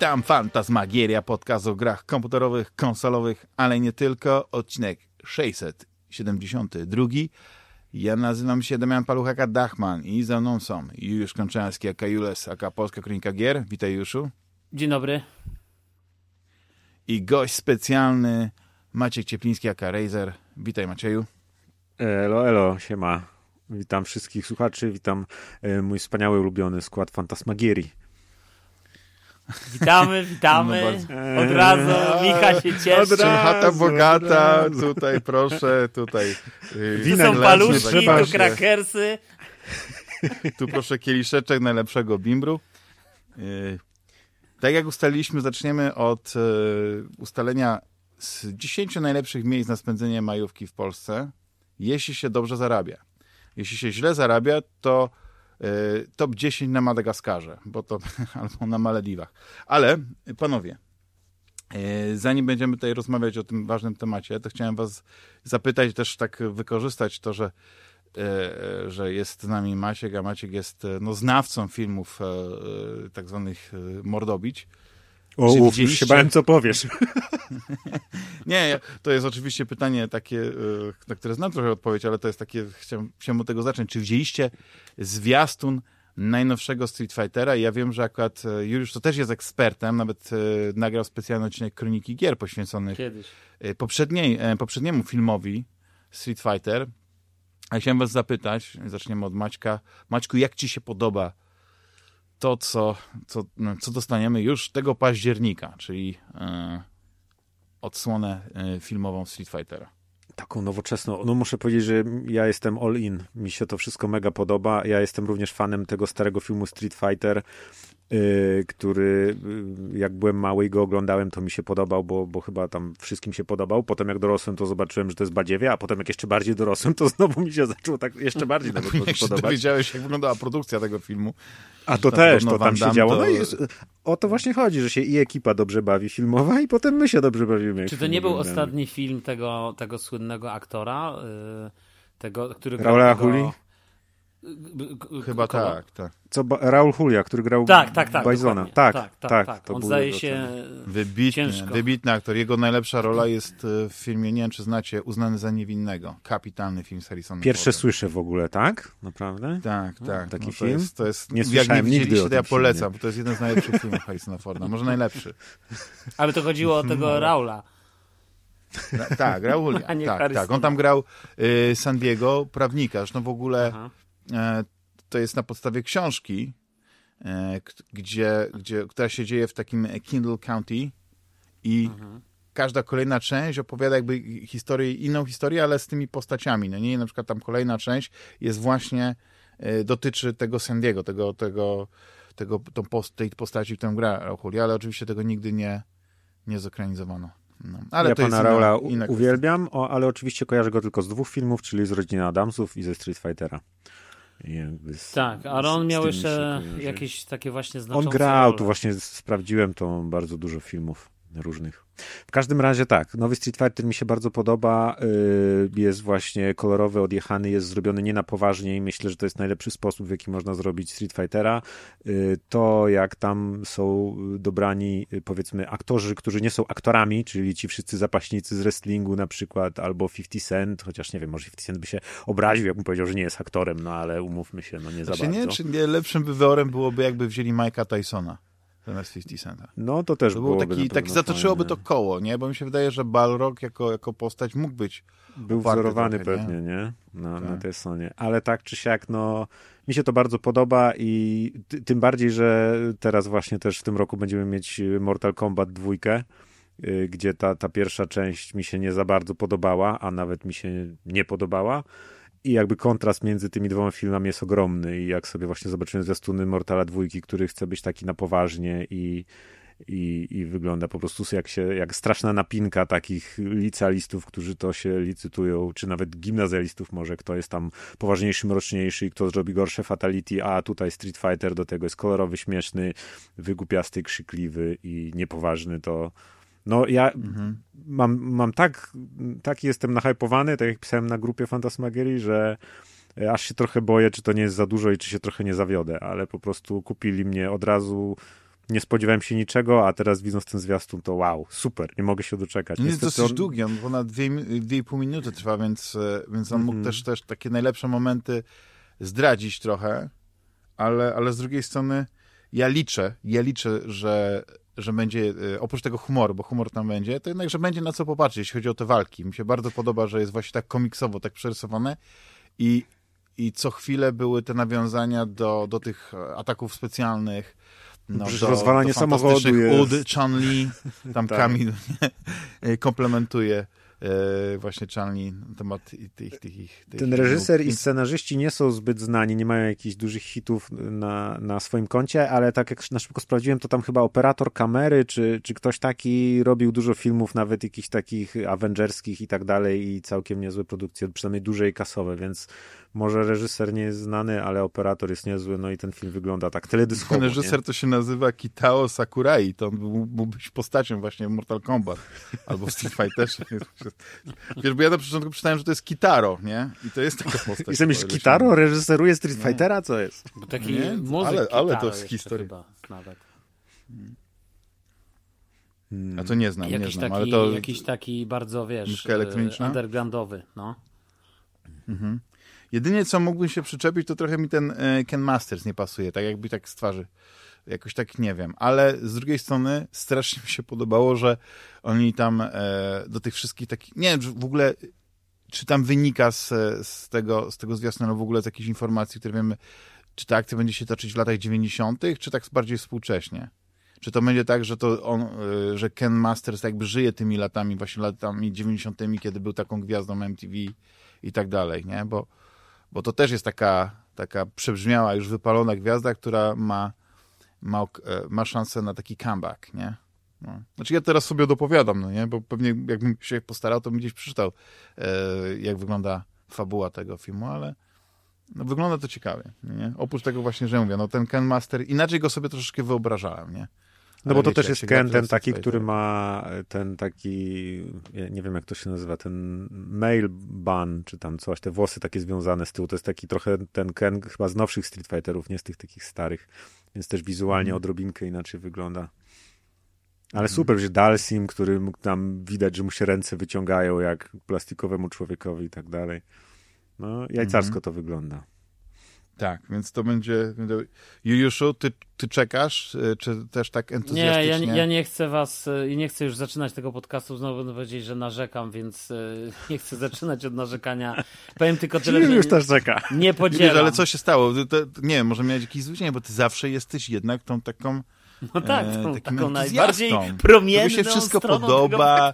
Witam, Fantasmagieria, podcast o grach komputerowych, konsolowych, ale nie tylko. Odcinek 672. Ja nazywam się Damian Paluchaka-Dachman i ze mną są Juliusz Konczarski, aka Jules, aka Polska Kronika Gier. Witaj Juszu. Dzień dobry. I gość specjalny Maciek Ciepliński, aka Razer. Witaj Macieju. Elo, elo, siema. Witam wszystkich słuchaczy, witam e, mój wspaniały, ulubiony skład Fantasmagierii. Witamy, witamy. No od razu Micha się cieszy. Od razu, Chata bogata, tutaj proszę, tutaj. Y, tu są paluszki, tu krakersy. Tu proszę kieliszeczek najlepszego bimbru. Y, tak jak ustaliliśmy, zaczniemy od y, ustalenia z 10 najlepszych miejsc na spędzenie majówki w Polsce, jeśli się dobrze zarabia. Jeśli się źle zarabia, to top 10 na Madagaskarze, bo to albo na Malediwach. Ale panowie, e, zanim będziemy tutaj rozmawiać o tym ważnym temacie, to chciałem was zapytać, też tak wykorzystać to, że e, że jest z nami Maciek, a Maciek jest no, znawcą filmów tak zwanych mordobić. O, uf, już się bałem, co powiesz. nie, to jest oczywiście pytanie takie, e, na które znam trochę odpowiedź, ale to jest takie, chciałem, chciałem od tego zacząć. Czy widzieliście zwiastun najnowszego Street Fightera? Ja wiem, że akurat e, Juliusz to też jest ekspertem, nawet e, nagrał specjalny odcinek Kroniki Gier poświęcony poprzedniej, poprzedniemu filmowi Street Fighter. A chciałem was zapytać, zaczniemy od Maćka. Maćku, jak ci się podoba to, co, co, no, co dostaniemy już tego października, czyli e, odsłonę e, filmową Street Fightera. Taką nowoczesną. No muszę powiedzieć, że ja jestem all in. Mi się to wszystko mega podoba. Ja jestem również fanem tego starego filmu Street Fighter. Y, który y, jak byłem mały i go oglądałem, to mi się podobał, bo, bo chyba tam wszystkim się podobał. Potem jak dorosłem, to zobaczyłem, że to jest badziewie, a potem jak jeszcze bardziej dorosłem, to znowu mi się zaczął tak jeszcze bardziej nawet jak podobać. dowiedziałeś, jak wyglądała produkcja tego filmu. A to też, to tam się działo. No i jest, o to właśnie chodzi, że się i ekipa dobrze bawi filmowa i potem my się dobrze bawimy. Czy to nie był ostatni film tego, tego słynnego aktora, yy, tego, który Raula Huli? Chyba tak, tak. Co, Raul Julia, który grał tak, tak, tak, Bisona. Tak, tak, tak, tak, tak. On zdaje się wybitny, wybitny aktor. Jego najlepsza rola jest e, w filmie, nie wiem czy znacie, Uznany za niewinnego. Kapitalny film z Harrisonem Pierwsze słyszę w ogóle, tak? Naprawdę? Tak, no, tak. Taki no, to film? Jest, to jest, nie jak nie widzieliście, to ja polecam, bo to jest jeden z najlepszych filmów Harrisona Forda. Może najlepszy. Ale to chodziło o tego no. Raula. tak, Raul. tak, tak. On tam grał y, San Diego, prawnika. Zresztą w ogóle Aha. E, to jest na podstawie książki, e, gdzie, gdzie, która się dzieje w takim Kindle County i mhm. każda kolejna część opowiada jakby historię, inną historię, ale z tymi postaciami. No nie, na przykład tam kolejna część jest właśnie, e, dotyczy tego Sandiego, tego, tego, tego tą post, tej postaci, którą gra Rauhuli, ale oczywiście tego nigdy nie, nie zekranizowano. No, ale ja to pana Raula uwielbiam, o, ale oczywiście kojarzę go tylko z dwóch filmów, czyli z Rodziny Adamsów i ze Street Fightera. Z, tak, ale on miał jeszcze jakieś takie właśnie znaczące On grał, role. tu właśnie sprawdziłem to bardzo dużo filmów różnych. W każdym razie tak, nowy Street Fighter mi się bardzo podoba, y, jest właśnie kolorowy, odjechany, jest zrobiony nie na poważnie i myślę, że to jest najlepszy sposób, w jaki można zrobić Street Fightera. Y, to jak tam są dobrani y, powiedzmy aktorzy, którzy nie są aktorami, czyli ci wszyscy zapaśnicy z wrestlingu na przykład, albo 50 Cent, chociaż nie wiem, może 50 Cent by się obraził, jakbym powiedział, że nie jest aktorem, no ale umówmy się, no nie znaczy za bardzo. Nie, czy nie lepszym wyborem byłoby jakby wzięli Mike'a Tysona zamiast 50 Centa. No to też to był taki, taki zatoczyłoby to koło, nie? Bo mi się wydaje, że Balrog jako, jako postać mógł być Był wzorowany trochę, pewnie, nie? nie? Na, tak. na tej stronie. Ale tak czy siak, no mi się to bardzo podoba i tym bardziej, że teraz właśnie też w tym roku będziemy mieć Mortal Kombat dwójkę, y, gdzie ta, ta pierwsza część mi się nie za bardzo podobała, a nawet mi się nie podobała i jakby kontrast między tymi dwoma filmami jest ogromny. I jak sobie właśnie zobaczyłem zwiastuny Mortala dwójki, który chce być taki na poważnie i, i, i wygląda po prostu jak, się, jak straszna napinka takich licealistów, którzy to się licytują, czy nawet gimnazjalistów może, kto jest tam poważniejszy, mroczniejszy i kto zrobi gorsze fatality, a tutaj Street Fighter do tego jest kolorowy, śmieszny, wygłupiasty, krzykliwy i niepoważny, to no ja mhm. mam, mam tak, tak jestem nahypowany, tak jak pisałem na grupie Fantasmagierii, że aż się trochę boję, czy to nie jest za dużo i czy się trochę nie zawiodę, ale po prostu kupili mnie od razu nie spodziewałem się niczego, a teraz widząc ten zwiastun, to wow, super, nie mogę się doczekać. Nie jest dosyć on... długi, on ponad 2,5 minuty trwa, więc, e, więc on mógł mm. też, też takie najlepsze momenty zdradzić trochę, ale, ale z drugiej strony ja liczę, ja liczę, że, że będzie, e, oprócz tego humoru, bo humor tam będzie, to jednak, że będzie na co popatrzeć, jeśli chodzi o te walki. Mi się bardzo podoba, że jest właśnie tak komiksowo, tak przerysowane i, i co chwilę były te nawiązania do, do tych ataków specjalnych, no, Przecież do, rozwalanie do samochodu jest. Ud, Chun-Li, tam tak. Kamil komplementuje e, właśnie Chanli na temat tych, tych, tych, Ten reżyser i scenarzyści nie są zbyt znani, nie mają jakichś dużych hitów na, na swoim koncie, ale tak jak na szybko sprawdziłem, to tam chyba operator kamery, czy, czy ktoś taki robił dużo filmów, nawet jakichś takich avengerskich i tak dalej i całkiem niezłe produkcje, przynajmniej duże i kasowe, więc może reżyser nie jest znany, ale operator jest niezły, no i ten film wygląda tak teledyskowo. Reżyser nie? to się nazywa Kitao Sakurai, to on był, być postacią właśnie w Mortal Kombat albo w Street Fighterze. Wiesz, bo ja na początku czytałem, że to jest Kitaro, nie? I to jest taka postać. I myślisz, Kitaro reżyseruje Street Fightera? Co jest? Bo taki nie? ale, ale to jest historia. nawet. A to nie znam, jakiś nie znam, taki, ale to... Jakiś taki bardzo, wiesz, e, undergroundowy, no. Mhm. Jedynie co mógłbym się przyczepić, to trochę mi ten e, Ken Masters nie pasuje, tak jakby tak z twarzy. Jakoś tak nie wiem, ale z drugiej strony strasznie mi się podobało, że oni tam e, do tych wszystkich takich, nie wiem, w ogóle czy tam wynika z, z tego, z tego zwiastunu w ogóle z jakichś informacji, które wiemy, czy ta akcja będzie się toczyć w latach 90., czy tak bardziej współcześnie? Czy to będzie tak, że to on, e, że Ken Masters jakby żyje tymi latami, właśnie latami 90., kiedy był taką gwiazdą MTV i tak dalej, nie? Bo bo to też jest taka, taka przebrzmiała, już wypalona gwiazda, która ma, ma, e, ma szansę na taki comeback, nie? No. Znaczy ja teraz sobie dopowiadam, no nie? Bo pewnie jakbym się postarał, to bym gdzieś przeczytał, e, jak wygląda fabuła tego filmu, ale no, wygląda to ciekawie, nie? Oprócz tego właśnie, że mówię, no ten Ken Master, inaczej go sobie troszeczkę wyobrażałem, nie? No bo to też jest Ken, ten taki, który ma ten taki, nie wiem jak to się nazywa, ten mail ban, czy tam coś, te włosy takie związane z tyłu, to jest taki trochę ten Ken chyba z nowszych Street Fighterów, nie z tych takich starych, więc też wizualnie mm. odrobinkę inaczej wygląda. Ale mm. super, że Dalsim, który tam widać, że mu się ręce wyciągają jak plastikowemu człowiekowi i tak dalej. No, jajcarsko mm. to wygląda. Tak, więc to będzie... Juliuszu, ty, ty czekasz? Y, czy też tak entuzjastycznie? Nie, ja, ja nie chcę was... Y, i nie chcę już zaczynać tego podcastu, znowu będę powiedzieć, że narzekam, więc y, nie chcę zaczynać od narzekania. Powiem tylko tyle, że... już też czeka. Nie podzielam. Wiesz, ale co się stało? To, nie wiem, może miałeś jakieś zwyczaj, bo ty zawsze jesteś jednak tą taką... No tak, e, tą, taką najbardziej promienną mi się wszystko podoba.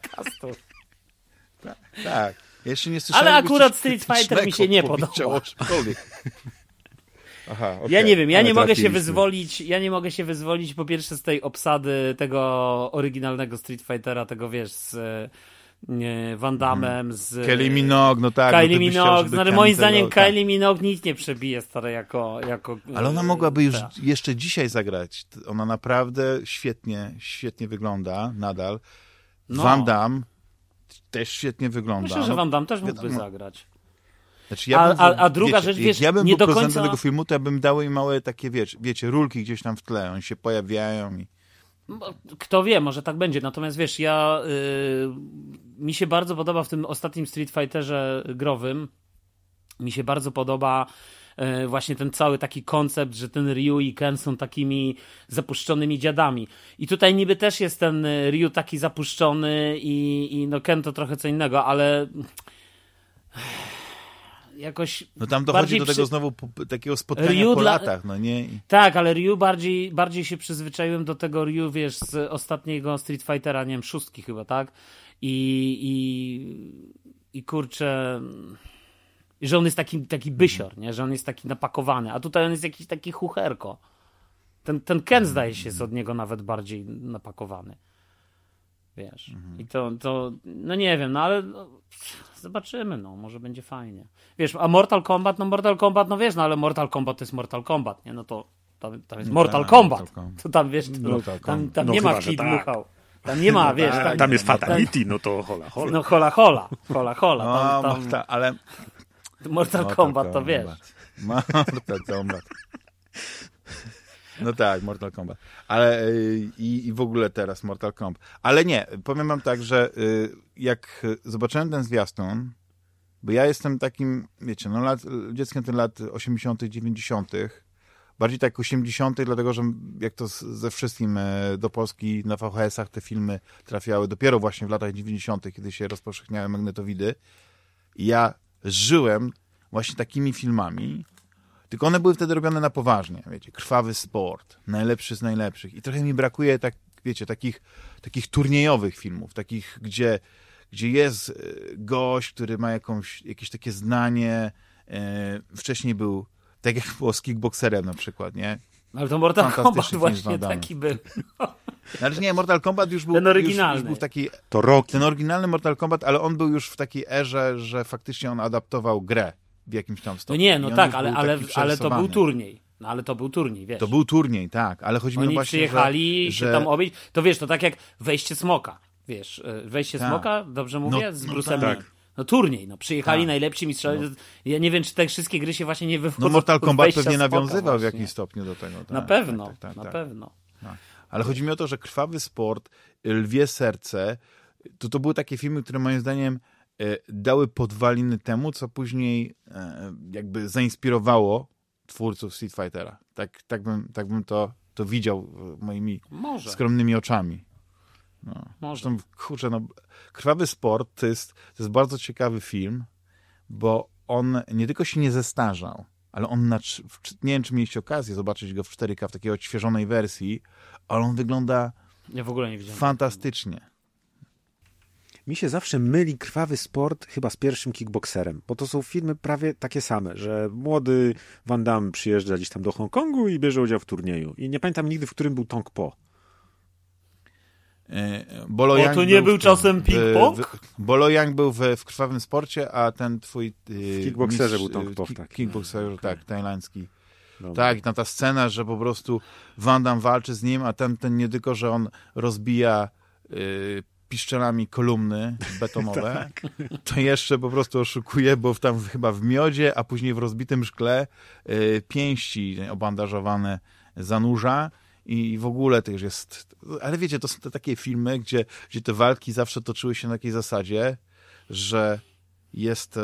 Tak, tak. Ja jeszcze nie słyszałem, Ale akurat Street Fighter mi się nie podobał. Aha, okay. Ja nie wiem, ja nie mogę się wyzwolić, ja nie mogę się wyzwolić po pierwsze z tej obsady tego oryginalnego Street Fightera, tego wiesz, z nie, Van Damme, z... Kylie Minogue, no tak. Kylie no Minogue, no, ale moim zdaniem tak. Kylie Minogue nic nie przebije stare jako, jako... Ale ona mogłaby już ta. jeszcze dzisiaj zagrać. Ona naprawdę świetnie, świetnie wygląda nadal. No. Van Damme też świetnie wygląda. Myślę, że no, Van Damme też mógłby wiadomo. zagrać. Znaczy ja a, bym, a, a, druga wiecie, rzecz, wiesz, ja bym nie był do końca... tego filmu, to ja bym dał im małe takie, wiecie, wiecie, rulki gdzieś tam w tle, oni się pojawiają i... Kto wie, może tak będzie. Natomiast wiesz, ja yy, mi się bardzo podoba w tym ostatnim Street Fighterze growym. Mi się bardzo podoba yy, właśnie ten cały taki koncept, że ten Ryu i Ken są takimi zapuszczonymi dziadami. I tutaj niby też jest ten Ryu taki zapuszczony i, i no Ken to trochę co innego, ale jakoś. No tam dochodzi do tego przy... znowu takiego spotkania Ryu po dla... latach, no nie? Tak, ale Ryu bardziej, bardziej się przyzwyczaiłem do tego Ryu, wiesz, z ostatniego Street Fightera, nie wiem, szóstki chyba, tak? I, i, i kurczę. Że on jest taki, taki bysior, nie? Że on jest taki napakowany, a tutaj on jest jakiś taki chucherko. Ten, ten Ken zdaje się jest od niego nawet bardziej napakowany. Wiesz. Mhm. I to, to, no nie wiem, no ale no, zobaczymy, no, może będzie fajnie. Wiesz, a Mortal Kombat, no Mortal Kombat, no wiesz, no ale Mortal Kombat to jest Mortal Kombat, nie? No to tam, tam jest no Mortal tak, Kombat. Mortal Kombat. To tam, wiesz, to, tam, tam no nie ma kid tak. Tam nie ma, no wiesz. Tak, tam, tam, jest Fatality, no to hola hola. No hola hola, hola hola. Tam, tam, Mortal, ale... Mortal, Mortal Kombat, to wiesz. Mortal Kombat. No tak, Mortal Kombat. Ale y, i, i w ogóle teraz Mortal Kombat. Ale nie, powiem wam tak, że y, jak zobaczyłem ten zwiastun, bo ja jestem takim, wiecie, no lat, dzieckiem tych lat 80., 90., bardziej tak 80., dlatego że jak to ze wszystkim e, do Polski na VHS-ach te filmy trafiały dopiero właśnie w latach 90., kiedy się rozpowszechniały magnetowidy. I ja żyłem właśnie takimi filmami, tylko one były wtedy robione na poważnie, wiecie, krwawy sport, najlepszy z najlepszych. I trochę mi brakuje, tak, wiecie, takich, takich turniejowych filmów, takich, gdzie, gdzie jest e, gość, który ma jakąś, jakieś takie znanie. E, wcześniej był, tak jak było z kickboxerem na przykład, nie? Ale to Mortal Kombat właśnie taki był. Znaczy nie, Mortal Kombat już był... Ten oryginalny. Już, już był taki, to Rocky. Ten oryginalny Mortal Kombat, ale on był już w takiej erze, że faktycznie on adaptował grę w jakimś tam stopniu. No nie, no tak, ale, ale, ale to był turniej. No ale to był turniej, wiesz. To był turniej, tak, ale chodzi mi Oni właśnie, przyjechali że, się tam obić. To wiesz, to tak jak wejście smoka. Wiesz, e, wejście tak. smoka, dobrze mówię? No, z Bruce'em. No, tak. no turniej, no przyjechali tak. najlepsi mistrzowie. No. Ja nie wiem, czy te wszystkie gry się właśnie nie wywodzą. No Mortal Kombat pewnie nawiązywał właśnie. w jakimś stopniu do tego. Tak, na pewno, tak, tak, na pewno. Ale chodzi mi o to, że Krwawy Sport, Lwie Serce, to to były takie filmy, które moim zdaniem dały podwaliny temu, co później e, jakby zainspirowało twórców Street Fightera. Tak, tak, bym, tak bym to, to widział moimi Może. skromnymi oczami. No. Może. Zresztą, kurczę, no, Krwawy Sport to jest, to jest bardzo ciekawy film, bo on nie tylko się nie zestarzał, ale on, na, nie wiem, czy mieliście okazję zobaczyć go w 4K w takiej odświeżonej wersji, ale on wygląda ja w ogóle nie widziałem. fantastycznie. Mi się zawsze myli krwawy sport chyba z pierwszym kickboxerem, bo to są filmy prawie takie same, że młody Van Damme przyjeżdża gdzieś tam do Hongkongu i bierze udział w turnieju. I nie pamiętam nigdy, w którym był Tong Po. E, Bolo o, to nie był, czasem ping-pong? Bolo Yang był w, w krwawym sporcie, a ten twój... W kickboxerze był Tong Po, tak. Kickboxerze, okay. tak, tajlandzki. Dobra. Tak, i tam ta scena, że po prostu Van Damme walczy z nim, a ten, ten nie tylko, że on rozbija y, piszczelami kolumny betonowe, tak. to jeszcze po prostu oszukuje, bo tam chyba w miodzie, a później w rozbitym szkle y, pięści obandażowane zanurza i w ogóle też jest... Ale wiecie, to są te takie filmy, gdzie, gdzie te walki zawsze toczyły się na takiej zasadzie, że jest, y,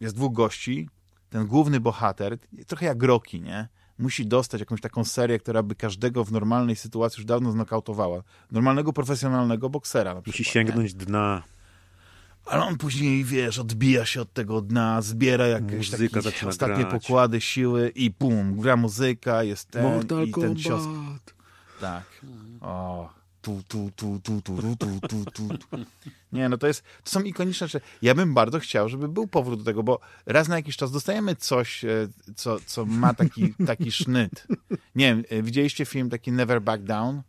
jest dwóch gości, ten główny bohater, trochę jak Rocky, nie? Musi dostać jakąś taką serię, która by każdego w normalnej sytuacji już dawno znokautowała. Normalnego, profesjonalnego boksera na przykład. Musi sięgnąć dna. Ale on później, wiesz, odbija się od tego dna, zbiera jakieś takie ostatnie grać. pokłady siły i bum, gra muzyka, jest ten Mortal i ten cios. Tak. O, tu, tu, tu, tu, tu, tu, tu, tu, tu. Nie, no to jest, to są ikoniczne rzeczy. Ja bym bardzo chciał, żeby był powrót do tego, bo raz na jakiś czas dostajemy coś, e, co, co ma taki, taki sznyt. Nie wiem, e, widzieliście film taki Never Back Down?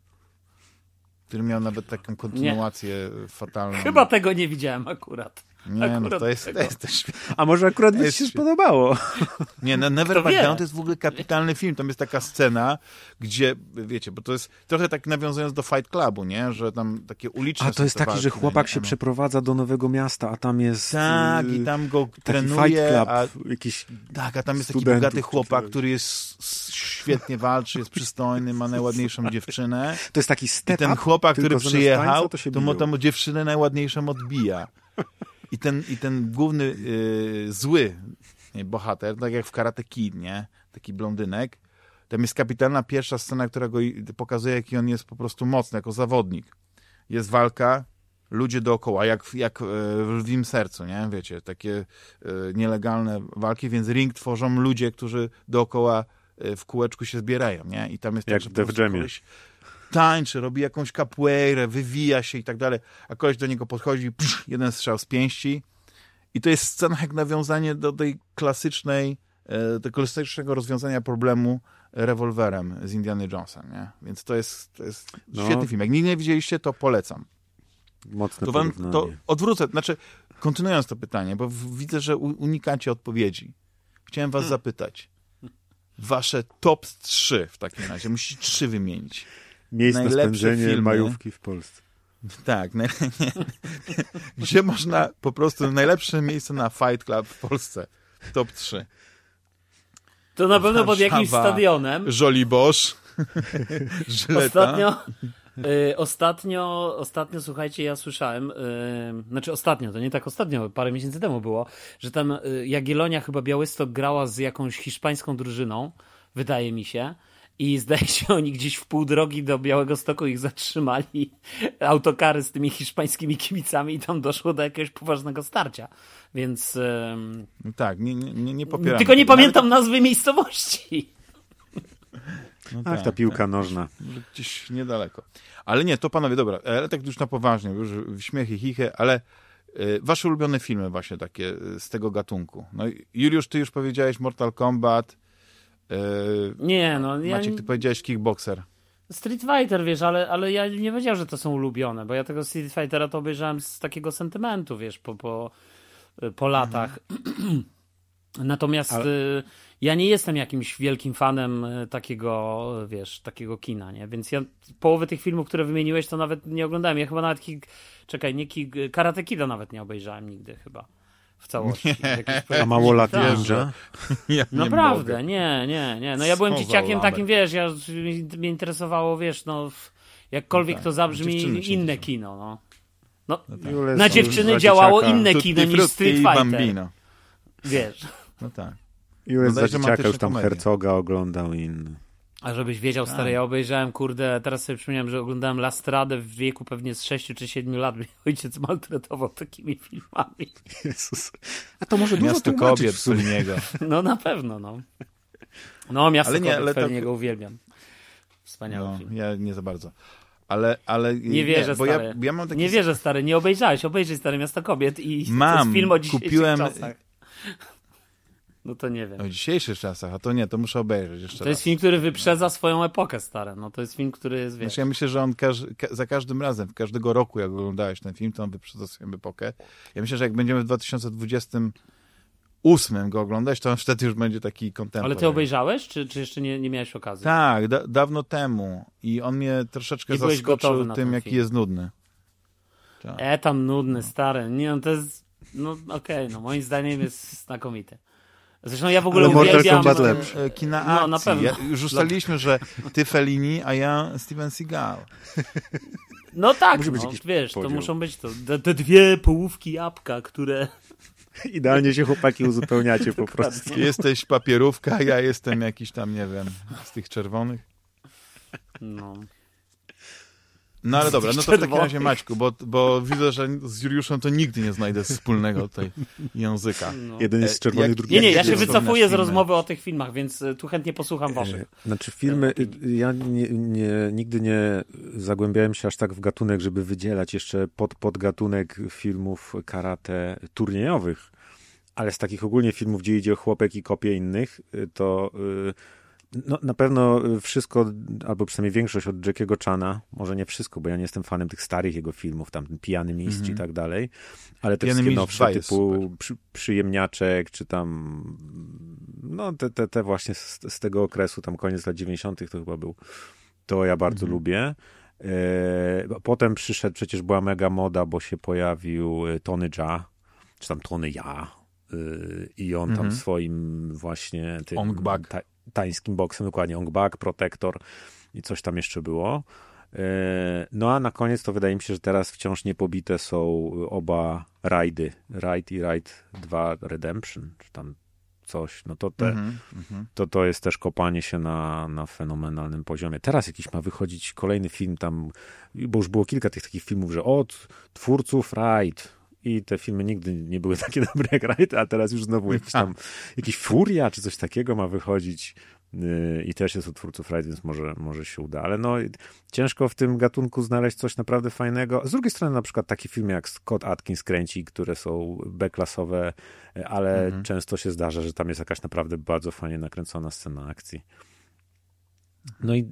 Który miał nawet taką kontynuację nie. fatalną. Chyba tego nie widziałem akurat. Nie, no to jest, to jest też... A może akurat by się spodobało. Nie, no Never Back Down to jest w ogóle kapitalny film. Tam jest taka scena, gdzie, wiecie, bo to jest trochę tak nawiązując do Fight Clubu, nie? Że tam takie uliczne A to jest taki, że chłopak nie? się przeprowadza do nowego miasta, a tam jest... Tak, i tam go trenuje. Fight Club, a, jakiś Tak, a tam jest taki bogaty chłopak, który jest świetnie walczy, jest przystojny, ma najładniejszą dziewczynę. To jest taki step I ten chłopak, który przyjechał, to, to mu tam dziewczynę najładniejszą odbija. I ten, i ten główny yy, zły nie, bohater, tak jak w Karate Kid, nie? Taki blondynek. Tam jest kapitalna pierwsza scena, która go pokazuje, jaki on jest po prostu mocny, jako zawodnik. Jest walka, ludzie dookoła, jak, jak e, w lwim sercu, nie? Wiecie, takie y, nielegalne walki, więc ring tworzą ludzie, którzy dookoła y, w kółeczku się zbierają, nie? I tam jest jak tak, że w Jamie tańczy, robi jakąś capoeirę, wywija się i tak dalej, a koleś do niego podchodzi, psz, jeden strzał z pięści i to jest scena jak nawiązanie do tej klasycznej, e, do klasycznego rozwiązania problemu rewolwerem z Indiana Jonesa, nie? Więc to jest, to jest no. świetny film. Jak nigdy nie widzieliście, to polecam. Mocne to, wam, to odwrócę, znaczy kontynuując to pytanie, bo widzę, że unikacie odpowiedzi. Chciałem was hmm. zapytać. Wasze top 3 w takim razie. Musicie trzy wymienić miejsc na spędzenie filmy. majówki w Polsce. Tak, nie, nie, gdzie można po prostu najlepsze miejsce na Fight Club w Polsce. Top 3. To na pewno pod jakimś stadionem. Żoliborz. Ostatnio, y, ostatnio, ostatnio, słuchajcie, ja słyszałem, y, znaczy ostatnio, to nie tak ostatnio, parę miesięcy temu było, że tam y, Jagiellonia chyba Białystok grała z jakąś hiszpańską drużyną, wydaje mi się, i zdaje się oni gdzieś w pół drogi do Białego Stoku ich zatrzymali autokary z tymi hiszpańskimi kibicami i tam doszło do jakiegoś poważnego starcia. Więc. tak, nie, nie, nie popieram. Tylko nie pamiętam nazwy miejscowości. No Ach, tak, ta piłka tak. nożna. Gdzieś niedaleko. Ale nie, to panowie, dobra, ale tak już na poważnie, już śmiechy, chichy, ale y, wasze ulubione filmy właśnie takie z tego gatunku. No Juliusz, ty już powiedziałeś Mortal Kombat. Y, nie, no. Maciek, ty powiedziałeś Kickboxer. Street Fighter, wiesz, ale, ale ja nie wiedziałem, że to są ulubione, bo ja tego Street Fightera to obejrzałem z takiego sentymentu, wiesz, po, po, po latach. Mhm. Natomiast ale... ja nie jestem jakimś wielkim fanem takiego, wiesz, takiego kina, nie? Więc ja połowę tych filmów, które wymieniłeś, to nawet nie oglądałem. Ja chyba nawet, kik... czekaj, nie kik... Karate Kida nawet nie obejrzałem nigdy chyba w całości. A mało lat jeżdża? Ja Naprawdę, nie, nie, nie. No ja byłem dzieciakiem takim, wiesz, ja, mnie interesowało, wiesz, no jakkolwiek no tak, to zabrzmi, inne kino, no. No, no tak. Na dziewczyny działało inne kino niż Street Fighter. Bambino. Wiesz. No tak. Julek no za dzieciaka już tam Hercoga oglądał i inny. A żebyś wiedział, stary, tak. ja obejrzałem, kurde, teraz sobie przypomniałem, że oglądałem Lastradę w wieku pewnie z 6 czy 7 lat. Mnie ojciec maltretował takimi filmami. Jezus. A to może dużo Miasto kobiet w niego. No na pewno, no. No, Miasto ale nie, kobiet, ale niego uwielbiam. Wspaniały no, film. Ja nie za bardzo. Ale, ale nie wierzę, nie, bo stary. Ja, ja mam taki... Nie wierzę, stary, nie obejrzałeś. Obejrzyj, stary, Miasto Kobiet i mam, to jest film o dzisiejszych kupiłem... czasach. No to nie wiem. No, w dzisiejszych czasach, a to nie, to muszę obejrzeć jeszcze To raz. jest film, który wyprzedza swoją epokę, stare. No to jest film, który jest, wiesz... Znaczy ja myślę, że on każ, ka za każdym razem, w każdego roku, jak oglądałeś ten film, to on wyprzedza swoją epokę. Ja myślę, że jak będziemy w 2028 go oglądać, to on wtedy już będzie taki kontent. Ale ty obejrzałeś, czy, czy jeszcze nie, nie miałeś okazji? Tak, da dawno temu. I on mnie troszeczkę zaskoczył tym, jaki jest nudny. Tak. E, tam nudny, stary. Nie, no to jest... No okej, okay, no moim zdaniem jest znakomity. Zresztą ja w ogóle Ale Mortal Kombat lepszy. Kina akcji. No, na pewno. Ja, już ustaliliśmy, że ty Fellini, a ja Steven Seagal. No tak, Musi być no, wiesz, podział. to muszą być to, te, te dwie połówki jabłka, które... Idealnie się chłopaki uzupełniacie po prostu. Jesteś papierówka, ja jestem jakiś tam, nie wiem, z tych czerwonych. No. No ale dobra, no to w takim razie Maćku, bo, bo widzę, że z Juliuszem to nigdy nie znajdę wspólnego tutaj języka. No. Jeden jest z czerwonych, Jak, drugi Nie, nie, ja się wycofuję z rozmowy o tych filmach, więc e, tu chętnie posłucham waszych. Znaczy filmy, ja nie, nie, nigdy nie zagłębiałem się aż tak w gatunek, żeby wydzielać jeszcze pod, podgatunek filmów karate turniejowych, ale z takich ogólnie filmów, gdzie idzie o chłopek i kopie innych, y, to... Yy, no, na pewno wszystko, albo przynajmniej większość od Jackiego Chana, może nie wszystko, bo ja nie jestem fanem tych starych jego filmów, tam Pijany Mistrz mm -hmm. i tak dalej, ale te Pijany wszystkie nowsze typu przy, Przyjemniaczek, czy tam no te, te, te właśnie z, z, tego okresu, tam koniec lat 90. to chyba był, to ja bardzo mm -hmm. lubię. E, potem przyszedł, przecież była mega moda, bo się pojawił e, Tony Jaa, czy tam Tony Ja, e, i on mm -hmm. tam mhm. swoim właśnie tym, Ong Bak. Ta, tańskim boksem, dokładnie Ong Bak, Protector i coś tam jeszcze było. E, no a na koniec to wydaje mi się, że teraz wciąż niepobite są oba rajdy. Ride i Ride 2 Redemption, czy tam coś. No to, te, mm -hmm. to, to jest też kopanie się na, na fenomenalnym poziomie. Teraz jakiś ma wychodzić kolejny film tam, bo już było kilka tych takich filmów, że od twórców Ride, i te filmy nigdy nie były takie dobre jak Raid, a teraz już znowu jakiś tam, jakiś Furia czy coś takiego ma wychodzić yy, i też jest od twórców Raid, więc może, może się uda, ale no ciężko w tym gatunku znaleźć coś naprawdę fajnego. Z drugiej strony na przykład taki film jak Scott Atkins kręci, które są B-klasowe, ale mhm. często się zdarza, że tam jest jakaś naprawdę bardzo fajnie nakręcona scena akcji. No i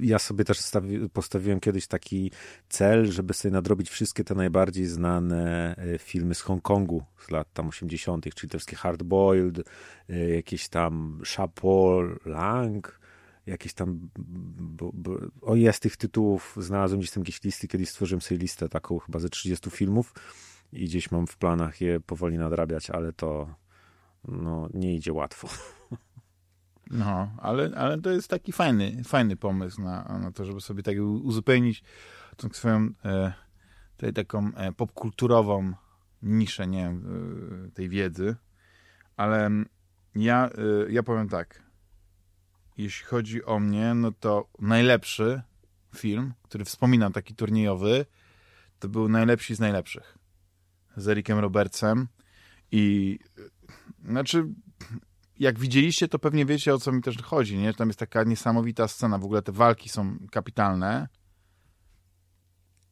ja sobie też stawi, postawiłem kiedyś taki cel, żeby sobie nadrobić wszystkie te najbardziej znane e, filmy z Hongkongu z lat tam 80., czyli te wszystkie Hard Boiled, e, jakieś tam Chapeau Lang, jakieś tam. Bo, bo, o jest tych tytułów, znalazłem gdzieś tam jakieś listy, kiedyś stworzyłem sobie listę taką chyba ze 30 filmów i gdzieś mam w planach je powoli nadrabiać, ale to no, nie idzie łatwo. No, ale, ale to jest taki fajny, fajny pomysł na, na to, żeby sobie tak uzupełnić tą swoją e, tutaj taką e, popkulturową niszę, nie wiem, e, tej wiedzy. Ale ja, e, ja powiem tak. Jeśli chodzi o mnie, no to najlepszy film, który wspominam, taki turniejowy, to był najlepszy z najlepszych. Z Erikiem Robertsem. I znaczy, jak widzieliście, to pewnie wiecie, o co mi też chodzi, nie? Tam jest taka niesamowita scena, w ogóle te walki są kapitalne,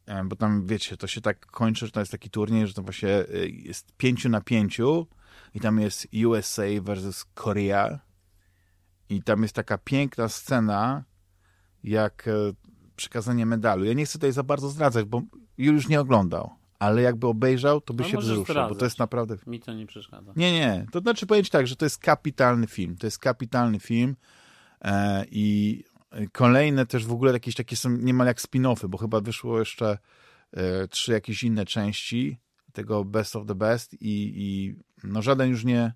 e, bo tam, wiecie, to się tak kończy, że to jest taki turniej, że to właśnie e, jest pięciu na pięciu i tam jest USA versus Korea i tam jest taka piękna scena, jak e, przekazanie medalu. Ja nie chcę tutaj za bardzo zdradzać, bo już nie oglądał, ale jakby obejrzał, to by no się wzruszył, bo to jest naprawdę... Mi to nie przeszkadza. Nie, nie, to znaczy powiedzieć tak, że to jest kapitalny film, to jest kapitalny film e, i kolejne też w ogóle jakieś takie są niemal jak spin-offy, bo chyba wyszło jeszcze e, trzy jakieś inne części tego Best of the Best i, i no żaden już nie,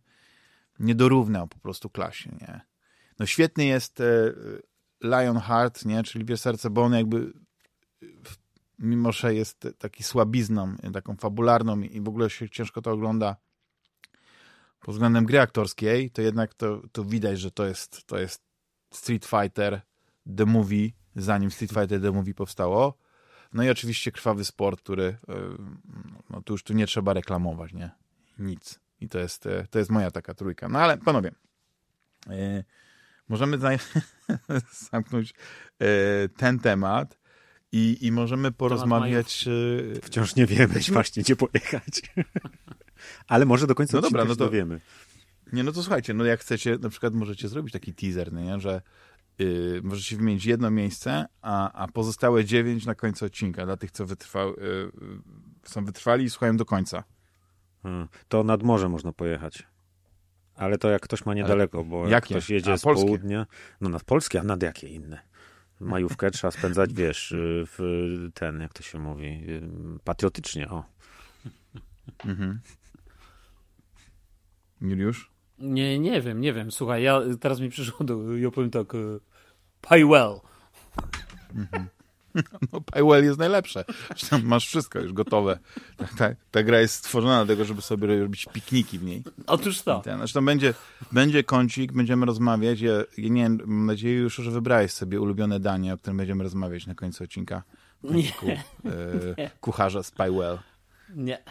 nie dorównał po prostu klasie, nie. No świetny jest e, Lionheart, nie, czyli Wie Serce, bo on jakby mimo że jest taki słabizną, taką fabularną i w ogóle się ciężko to ogląda pod względem gry aktorskiej, to jednak to, to widać, że to jest, to jest Street Fighter The Movie, zanim Street Fighter The Movie powstało. No i oczywiście krwawy sport, który e, no tu już tu nie trzeba reklamować, nie? Nic. I to jest, e, to jest moja taka trójka. No ale panowie, yy, możemy zamknąć ten temat. I, I możemy porozmawiać. E, Wciąż nie wiemy właśnie, gdzie pojechać. Ale może do końca no dobra, no to wiemy. Nie, no to słuchajcie, no jak chcecie, na przykład możecie zrobić taki teaser, no nie? że yy, możecie wymienić jedno miejsce, a, a pozostałe dziewięć na końcu odcinka dla tych, co wytrwał, yy, są wytrwali i słuchają do końca. Hmm. To nad morze można pojechać. Ale to jak ktoś ma niedaleko, bo jak jakie? ktoś jedzie a, z polskie? południa, no nad polskie, a nad jakie inne? Majówkę trzeba spędzać, wiesz, y, w ten, jak to się mówi, y, patriotycznie, o. Mhm. Juliusz? Nie, nie wiem, nie wiem. Słuchaj, ja teraz mi przyszło do, ja powiem tak, uh, pay well. Mhm. No, Paywell jest najlepsze. Tam masz wszystko już gotowe. Ta, ta, ta, gra jest stworzona do tego, żeby sobie robić pikniki w niej. Otóż to. Ten, znaczy, będzie, będzie kącik, będziemy rozmawiać. Ja, ja nie mam nadzieję już, że wybrałeś sobie ulubione danie, o którym będziemy rozmawiać na końcu odcinka. Nie. e, kucharza z Paywell. Nie,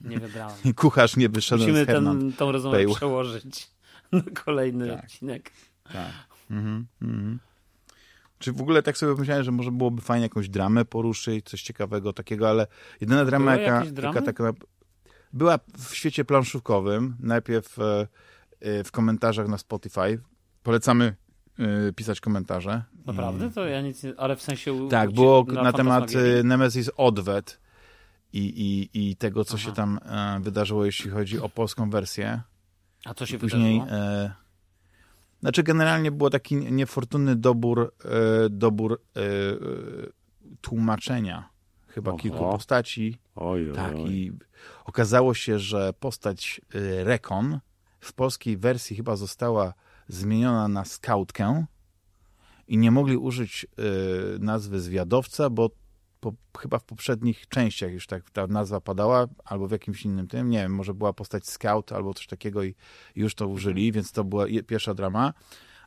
nie wybrałem. Kucharz nie wyszedł Musimy z Musimy tę rozmowę Paywell. przełożyć na kolejny tak. odcinek. Tak. Mhm, mhm. Czy w ogóle tak sobie pomyślałem, że może byłoby fajnie jakąś dramę poruszyć, coś ciekawego takiego, ale jedyna drama, jaka, jaka taka była w świecie planszówkowym. Najpierw e, e, w komentarzach na Spotify. Polecamy e, pisać komentarze. Naprawdę? To ja nic nie... Ale w sensie... Tak, było na, na temat Nemesis Odwet i, i, i tego, co Aha. się tam wydarzyło, jeśli chodzi o polską wersję. A co się Później, wydarzyło? Znaczy generalnie było taki niefortunny dobór, e, dobór e, tłumaczenia chyba Oho. kilku postaci. Oj, oj, tak, oj. i okazało się, że postać e, Rekon w polskiej wersji chyba została zmieniona na skautkę i nie mogli użyć nazwy zwiadowca, bo po, chyba w poprzednich częściach już tak ta nazwa padała, albo w jakimś innym tym, nie wiem, może była postać Scout albo coś takiego i już to użyli, więc to była pierwsza drama.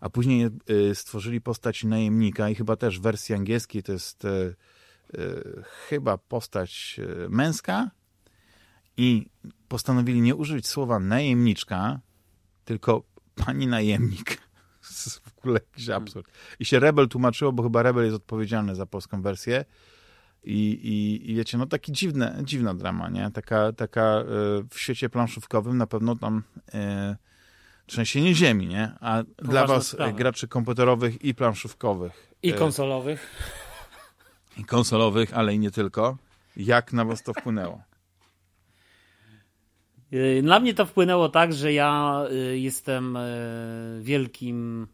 A później y, stworzyli postać najemnika i chyba też w wersji angielskiej to jest y, y, chyba postać męska i postanowili nie użyć słowa najemniczka, tylko pani najemnik. W ogóle jakiś absurd. I się Rebel tłumaczyło, bo chyba Rebel jest odpowiedzialny za polską wersję i, i, I wiecie, no taki dziwne, dziwna drama, nie? Taka, taka e, w świecie planszówkowym na pewno tam e, trzęsienie ziemi, nie? A Poważna dla was, sprawa. graczy komputerowych i planszówkowych. I e, konsolowych. I konsolowych, ale i nie tylko. Jak na was to wpłynęło? Na mnie to wpłynęło tak, że ja jestem wielkim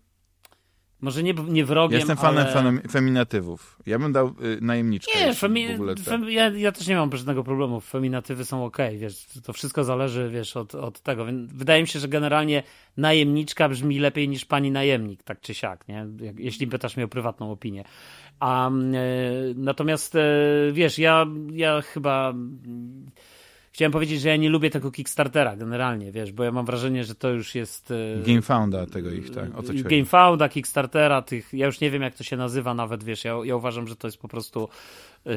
Może nie, nie wrogiem, Jestem fanem ale... feminatywów. Ja bym dał y, najemniczkę. Nie, femi... Fem... Ja, ja, też nie mam żadnego problemu. Feminatywy są ok, wiesz, to wszystko zależy, wiesz, od, od tego. Wydaje mi się, że generalnie najemniczka brzmi lepiej niż pani najemnik, tak czy siak, nie? Jeśli pytasz mnie o prywatną opinię. A, e, natomiast, e, wiesz, ja, ja chyba chciałem powiedzieć, że ja nie lubię tego Kickstartera generalnie, wiesz, bo ja mam wrażenie, że to już jest... E, Gamefounda tego ich, tak? O co Gamefounda, Kickstartera, tych, ja już nie wiem jak to się nazywa nawet, wiesz, ja, ja uważam, że to jest po prostu yy,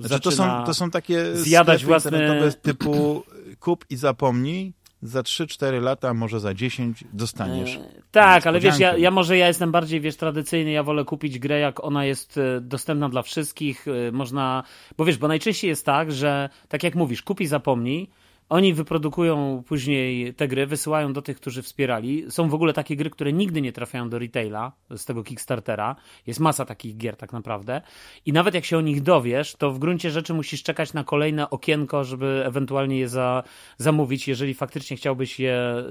znaczy, to, są, to są takie zjadać własne... typu kup i zapomnij, za 3-4 lata, może za 10 dostaniesz. E, tak, ale wiesz, ja, ja może ja jestem bardziej, wiesz, tradycyjny, ja wolę kupić grę, jak ona jest e, dostępna dla wszystkich, e, można, bo wiesz, bo najczęściej jest tak, że tak jak mówisz, kupi, zapomnij, oni wyprodukują później te gry, wysyłają do tych, którzy wspierali. Są w ogóle takie gry, które nigdy nie trafiają do retaila z tego Kickstartera. Jest masa takich gier tak naprawdę. I nawet jak się o nich dowiesz, to w gruncie rzeczy musisz czekać na kolejne okienko, żeby ewentualnie je za, zamówić, jeżeli faktycznie chciałbyś je,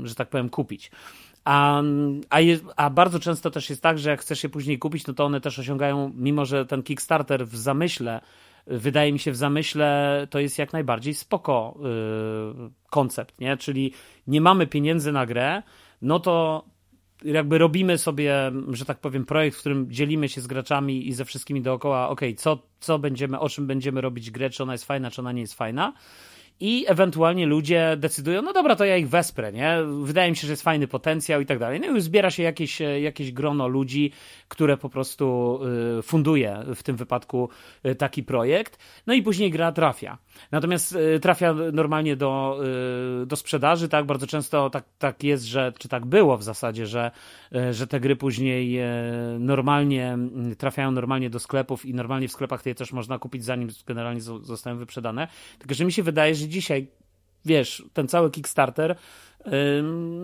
yy, że tak powiem, kupić. A, a, je, a, bardzo często też jest tak, że jak chcesz je później kupić, no to one też osiągają, mimo że ten Kickstarter w zamyśle wydaje mi się w zamyśle to jest jak najbardziej spoko yy, koncept, nie? Czyli nie mamy pieniędzy na grę, no to jakby robimy sobie, że tak powiem, projekt, w którym dzielimy się z graczami i ze wszystkimi dookoła, ok, co, co będziemy, o czym będziemy robić grę, czy ona jest fajna, czy ona nie jest fajna i ewentualnie ludzie decydują, no dobra, to ja ich wesprę, nie? Wydaje mi się, że jest fajny potencjał i tak dalej. No i zbiera się jakieś, jakieś grono ludzi, które po prostu y, funduje w tym wypadku y, taki projekt, no i później gra trafia. Natomiast y, trafia normalnie do, do sprzedaży, tak? Bardzo często tak, tak jest, że, czy tak było w zasadzie, że, że te gry później normalnie trafiają normalnie do sklepów i normalnie w sklepach je też można kupić, zanim generalnie zostają wyprzedane. Tylko, że mi się wydaje, że dzisiaj, wiesz, ten cały Kickstarter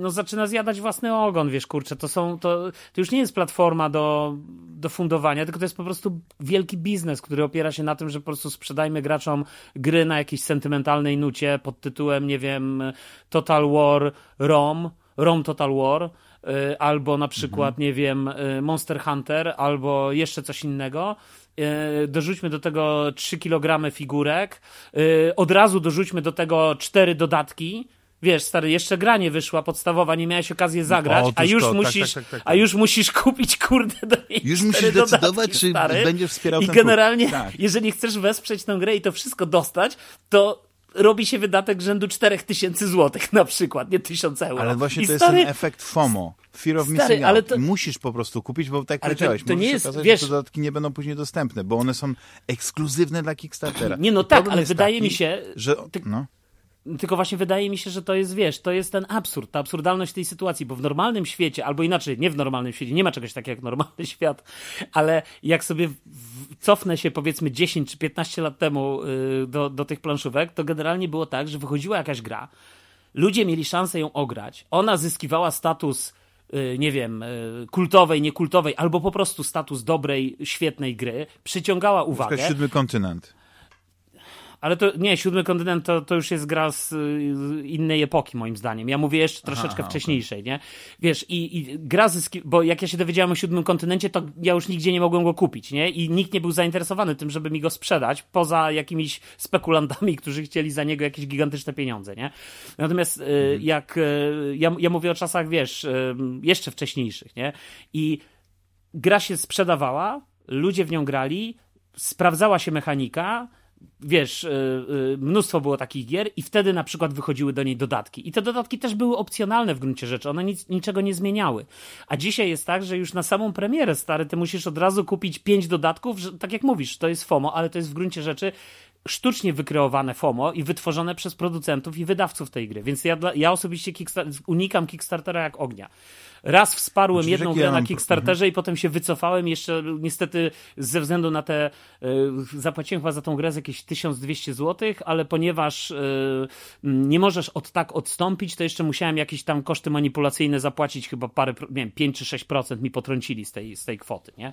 no zaczyna zjadać własny ogon, wiesz, kurczę, to są, to, to już nie jest platforma do, do fundowania, tylko to jest po prostu wielki biznes, który opiera się na tym, że po prostu sprzedajmy graczom gry na jakiejś sentymentalnej nucie pod tytułem, nie wiem, Total War ROM, ROM Total War, y, albo na przykład, mhm. nie wiem, y, Monster Hunter, albo jeszcze coś innego, dorzućmy do tego 3 kg figurek, od razu dorzućmy do tego 4 dodatki, wiesz, stary, jeszcze gra nie wyszła podstawowa, nie miałeś okazji zagrać, a już to, tak, musisz, tak, tak, tak, a już musisz kupić, kurde, do niej Już musisz decydować, czy stary. będziesz wspierał I ten generalnie, tak. jeżeli chcesz wesprzeć tę grę i to wszystko dostać, to robi się wydatek rzędu 4000 złotych na przykład, nie 1000 euro. Ale właśnie I to stary, jest ten efekt FOMO. Fear of stary, missing ale to... musisz po prostu kupić, bo tak jak powiedziałeś, to, to nie jest, okazać, wiesz... że te dodatki nie będą później dostępne, bo one są ekskluzywne dla Kickstartera. Nie, no tak, ale wydaje taki, mi się... Że, no. Tylko właśnie wydaje mi się, że to jest, wiesz, to jest ten absurd, ta absurdalność tej sytuacji, bo w normalnym świecie, albo inaczej, nie w normalnym świecie, nie ma czegoś takiego jak normalny świat, ale jak sobie cofnę się powiedzmy 10 czy 15 lat temu y, do, do tych planszówek, to generalnie było tak, że wychodziła jakaś gra, ludzie mieli szansę ją ograć, ona zyskiwała status y, nie wiem, y, kultowej, niekultowej, albo po prostu status dobrej, świetnej gry, przyciągała uwagę. To siódmy kontynent. Ale to nie, Siódmy Kontynent to, to już jest gra z innej epoki, moim zdaniem. Ja mówię jeszcze troszeczkę Aha, wcześniejszej, okay. nie? Wiesz, i, i gra zyski... Bo jak ja się dowiedziałem o Siódmym Kontynencie, to ja już nigdzie nie mogłem go kupić, nie? I nikt nie był zainteresowany tym, żeby mi go sprzedać, poza jakimiś spekulantami, którzy chcieli za niego jakieś gigantyczne pieniądze, nie? Natomiast mhm. jak... Y, ja, ja mówię o czasach, wiesz, y, jeszcze wcześniejszych, nie? I gra się sprzedawała, ludzie w nią grali, sprawdzała się mechanika, wiesz, y, y, mnóstwo było takich gier i wtedy na przykład wychodziły do niej dodatki. I te dodatki też były opcjonalne w gruncie rzeczy, one nic, niczego nie zmieniały. A dzisiaj jest tak, że już na samą premierę, stary, ty musisz od razu kupić pięć dodatków, że, tak jak mówisz, to jest FOMO, ale to jest w gruncie rzeczy sztucznie wykreowane FOMO i wytworzone przez producentów i wydawców tej gry. Więc ja, ja osobiście unikam Kickstartera jak ognia. Raz wsparłem znaczy, jedną grę na Kickstarterze i potem się wycofałem. Jeszcze niestety ze względu na te. Yy, zapłaciłem chyba za tą grę z jakieś 1200 zł, ale ponieważ yy, nie możesz od tak odstąpić, to jeszcze musiałem jakieś tam koszty manipulacyjne zapłacić, chyba parę, nie wiem, 5 czy 6% mi potrącili z tej, z tej kwoty, nie?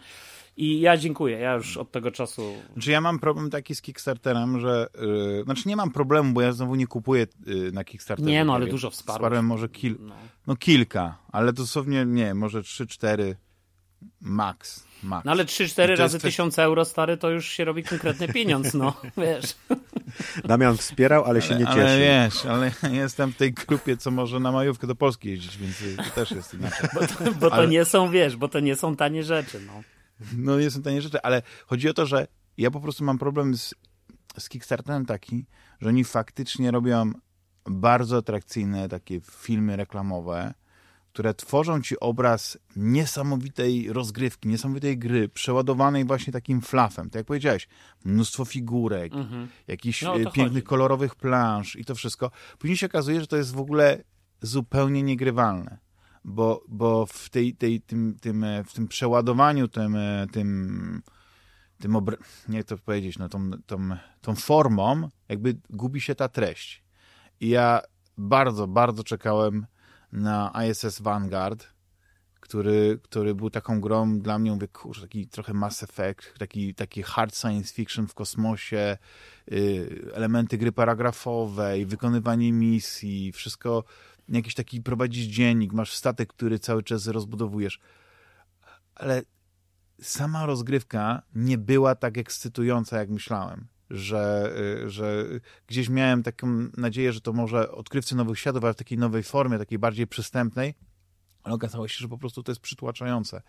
I ja dziękuję, ja już od tego czasu. Znaczy ja mam problem taki z Kickstarterem, że. Yy, znaczy nie mam problemu, bo ja znowu nie kupuję yy, na Kickstarterze. Nie, no ale dużo wsparłem. Wsparłem może kil, no. No kilka, ale dosłownie nie, może trzy, cztery max. max. No ale 3-4 razy tysiąc euro, stary, to już się robi konkretny pieniądz, no, wiesz. Damian wspierał, ale się nie cieszy. Ale wiesz, ale jestem w tej grupie, co może na majówkę do Polski jeździć, więc to też jest inaczej. Bo to, bo to ale... nie są, wiesz, bo to nie są tanie rzeczy, no. No nie są tanie rzeczy, ale chodzi o to, że ja po prostu mam problem z, z Kickstarterem taki, że oni faktycznie robią bardzo atrakcyjne takie filmy reklamowe, które tworzą ci obraz niesamowitej rozgrywki, niesamowitej gry, przeładowanej właśnie takim flafem. Tak jak powiedziałeś, mnóstwo figurek, mhm. jakichś no, pięknych, chodzi. kolorowych plansz i to wszystko. Później się okazuje, że to jest w ogóle zupełnie niegrywalne. Bo, bo w, tej, tej, tym, tym, w tym przeładowaniu, tym, tym, tym obr- nie to powiedzieć, no, tą, tą, tą formą jakby gubi się ta treść. Ja bardzo, bardzo czekałem na ISS Vanguard, który, który był taką grą dla mnie, mówię, kurczę, taki trochę Mass Effect, taki, taki hard science fiction w kosmosie, y, elementy gry paragrafowej, wykonywanie misji, wszystko, jakiś taki prowadzisz dziennik, masz statek, który cały czas rozbudowujesz. Ale sama rozgrywka nie była tak ekscytująca, jak myślałem że, y, że gdzieś miałem taką nadzieję, że to może odkrywcy nowych światów, ale w takiej nowej formie, takiej bardziej przystępnej, ale okazało się, że po prostu to jest przytłaczające,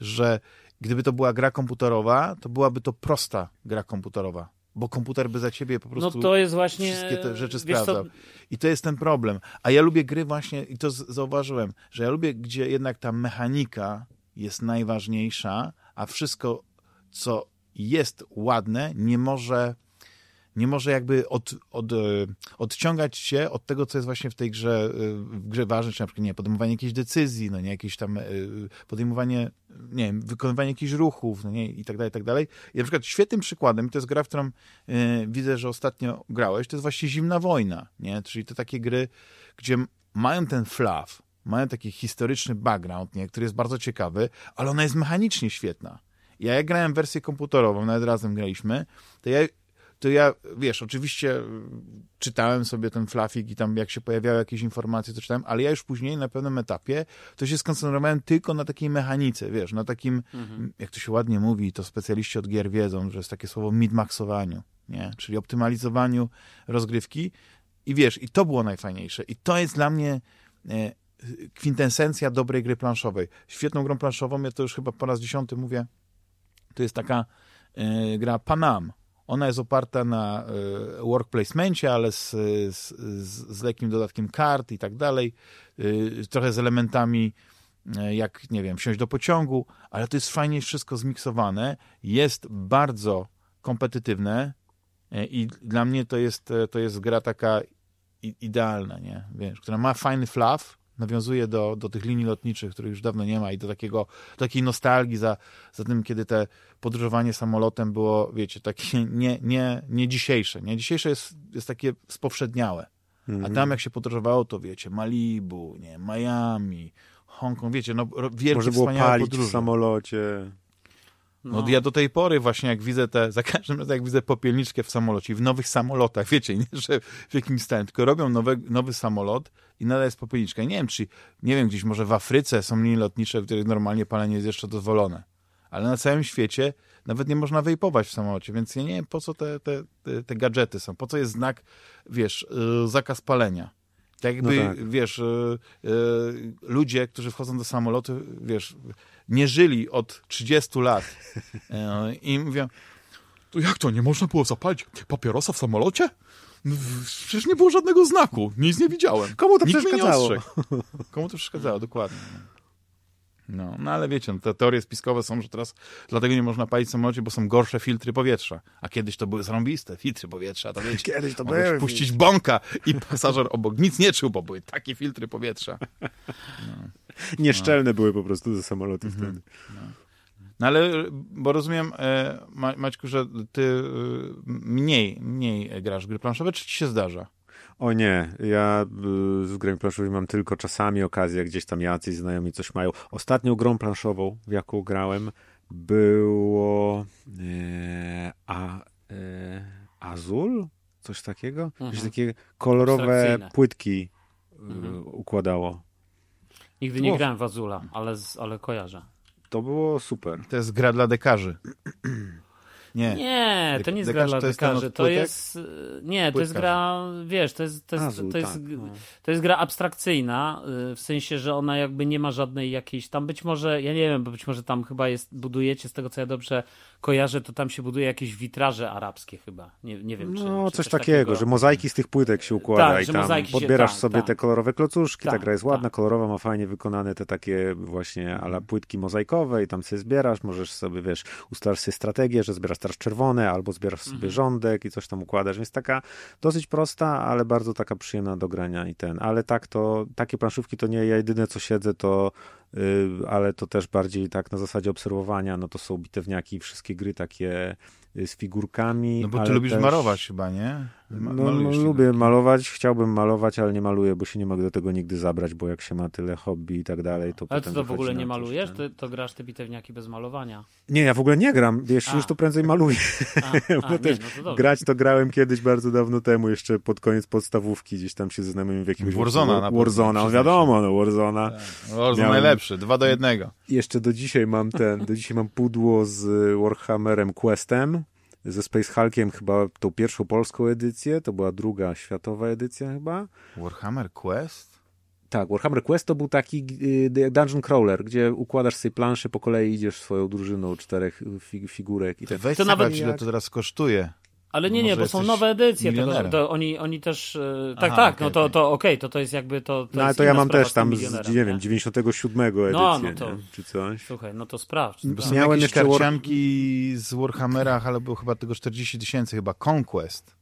że gdyby to była gra komputerowa, to byłaby to prosta gra komputerowa, bo komputer by za ciebie po no prostu no to jest właśnie, wszystkie te rzeczy sprawdzał. I to jest ten problem. A ja lubię gry właśnie, i to zauważyłem, że ja lubię, gdzie jednak ta mechanika jest najważniejsza, a wszystko, co jest ładne, nie może nie może jakby od, od, e, odciągać się od tego, co jest właśnie w tej grze, e, w grze ważne, czy na przykład nie, podejmowanie jakiejś decyzji, no nie, jakieś tam e, podejmowanie, nie wiem, wykonywanie jakichś ruchów, no nie, i tak dalej, i tak dalej. I na przykład świetnym przykładem, to jest gra, w którą widzę, że ostatnio grałeś, to jest właśnie Zimna Wojna, nie, czyli to takie gry, gdzie mają ten flaw, mają taki historyczny background, nie, który jest bardzo ciekawy, ale ona jest mechanicznie świetna. Ja jak grałem wersję komputerową, nawet razem graliśmy, to ja to ja, wiesz, oczywiście czytałem sobie ten flafik i tam jak się pojawiały jakieś informacje, to czytałem, ale ja już później na pewnym etapie to się skoncentrowałem tylko na takiej mechanice, wiesz, na takim, mhm. jak to się ładnie mówi, to specjaliści od gier wiedzą, że jest takie słowo midmaxowaniu, nie? Czyli optymalizowaniu rozgrywki i wiesz, i to było najfajniejsze. I to jest dla mnie e, kwintesencja dobrej gry planszowej. Świetną grą planszową, ja to już chyba po raz dziesiąty mówię, to jest taka e, gra Panam. Ona jest oparta na e, work ale z, z, z lekkim dodatkiem kart i tak dalej. E, trochę z elementami jak, nie wiem, wsiąść do pociągu, ale to jest fajnie wszystko zmiksowane. Jest bardzo kompetytywne i dla mnie to jest, to jest gra taka idealna, nie? Wiesz, która ma fajny fluff, nawiązuje do, do tych linii lotniczych, których już dawno nie ma i do takiego, takiej nostalgii za, za tym, kiedy te podróżowanie samolotem było, wiecie, takie nie, nie, nie dzisiejsze. Nie dzisiejsze jest, jest takie spowszedniało. A mhm. tam jak się podróżowało, to wiecie, Malibu, nie, Miami, Hongkong, wiecie, no wielkie, Może było palić podróże. w samolocie. No. no. ja do tej pory właśnie jak widzę te, za każdym razem jak widzę popielniczkę w samolocie, w nowych samolotach, wiecie, nie, że w jakimś stanie, tylko robią nowe, nowy samolot i nadal jest popielniczka. Nie wiem, czy, nie wiem, gdzieś może w Afryce są linie lotnicze, w których normalnie palenie jest jeszcze dozwolone. Ale na całym świecie nawet nie można wejpować w samolocie, więc ja nie wiem, po co te, te, te, te gadżety są, po co jest znak, wiesz, yy, zakaz palenia. Tak jakby, no tak. wiesz, yy, yy, ludzie, którzy wchodzą do samolotu, wiesz, nie żyli od 30 lat e, i mówią, to jak to, nie można było zapalić papierosa w samolocie? No, przecież nie było żadnego znaku, nic nie widziałem. Komu to Nikt przeszkadzało? Komu to przeszkadzało, dokładnie. No, no ale wiecie, no, te teorie spiskowe są, że teraz dlatego nie można palić w samolocie, bo są gorsze filtry powietrza. A kiedyś to były zarąbiste filtry powietrza, to wiecie. Kiedyś to były. puścić bąka i pasażer obok nic nie czuł, bo były takie filtry powietrza. No. Nieszczelne no. były po prostu ze samoloty mhm. wtedy. No. no. ale, bo rozumiem, e, Maćku, że ty e, mniej, mniej grasz gry planszowe, czy ci się zdarza? O nie, ja y, z grami planszowymi mam tylko czasami okazję, gdzieś tam jacyś znajomi coś mają. Ostatnią grą planszową, w jaką grałem, było e, a, e, Azul? Coś takiego? Mhm. takie kolorowe płytki mhm. układało. Nigdy nie grałem w Azula, ale, ale kojarzę. To było super. To jest gra dla dekarzy. Nie. Nie, to nie jest gra dla to jest dekarzy. To jest. Nie, to jest gra. Wiesz, to jest, to jest, Azul, to jest, tak, no. to jest gra abstrakcyjna, y, w sensie, że ona jakby nie ma żadnej jakiejś. Tam być może, ja nie wiem, bo być może tam chyba jest, budujecie z tego co ja dobrze kojarzę, to tam się buduje jakieś witraże arabskie chyba. Nie, nie wiem, czy. No, czy coś, takiego, takiego, że mozaiki z tych płytek się układa Tak, i tam mozaiki się- podbierasz tak, sobie tak. te kolorowe klocuszki, ta Tak, gra jest ładna, tak. kolorowa, ma fajnie wykonane te takie właśnie ala płytki mozaikowe i tam sobie zbierasz, możesz sobie, wiesz, ustalasz sobie strategię, że zbierasz teraz czerwone, albo zbierasz sobie Mhm. rządek i coś tam układasz, więc taka dosyć prosta, ale bardzo taka przyjemna do grania i ten, ale tak to, takie planszówki to nie ja jedyne co siedzę to y, ale to też bardziej tak na zasadzie obserwowania, no to są bitewniaki, wszystkie gry takie y, z figurkami. No bo ty lubisz też... marować chyba, nie? Ma- No, no lubię malować, chciałbym malować, ale nie maluję, bo się nie mogę do tego nigdy zabrać, bo jak się ma tyle hobby i tak dalej, to Ale ty potem to w ogóle nie malujesz? ten- Ty, to grasz te bitewniaki bez malowania. Nie, ja w ogóle nie gram, wiesz, A. już to prędzej maluję. A, Bo a nie, też no to. Grać to grałem kiedyś bardzo dawno temu, jeszcze pod koniec podstawówki, gdzieś tam się znajomymi w jakimś... Warzona na Warzona, no wiadomo, no Warzona. To Miałem- najlepszy, dwa do jednego. Jeszcze do dzisiaj mam ten, do dzisiaj mam pudło z Warhammerem Questem, ze Space Hulkiem chyba tą pierwszą polską edycję, to była druga światowa edycja chyba. Warhammer Quest? Tak, Warhammer Quest to był taki y, dungeon crawler, gdzie układasz sobie planszę, po kolei idziesz swoją drużyną czterech fi figurek i tak. weź To nawet ile to teraz kosztuje. Ale nie, nie, bo są nowe edycje tego. To oni, oni też. e, Tak, Aha, tak, okej, no to, okej. to okej, to to jest jakby to. to No ale to ja mam też tam z, nie wiem, 97 edycję, No, no to- nie? czy coś. Słuchaj, no to sprawdź. Bo Tak. są Miałem jeszcze War- karcianki z Warhammera, ale było chyba tego 40 tysięcy, chyba Conquest.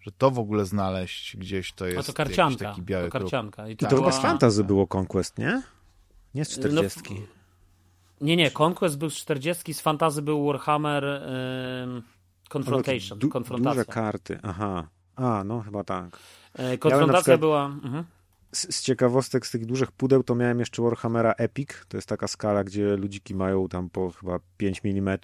Że to w ogóle znaleźć gdzieś to jest A to karcianka. taki biały To karcianka. I I to była- chyba z fantasy było Conquest, nie? Nie z No, 40. Nie, nie, Conquest był z 40, z fantazy był Warhammer ym, Confrontation. Du- konfrontacja. duże karty, aha. A, no chyba tak. E, konfrontacja przykład- była. Mhm. Z, ciekawostek z tych dużych pudeł to miałem jeszcze Warhammera Epic. To jest taka skala, gdzie ludziki mają tam po chyba 5 mm.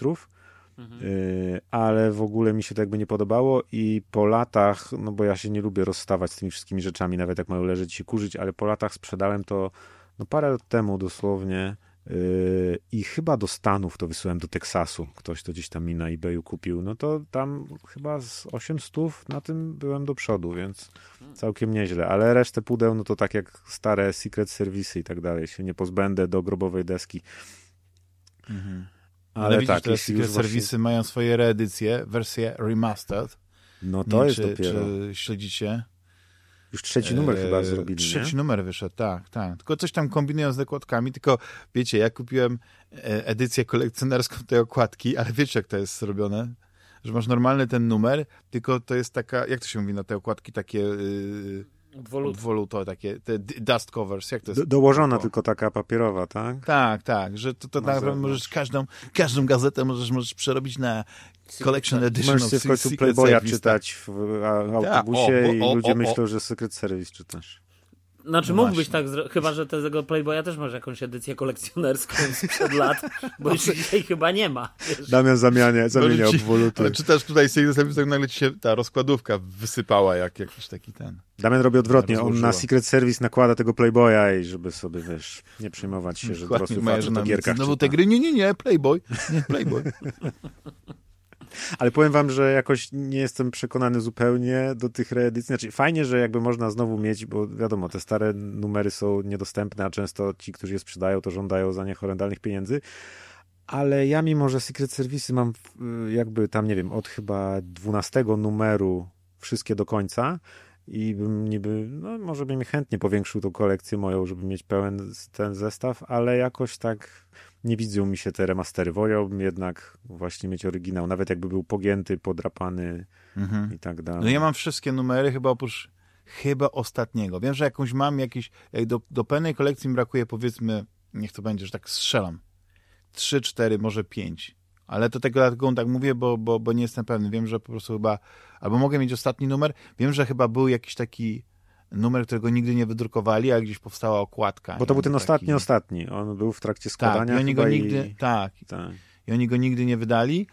Mhm. Yy, ale w ogóle mi się to jakby nie podobało i po latach, no bo ja się nie lubię rozstawać z tymi wszystkimi rzeczami, nawet jak mają leżeć i się kurzyć, ale po latach sprzedałem to no parę lat temu dosłownie i chyba do Stanów to wysłałem do Teksasu. Ktoś to gdzieś tam mi na eBayu kupił. No to tam chyba z 800 na tym byłem do przodu, więc całkiem nieźle, ale resztę pudeł, no to tak jak stare Secret Service i tak dalej, się nie pozbędę do grobowej deski. Mhm. Ale Ale widzisz, tak, Secret właśnie- Serwisy mają swoje reedycje, wersję remastered. No Nie to wiem, jest czy, dopiero. Czy śledzicie? Już trzeci numer Eee, chyba zrobili, Trzeci nie? numer wyszedł, tak, tak. Tylko coś tam kombinują z dokładkami, tylko wiecie, ja kupiłem e, edycję kolekcjonerską tej okładki, ale wiecie jak to jest zrobione? Że masz normalny ten numer, tylko to jest taka, jak to się mówi na te okładki, takie yy, Dwolutki. odwoluto, takie te dust covers, jak to jest? Do, dołożona tylko taka papierowa, tak? Tak, tak, że to, to Na naprawdę możesz każdą, każdą gazetę możesz, możesz przerobić na Collection Edition Możesz of sobie w końcu Playboya tak. czytać w autobusie Tak, o, i o, ludzie myślą, że Secret Service czytasz. Znaczy No mógłbyś właśnie. tak zrobić, chyba że tego Playboya też masz jakąś edycję kolekcjonerską sprzed lat, bo już dzisiaj chyba nie ma. Wiesz? Damian zamiania, zamienia ci- obwoluty. Ale czytasz tutaj Secret Service, tak nagle ci się ta rozkładówka wysypała jak jakiś taki ten. Damian robi odwrotnie. On na Secret Service nakłada tego Playboya i żeby sobie, wiesz, nie przejmować się, że Dokładnie, dorosły facet mówi, gierkach Znowu czyta. te gry, nie, nie, nie, Playboy, nie, Playboy. Ale powiem wam, że jakoś nie jestem przekonany zupełnie do tych reedycji. Znaczy, fajnie, że jakby można znowu mieć, bo wiadomo, te stare numery są niedostępne, a często ci, którzy je sprzedają, to żądają za nie horrendalnych pieniędzy. Ale ja mimo, że Secret Service mam y, jakby tam, nie wiem, od chyba 12 numeru wszystkie do końca i bym niby, no może bym chętnie powiększył tą kolekcję moją, żeby mieć pełen ten zestaw, ale jakoś tak nie widzą mi się te remastery. Wolałbym jednak właśnie mieć oryginał, nawet jakby był pogięty, podrapany Mhm. i tak dalej. No ja mam wszystkie numery, chyba oprócz chyba ostatniego. Wiem, że jakąś mam jakiś, jak do, do pełnej kolekcji mi brakuje powiedzmy, niech to będzie, że tak strzelam, trzy, cztery, może pięć. Ale to tego dlatego tak mówię, bo, bo, bo nie jestem pewny. Wiem, że po prostu chyba, albo mogę mieć ostatni numer. Wiem, że chyba był jakiś taki numer, którego nigdy nie wydrukowali, a gdzieś powstała okładka. Bo to był ten taki- ostatni, ostatni. On był w trakcie Tak, składania i oni go nigdy, i... tak, tak. i oni go nigdy nie wydali.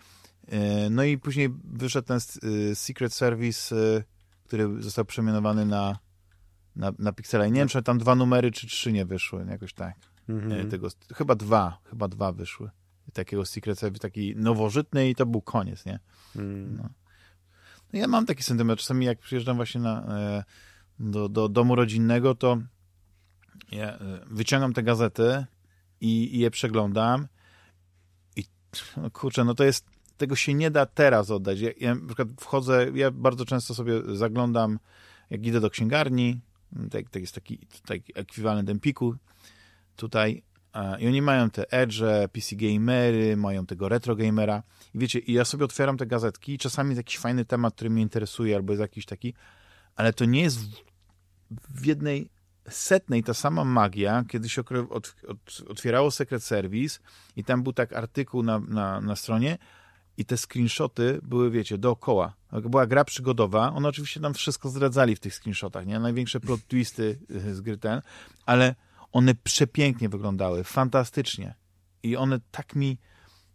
E, No i później wyszedł ten y, Secret Service, y, który został przemianowany na na, na Pixela. I nie wiem, czy tam dwa numery, czy trzy nie wyszły, jakoś tak. Mhm. Tego, chyba dwa, chyba dwa wyszły. Takiego Secret Service, taki nowożytny i to był koniec, nie? Mm. No. No ja mam taki sentyment. Czasami jak przyjeżdżam właśnie na, e, do, do domu rodzinnego, to ja e, wyciągam te gazety i, i je przeglądam i no kurczę, no to jest, tego się nie da teraz oddać. Ja, ja na przykład wchodzę, ja bardzo często sobie zaglądam, jak idę do księgarni, tak, tak jest taki, taki ekwiwalent Empiku tutaj i oni mają te Edge, PC Gamery, mają tego Retro Gamera i wiecie, i ja sobie otwieram te gazetki i czasami jest jakiś fajny temat, który mnie interesuje albo jest jakiś taki, ale to nie jest w jednej setnej ta sama magia, kiedy się od, od, otwierało Secret Service i tam był tak artykuł na, na, na stronie i te screenshoty były, wiecie, dookoła. Była gra przygodowa, one oczywiście tam wszystko zdradzali w tych screenshotach, nie? Największe plot twisty z gry ten, ale one przepięknie wyglądały, fantastycznie. I one tak mi,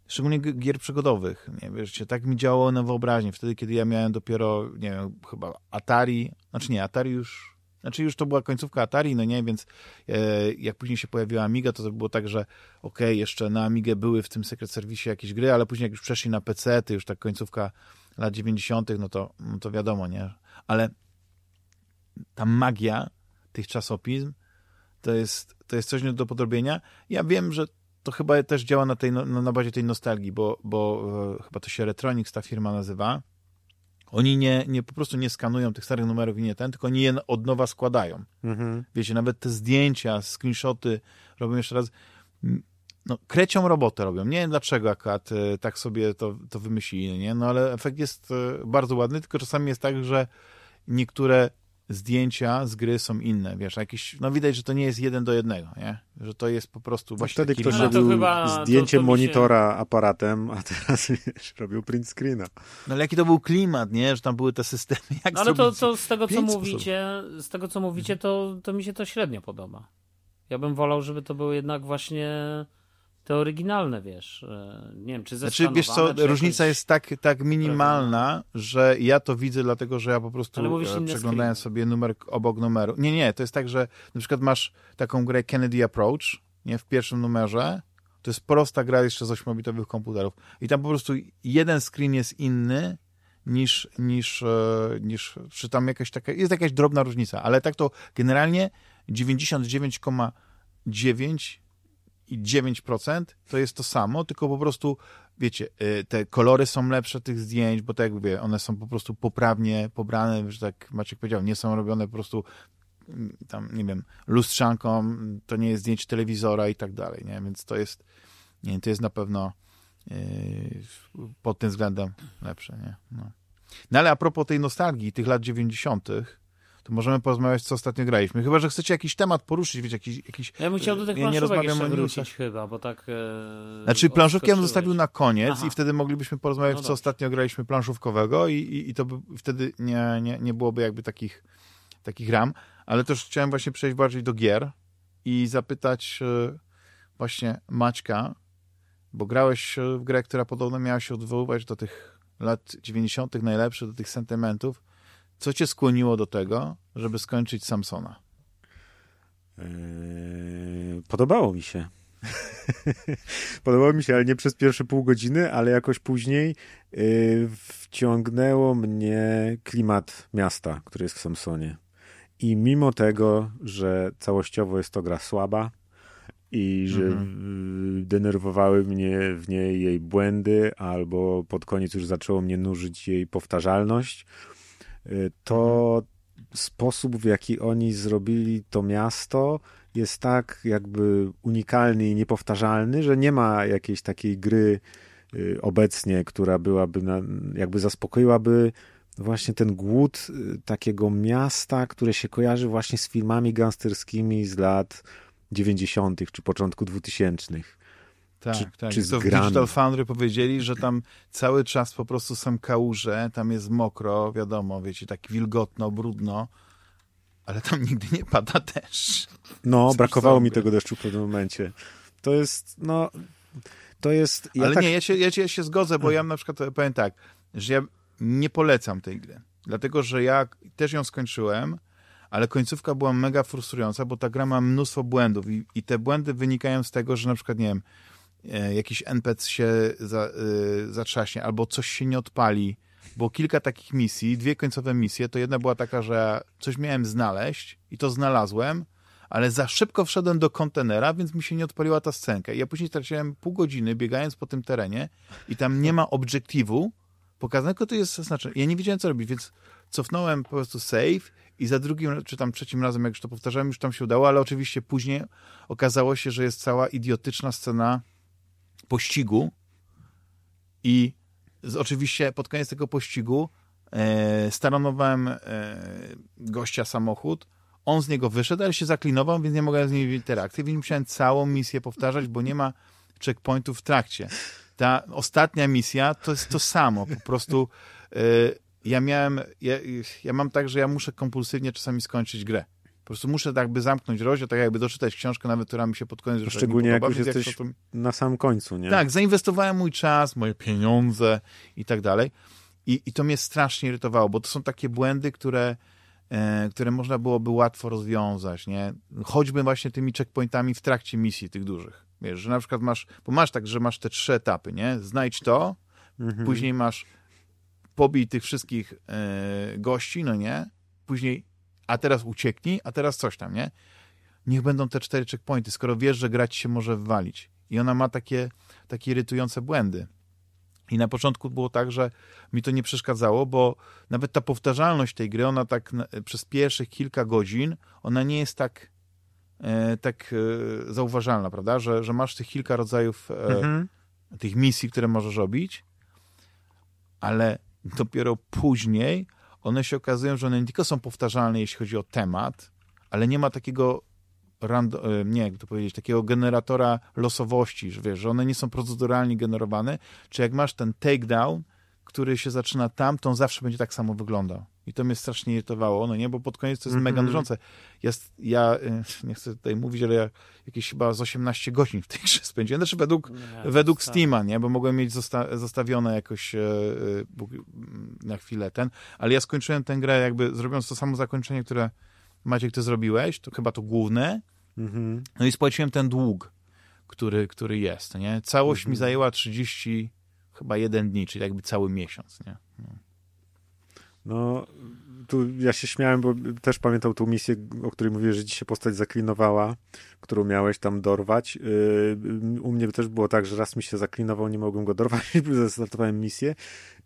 szczególnie gier przygodowych, nie wiecie, tak mi działało na wyobraźnię. Wtedy, kiedy ja miałem dopiero, nie wiem, chyba Atari, znaczy nie, Atari już, znaczy już to była końcówka Atari, no nie, więc e, jak później się pojawiła Amiga, to, to było tak, że okej, okay, jeszcze na Amigę były w tym Secret Service jakieś gry, ale później jak już przeszli na PC, to już tak końcówka lat 90., no to, no to wiadomo, nie, ale ta magia tych czasopism to jest, to jest coś nie do podrobienia. Ja wiem, że to chyba też działa na, tej, na, na bazie tej nostalgii, bo, bo e, chyba to się Retronix ta firma nazywa. Oni nie, nie po prostu nie skanują tych starych numerów i nie ten, tylko oni je od nowa składają. Mhm. Wiecie, nawet te zdjęcia, screenshoty robią jeszcze raz. No, krecią robotę robią. Nie wiem dlaczego akurat e, tak sobie to, to wymyślili, nie? No ale efekt jest e, bardzo ładny, tylko czasami jest tak, że niektóre zdjęcia z gry są inne, wiesz, jakieś, no widać, że to nie jest jeden do jednego, nie? Że to jest po prostu właśnie Wtedy taki... ktoś No to robił chyba- zdjęcie to- to mi się- monitora aparatem, a teraz wiesz, robił print screena. No ale jaki to był klimat, nie? Że tam były te systemy, jak No, ale to, to z tego, co mówicie, z tego, co mówicie, to, to mi się to średnio podoba. Ja bym wolał, żeby to były jednak właśnie te oryginalne, wiesz. e, Nie wiem, czy Znaczy, wiesz co, czy różnica jest tak, tak minimalna, że ja to widzę, dlatego że ja po prostu e, przeglądałem sobie numer obok numeru. Nie, nie, to jest tak, że na przykład masz taką grę Kennedy Approach, nie, w pierwszym numerze, to jest prosta gra jeszcze z 8-bitowych komputerów i tam po prostu jeden screen jest inny niż, niż, e, niż czy tam jakaś taka, jest jakaś drobna różnica, ale tak to generalnie 99,9 i 9% to jest to samo, tylko po prostu, wiecie, y, te kolory są lepsze tych zdjęć, bo tak jak mówię, one są po prostu poprawnie pobrane, że tak Maciek powiedział, nie są robione po prostu mm, tam, nie wiem, lustrzanką, to nie jest zdjęcie telewizora i tak dalej, nie? Więc to jest, nie, to jest na pewno yy, pod tym względem lepsze, nie? No. no ale a propos tej nostalgii, tych lat 90., to możemy porozmawiać, co ostatnio graliśmy. Chyba, że chcecie jakiś temat poruszyć, wiecie, jakiś... jakiś Ja bym chciał do tych ja nie rozmawiam o wrócić chyba, bo tak... E, Znaczy, planszówki ja bym zostawił na koniec Aha. i wtedy moglibyśmy porozmawiać, No co dobrze. ostatnio graliśmy planszówkowego i, i, i to by, wtedy nie, nie, nie byłoby jakby takich, takich ram, ale też chciałem właśnie przejść bardziej do gier i zapytać e, właśnie Maćka, bo grałeś e, w grę, która podobno miała się odwoływać do tych lat 90. najlepszych, do tych sentymentów. Co cię skłoniło do tego, żeby skończyć Samsona? Eee, Podobało mi się. Podobało mi się, ale nie przez pierwsze pół godziny, ale jakoś później yy, wciągnęło mnie klimat miasta, który jest w Samsonie. I mimo tego, że całościowo jest to gra słaba i że Mhm. yy, denerwowały mnie w niej jej błędy, albo pod koniec już zaczęło mnie nużyć jej powtarzalność, yy, to sposób, w jaki oni zrobili to miasto, jest tak jakby unikalny i niepowtarzalny, że nie ma jakiejś takiej gry y, obecnie, która byłaby, na, jakby zaspokoiłaby właśnie ten głód y, takiego miasta, które się kojarzy właśnie z filmami gangsterskimi z lat 90. czy początku 2000. Tak, Czy- tak. czy to w. Digital Foundry powiedzieli, że tam cały czas po prostu są kałuże, tam jest mokro, wiadomo, wiecie, tak wilgotno, brudno, ale tam nigdy nie pada deszcz. No, Coś brakowało mi tego deszczu w pewnym momencie. To jest, no, to jest... Ja ale tak- nie, ja się, ja, się, ja się zgodzę, bo ja na przykład powiem tak, że ja nie polecam tej gry, dlatego, że ja też ją skończyłem, ale końcówka była mega frustrująca, bo ta gra ma mnóstwo błędów i, i te błędy wynikają z tego, że na przykład, nie wiem, e, jakiś NPC się za, y, zatrzaśnie albo coś się nie odpali, było kilka takich misji, dwie końcowe misje, to jedna była taka, że coś miałem znaleźć i to znalazłem, ale za szybko wszedłem do kontenera, więc mi się nie odpaliła ta scenka. I ja później straciłem pół godziny biegając po tym terenie i tam nie ma obiektywu pokazanego, to jest znaczone. Ja nie wiedziałem, co robić, więc cofnąłem po prostu save i za drugim, czy tam trzecim razem, jak już to powtarzałem, już tam się udało, ale oczywiście później okazało się, że jest cała idiotyczna scena pościgu i z, oczywiście pod koniec tego pościgu e, staranowałem e, gościa samochód, on z niego wyszedł, ale się zaklinował, więc nie mogłem z nim interakcji, więc musiałem całą misję powtarzać, bo nie ma checkpointów w trakcie. Ta ostatnia misja to jest to samo, po prostu e, ja miałem, ja, ja mam tak, że ja muszę kompulsywnie czasami skończyć grę. Po prostu muszę tak by zamknąć rozdział, tak jakby doczytać książkę, nawet która mi się pod koniec... Szczególnie jak już jesteś jak to, na samym końcu, nie? Tak, zainwestowałem mój czas, moje pieniądze i tak dalej. I, I to mnie strasznie irytowało, bo to są takie błędy, które, e, które można byłoby łatwo rozwiązać, nie? Choćby właśnie tymi checkpointami w trakcie misji tych dużych. Wiesz, że na przykład masz, bo masz tak, że masz te trzy etapy, nie? Znajdź to, mhm. później masz pobij tych wszystkich e, gości, no nie? Później, a teraz ucieknij, a teraz coś tam, nie? Niech będą te cztery checkpointy, skoro wiesz, że grać się może wywalić. I ona ma takie, takie irytujące błędy. I na początku było tak, że mi to nie przeszkadzało, bo nawet ta powtarzalność tej gry, ona tak przez pierwszych kilka godzin, ona nie jest tak, e, tak e, zauważalna, prawda? Że, że masz tych kilka rodzajów e, mhm. tych misji, które możesz robić, ale dopiero później one się okazują, że one nie tylko są powtarzalne, jeśli chodzi o temat, ale nie ma takiego rando, e, nie, jak to powiedzieć, takiego generatora losowości, że wiesz, że one nie są proceduralnie generowane, czy jak masz ten takedown, który się zaczyna tam, to on zawsze będzie tak samo wyglądał. I to mnie strasznie irytowało, no nie, bo pod koniec to jest mm -hmm. mega nużące. Ja, ja, nie chcę tutaj mówić, ale ja jakieś chyba z 18 godzin w tej grze spędziłem, znaczy według, nie, według Steama, nie, bo mogłem mieć zosta zostawione jakoś e, e, na chwilę ten, ale ja skończyłem tę grę jakby zrobiąc to samo zakończenie, które Maciek, ty zrobiłeś, to chyba to główne, mm -hmm. no i spłaciłem ten dług, który, który jest, nie. Całość mm -hmm. mi mhm. zajęła 30 chyba jeden dni, czyli jakby cały miesiąc, nie. No. No, tu ja się śmiałem, bo też pamiętam tą misję, o której mówię, że się postać zaklinowała, którą miałeś tam dorwać. Yy, u mnie też było tak, że raz mi się zaklinował, nie mogłem go dorwać, zastartowałem misję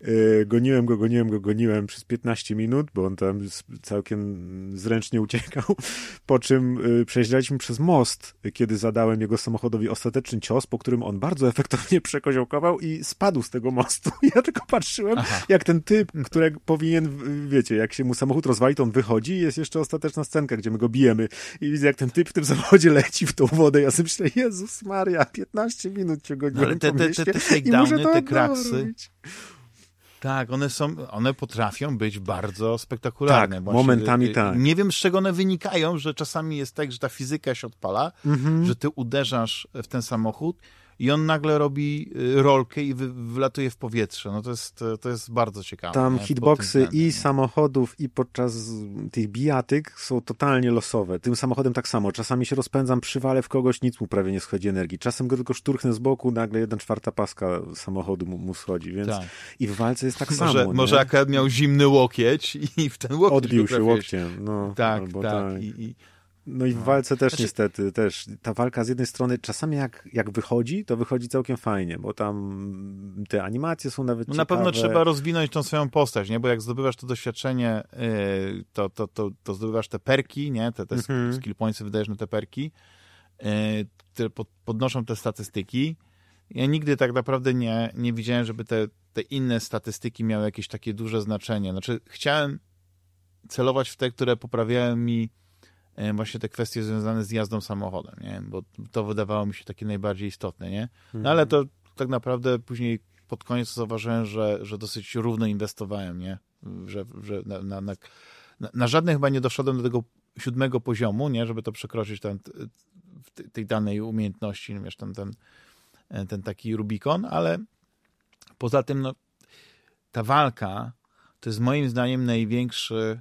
E, goniłem go, goniłem go, goniłem przez 15 minut, bo on tam całkiem zręcznie uciekał. Po czym przejeżdżaliśmy przez most, kiedy zadałem jego samochodowi ostateczny cios, po którym on bardzo efektownie przekoziołkował i spadł z tego mostu. Ja tylko patrzyłem, Aha. jak ten typ, który powinien, wiecie, jak się mu samochód rozwali, to on wychodzi i jest jeszcze ostateczna scenka, gdzie my go bijemy. I widzę, jak ten typ w tym samochodzie leci w tą wodę. Ja sobie myślę, Jezus Maria, 15 minut cię goniłem no, ale te, te, te, te takedowny, te kraksy. Tak, one są, one potrafią być bardzo spektakularne. Tak, momentami y, tak. Nie wiem, z czego one wynikają, że czasami jest tak, że ta fizyka się odpala, mhm. że ty uderzasz w ten samochód i on nagle robi y, rolkę i wy, wylatuje w powietrze. No to jest, to jest bardzo ciekawe. Tam nie? hitboxy i samochodów i podczas tych bijatyk są totalnie losowe. Tym samochodem tak samo. Czasami się rozpędzam, przywalę w kogoś, nic mu prawie nie schodzi energii. Czasem go tylko szturchnę z boku, nagle jedna czwarta paska samochodu mu, mu schodzi, więc tak. i w walce jest tak może, samo. Może akurat miał zimny łokieć i w ten łokieć Odbił się łokciem. No, tak, tak. tak. I, i no i w no. walce też znaczy... niestety, też ta walka z jednej strony czasami jak, jak wychodzi, to wychodzi całkiem fajnie, bo tam te animacje są nawet no Na pewno trzeba rozwinąć tą swoją postać, nie? Bo jak zdobywasz to doświadczenie, yy, to, to, to, to zdobywasz te perki, nie? Te, te mhm. skill pointsy wydajesz na te perki, yy, które pod, podnoszą te statystyki. Ja nigdy tak naprawdę nie, nie widziałem, żeby te, te inne statystyki miały jakieś takie duże znaczenie. Znaczy, chciałem celować w te, które poprawiają mi właśnie te kwestie związane z jazdą samochodem, nie? bo to wydawało mi się takie najbardziej istotne, nie? No mhm. ale to tak naprawdę później pod koniec zauważyłem, że, że dosyć równo inwestowałem, nie? Że, że na, na, na, na żadne chyba nie doszedłem do tego siódmego poziomu, nie? Żeby to przekroczyć ten, tej danej umiejętności, wiesz, ten, ten, e, ten taki Rubikon, ale poza tym, no, ta walka to jest moim zdaniem największy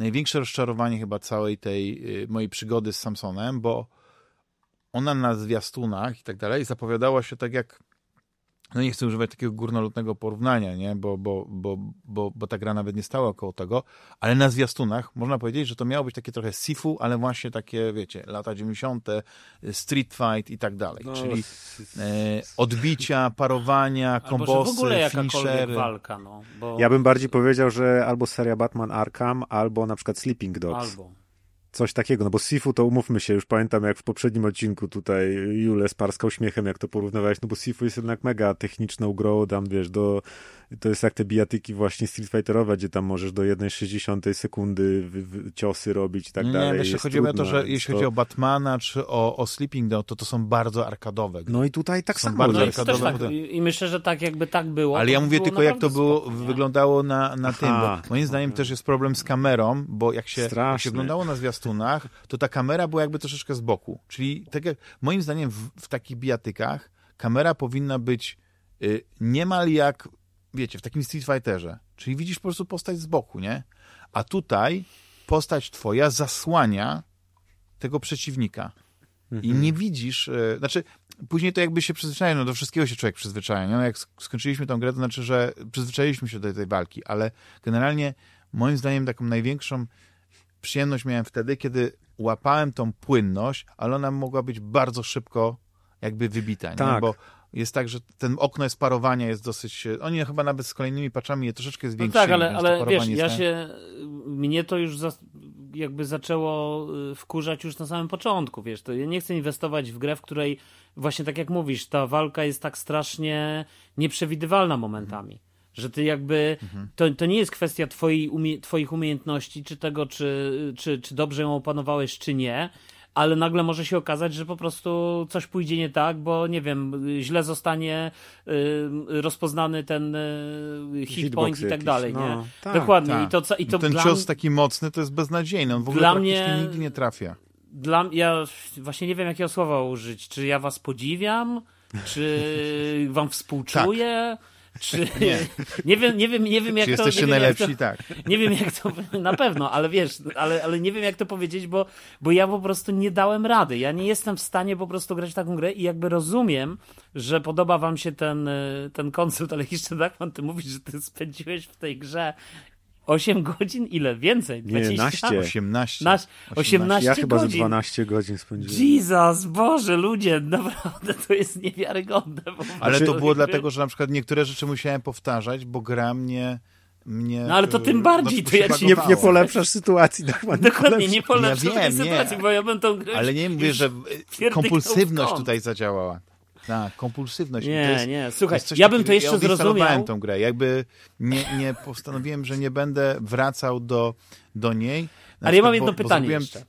największe rozczarowanie chyba całej tej y, mojej przygody z Samsonem, bo ona na zwiastunach i tak dalej zapowiadała się tak jak no nie chcę używać takiego górnolotnego porównania, nie? Bo, bo, bo, bo, bo ta gra nawet nie stała około tego, ale na zwiastunach można powiedzieć, że to miało być takie trochę sifu, ale właśnie takie, wiecie, lata 90., street fight i tak dalej, no, czyli e, odbicia, parowania, kombosy, w ogóle finishery. walka, no. Bo... Ja bym bardziej powiedział, że albo seria Batman Arkham, albo na przykład Sleeping Dogs. Albo. Coś takiego, no bo Sifu to umówmy się, już pamiętam jak w poprzednim odcinku tutaj Jule sparskał śmiechem, jak to porównywałeś, no bo Sifu jest jednak mega techniczną grą, tam wiesz, do to jest jak te bijatyki właśnie Street Fighterowe, gdzie tam możesz do 1,60 sekundy w, w, ciosy robić i tak nie, dalej. Nie, jeśli chodzi o to, że jeśli to... chodzi o Batmana czy o, o Sleeping Down, to to są bardzo arkadowe. No i tutaj tak są samo. Bardzo no arkadowe. Tak. I myślę, że tak jakby tak było. Ale ja mówię tylko jak to było, spoko, wyglądało na, na tym, bo moim zdaniem też jest problem z kamerą, bo jak się, jak się oglądało na zwiastunach, to ta kamera była jakby troszeczkę z boku. Czyli tak jak, moim zdaniem w, w takich bijatykach kamera powinna być y, niemal jak wiecie, w takim Street Fighterze. Czyli widzisz po prostu postać z boku, nie? A tutaj postać twoja zasłania tego przeciwnika. Mhm. I nie widzisz, e, znaczy później to jakby się przyzwyczaja, no do wszystkiego się człowiek przyzwyczaja, nie? No jak skończyliśmy tą grę, to znaczy, że przyzwyczailiśmy się do tej walki, ale generalnie moim zdaniem taką największą przyjemność miałem wtedy, kiedy łapałem tą płynność, ale ona mogła być bardzo szybko jakby wybita, tak. nie? Bo jest tak, że ten okno jest parowania jest dosyć... Oni chyba nawet z kolejnymi paczami je troszeczkę zwiększyli. No tak, ale, ale wiesz, ja się... Mnie to już za, jakby zaczęło y, wkurzać już na samym początku, wiesz, to ja nie chcę inwestować w grę, w której właśnie tak jak mówisz, ta walka jest tak strasznie nieprzewidywalna momentami. Że ty jakby, mhm. to, to nie jest kwestia twojej umie, twoich umiejętności, czy tego, czy, czy, czy dobrze ją opanowałeś, czy nie, ale nagle może się okazać, że po prostu coś pójdzie nie tak, bo nie wiem, źle zostanie y, rozpoznany ten y, hit point i tak dalej, no, nie? Tak, Dokładnie. Tak. I to, i to ten dla... cios taki mocny to jest beznadziejny, on w ogóle dla mnie... nigdy nie trafia. Dla ja właśnie nie wiem, jakiego słowa użyć. Czy ja was podziwiam? Czy wam współczuję? Tak. Czy, nie. nie wiem, nie wiem, nie wiem jak Czy to... jesteście najlepsi, to, tak. Nie wiem jak to, na pewno, ale wiesz, ale, ale nie wiem jak to powiedzieć, bo, bo ja po prostu nie dałem rady. Ja nie jestem w stanie po prostu grać w taką grę i jakby rozumiem, że podoba wam się ten, ten koncept, ale jeszcze tak pan ty mówisz, że ty spędziłeś w tej grze 8 godzin? Ile? Więcej? 20? 18. 18. 18, 18 ja chyba godzin. z 12 godzin spędziłem. Jesus, Boże, ludzie, naprawdę to jest niewiarygodne. Ale to było dlatego, że na przykład niektóre rzeczy musiałem powtarzać, bo gra mnie mnie... No ale to tym bardziej, no, to ja ci nie, nie polepszasz sytuacji. Tak, Dokładnie, nie polepszasz ja wiem, sytuacji, bo ja bym tą grę... Ale nie mówię, że kompulsywność tutaj zadziałała. Tak, kompulsywność. Nie, jest, nie, słuchaj, ja bym to jeszcze ja zrozumiał. tą grę, jakby nie, nie postanowiłem, że nie będę wracał do, do niej. Ale ja mam jedno bo, pytanie bo zrobiłem...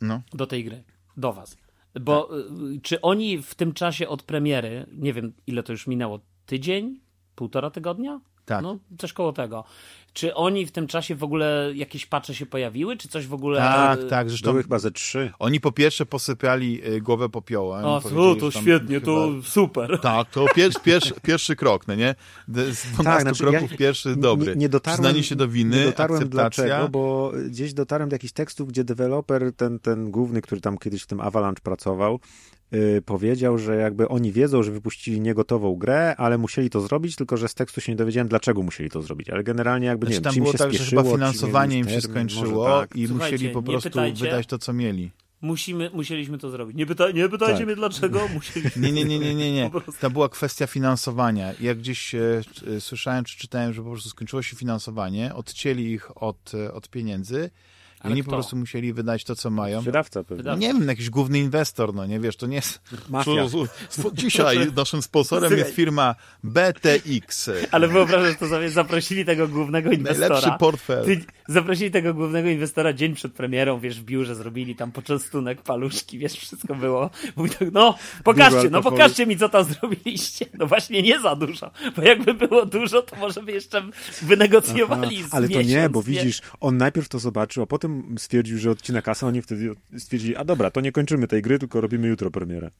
no. do tej gry, do was. Bo tak. czy oni w tym czasie od premiery, nie wiem ile to już minęło, tydzień, półtora tygodnia? Tak. No, coś koło tego. Czy oni w tym czasie w ogóle jakieś pacze się pojawiły, czy coś w ogóle... Tak, tak. Zresztą Były chyba ze trzy. Oni po pierwsze posypiali y, głowę popiołem. O, to, to świetnie, chyba... to super. Tak, to pierwszy, pierwszy, pierwszy krok, no nie? Z 12 tak, znaczy, kroków ja pierwszy dobry. Nie, nie dotarłem, Przyznanie się do winy, nie dotarłem akceptacja. dlaczego, bo gdzieś dotarłem do jakichś tekstów, gdzie deweloper, ten, ten główny, który tam kiedyś w tym Avalanche pracował, powiedział, że jakby oni wiedzą, że wypuścili niegotową grę, ale musieli to zrobić, tylko że z tekstu się nie dowiedziałem, dlaczego musieli to zrobić. Ale generalnie jakby znaczy, nie tam wiem, było się tak, spieszyło, że chyba finansowanie im się skończyło tak. i Słuchajcie, musieli po prostu pytajcie, wydać to, co mieli. Musimy, musieliśmy to zrobić. Nie, pyta, nie pytajcie tak. mnie dlaczego, musieliśmy. Nie, nie, nie, nie, nie. nie. To była kwestia finansowania. Jak gdzieś e, słyszałem, czy czytałem, że po prostu skończyło się finansowanie, odcięli ich od, e, od pieniędzy i oni kto? po prostu musieli wydać to, co mają. Wydawca pewnie. No, nie wiem, jakiś główny inwestor, no nie wiesz, to nie jest... Mafia. Dzisiaj naszym sponsorem jest firma BTX. Ale wyobrażasz to sobie, zaprosili tego głównego inwestora. Najlepszy portfel. Ty, zaprosili tego głównego inwestora dzień przed premierą, wiesz, w biurze zrobili tam poczęstunek, paluszki, wiesz, wszystko było. Mówi tak, no, pokażcie, no pokażcie mi, co tam zrobiliście. No właśnie nie za dużo, bo jakby było dużo, to może by jeszcze wynegocjowali Aha, Ale to nie, bo widzisz, on najpierw to zobaczył, a potem potem stwierdził, że odcina kasę, oni wtedy stwierdzili, a dobra, to nie kończymy tej gry, tylko robimy jutro premierę.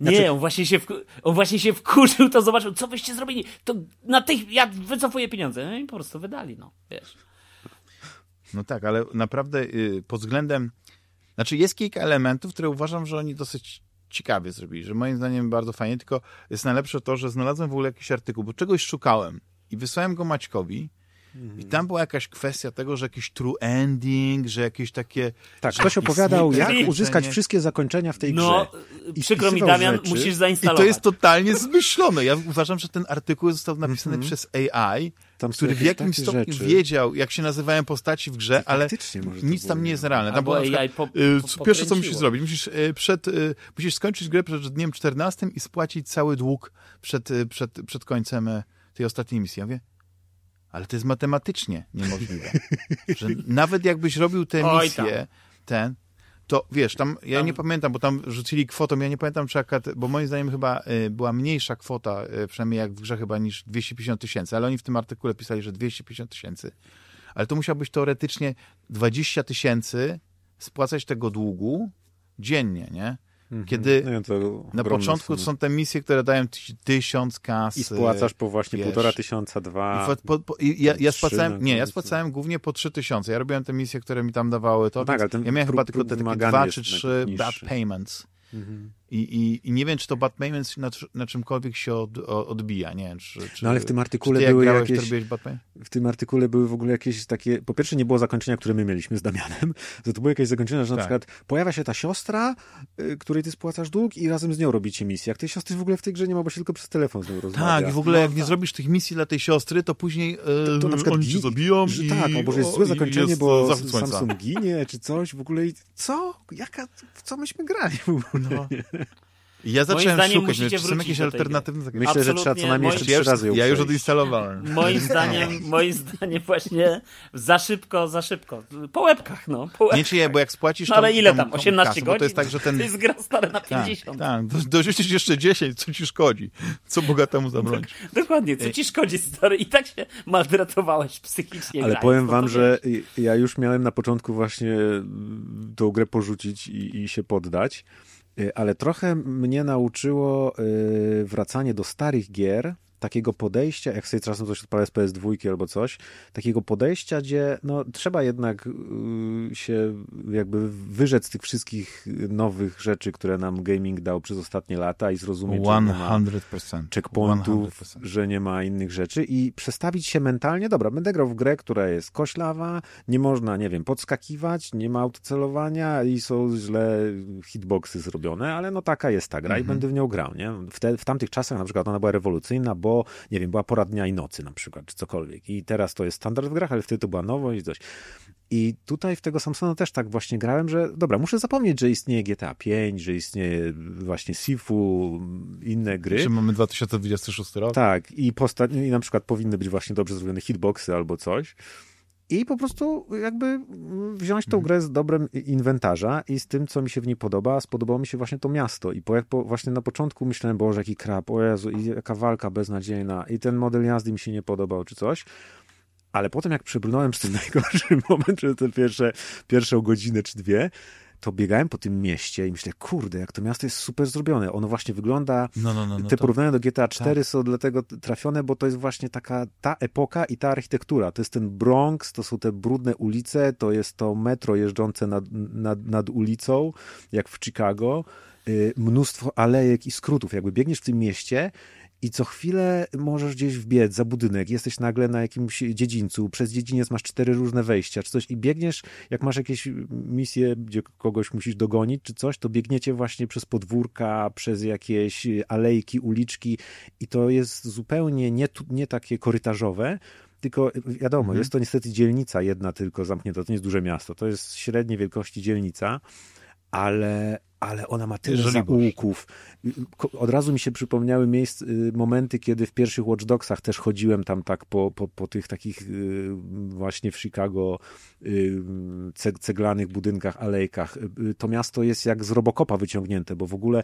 Znaczy... Nie, on właśnie, się on właśnie się wkurzył, to zobaczył, co byście zrobili, to na tych, ja wycofuję pieniądze. No i po prostu wydali, no, wiesz. No tak, ale naprawdę y, pod względem... Znaczy jest kilka elementów, które uważam, że oni dosyć ciekawie zrobili, że moim zdaniem bardzo fajnie, tylko jest najlepsze to, że znalazłem w ogóle jakiś artykuł, bo czegoś szukałem i wysłałem go Maćkowi i tam była jakaś kwestia tego, że jakiś true ending, że jakieś takie... Tak, ktoś opowiadał, jak uzyskać wszystkie zakończenia w tej No, grze. I przykro mi, Damian, rzeczy. musisz I zainstalować. to jest totalnie zmyślone. Ja uważam, że ten artykuł został napisany Mhm. przez AI, Tam który w jakimś stopniu rzeczy. wiedział, jak się nazywają postaci w grze, ale może to nic tam nie jest realne. Tam było AI po, y, po, co- Pierwsze, co musisz zrobić, musisz, y, przed, y, musisz skończyć grę przed dniem 14 i spłacić cały dług przed, przed, przed końcem tej ostatniej misji. Ja mówię, ale to jest matematycznie niemożliwe. że nawet jakbyś robił tę Oj misję, ten, to wiesz, tam, ja Tam- nie pamiętam, bo tam rzucili kwotą, ja nie pamiętam, czy jaka, bo moim zdaniem chyba y, była mniejsza kwota, y, przynajmniej jak w grze chyba, niż 250 tysięcy, ale oni w tym artykule pisali, że 250 tysięcy. Ale to musiałbyś teoretycznie 20 tysięcy spłacać tego długu dziennie, nie? Mhm. Kiedy No, to na początku sumy. są te misje, które dają ci tysiąc kas. I spłacasz po właśnie wiesz, półtora tysiąca, dwa. i po, po, po, i ja, ja trzy spłacałem, na nie, ja spłacałem głównie po 3000. Ja robiłem te misje, które mi tam dawały to. No tak, ale ten ja miałem próg- chyba tylko te takie dwa czy trzy bad niższy. payments. Mhm. I, i, I nie wiem, czy to payments na, na czymkolwiek się od, odbija. Nie wiem, czy, czy, No ale w tym artykule były grałeś, jakieś... to w tym artykule były w ogóle jakieś takie, po pierwsze nie było zakończenia, które my mieliśmy z Damianem, to, to były jakieś zakończenia, że na Tak. przykład pojawia się ta siostra, y, której ty spłacasz dług i razem z nią robicie misję. Jak tej siostry w ogóle w tej grze nie ma, bo się tylko przez telefon z nią rozmawia. Tak, i w ogóle No jak nie tak. zrobisz tych misji dla tej siostry, to później e, to na przykład oni cię gi- zabiją że i, tak, albo że jest złe zakończenie, jest bo. Samsung ginie, czy coś, w ogóle i co? Jaka, w co myśmy grali w ogóle? No. I ja zacząłem zdaniem szukać, musicie czy są jakieś gry. alternatywne zakończenia. Myślę, że trzeba co Absolutnie, najmniej moim- jeszcze trzy razy ją ja już odinstalowałem. Moim zdaniem, moim zdaniem właśnie za szybko, za szybko. Po łebkach, no. Po łebkach. Nie, czy nie, bo jak spłacisz No ale ile tam? tą 18 kasę, godzin? Bo to jest tak, że ten... To jest gra stara na Tak, 50. tak, do- dorzucisz jeszcze 10, co ci szkodzi? Co bogatemu zabronić? Dokładnie, co ci szkodzi, stary? I tak się maltretowałeś psychicznie Ale grając, powiem wam, to że ja już miałem na początku właśnie tą grę porzucić i, i się poddać, y, ale trochę mnie nauczyło y, wracanie do starych gier, takiego podejścia, jak sobie czasem coś odpala z PS2 albo coś, takiego podejścia, gdzie no, trzeba jednak y, się jakby wyrzec z tych wszystkich nowych rzeczy, które nam gaming dał przez ostatnie lata i zrozumieć, że nie ma 100%. checkpointów, 100%. że nie ma innych rzeczy i przestawić się mentalnie, dobra, będę grał w grę, która jest koślawa, nie można, nie wiem, podskakiwać, nie ma autocelowania i są źle hitboxy zrobione, ale no taka jest ta gra i Mhm. będę w nią grał, nie? W, te, w tamtych czasach na przykład ona była rewolucyjna, bo, nie wiem, była pora dnia i nocy na przykład, czy cokolwiek i teraz to jest standard w grach, ale wtedy to była nowość i coś. I tutaj w tego Samsona też tak właśnie grałem, że dobra, muszę zapomnieć, że istnieje GTA 5, że istnieje właśnie Sifu, inne gry. Czy mamy 2026 rok? Tak, i, posta- i na przykład powinny być właśnie dobrze zrobione hitboxy albo coś. I po prostu jakby mm, wziąć tą grę z dobrem inwentarza i z tym, co mi się w niej podoba, spodobało mi się właśnie to miasto. I po, jak po, właśnie na początku myślałem, Boże, jaki krab, o Jezu, i jaka walka beznadziejna, i ten model jazdy mi się nie podobał, czy coś. Ale potem jak przebrnąłem z tym najgorszym moment, że te pierwsze, pierwszą godzinę czy dwie, to biegałem po tym mieście i myślę, kurde, jak to miasto jest super zrobione. Ono właśnie wygląda No, no, no. no te to- porównania do GTA 4 tak. są dlatego trafione, bo to jest właśnie taka ta epoka i ta architektura. To jest ten Bronx, to są te brudne ulice, to jest to metro jeżdżące nad, nad, nad ulicą, jak w Chicago. Y, Mnóstwo alejek i skrótów. Jakby biegniesz w tym mieście i co chwilę możesz gdzieś wbiec za budynek, jesteś nagle na jakimś dziedzińcu, przez dziedziniec masz cztery różne wejścia, czy coś i biegniesz, jak masz jakieś misje, gdzie kogoś musisz dogonić, czy coś, to biegniecie właśnie przez podwórka, przez jakieś alejki, uliczki i to jest zupełnie nie, nie takie korytarzowe, tylko wiadomo, Mhm. jest to niestety dzielnica jedna tylko zamknięta, to nie jest duże miasto, to jest średniej wielkości dzielnica, ale, ale ona ma tyle Jeżeli zaułków. Od razu mi się przypomniały miejsc, y, momenty, kiedy w pierwszych Watch Dogsach też chodziłem tam tak po, po, po tych takich y, właśnie w Chicago y, ce- ceglanych budynkach, alejkach. To miasto jest jak z Robocopa wyciągnięte, bo w ogóle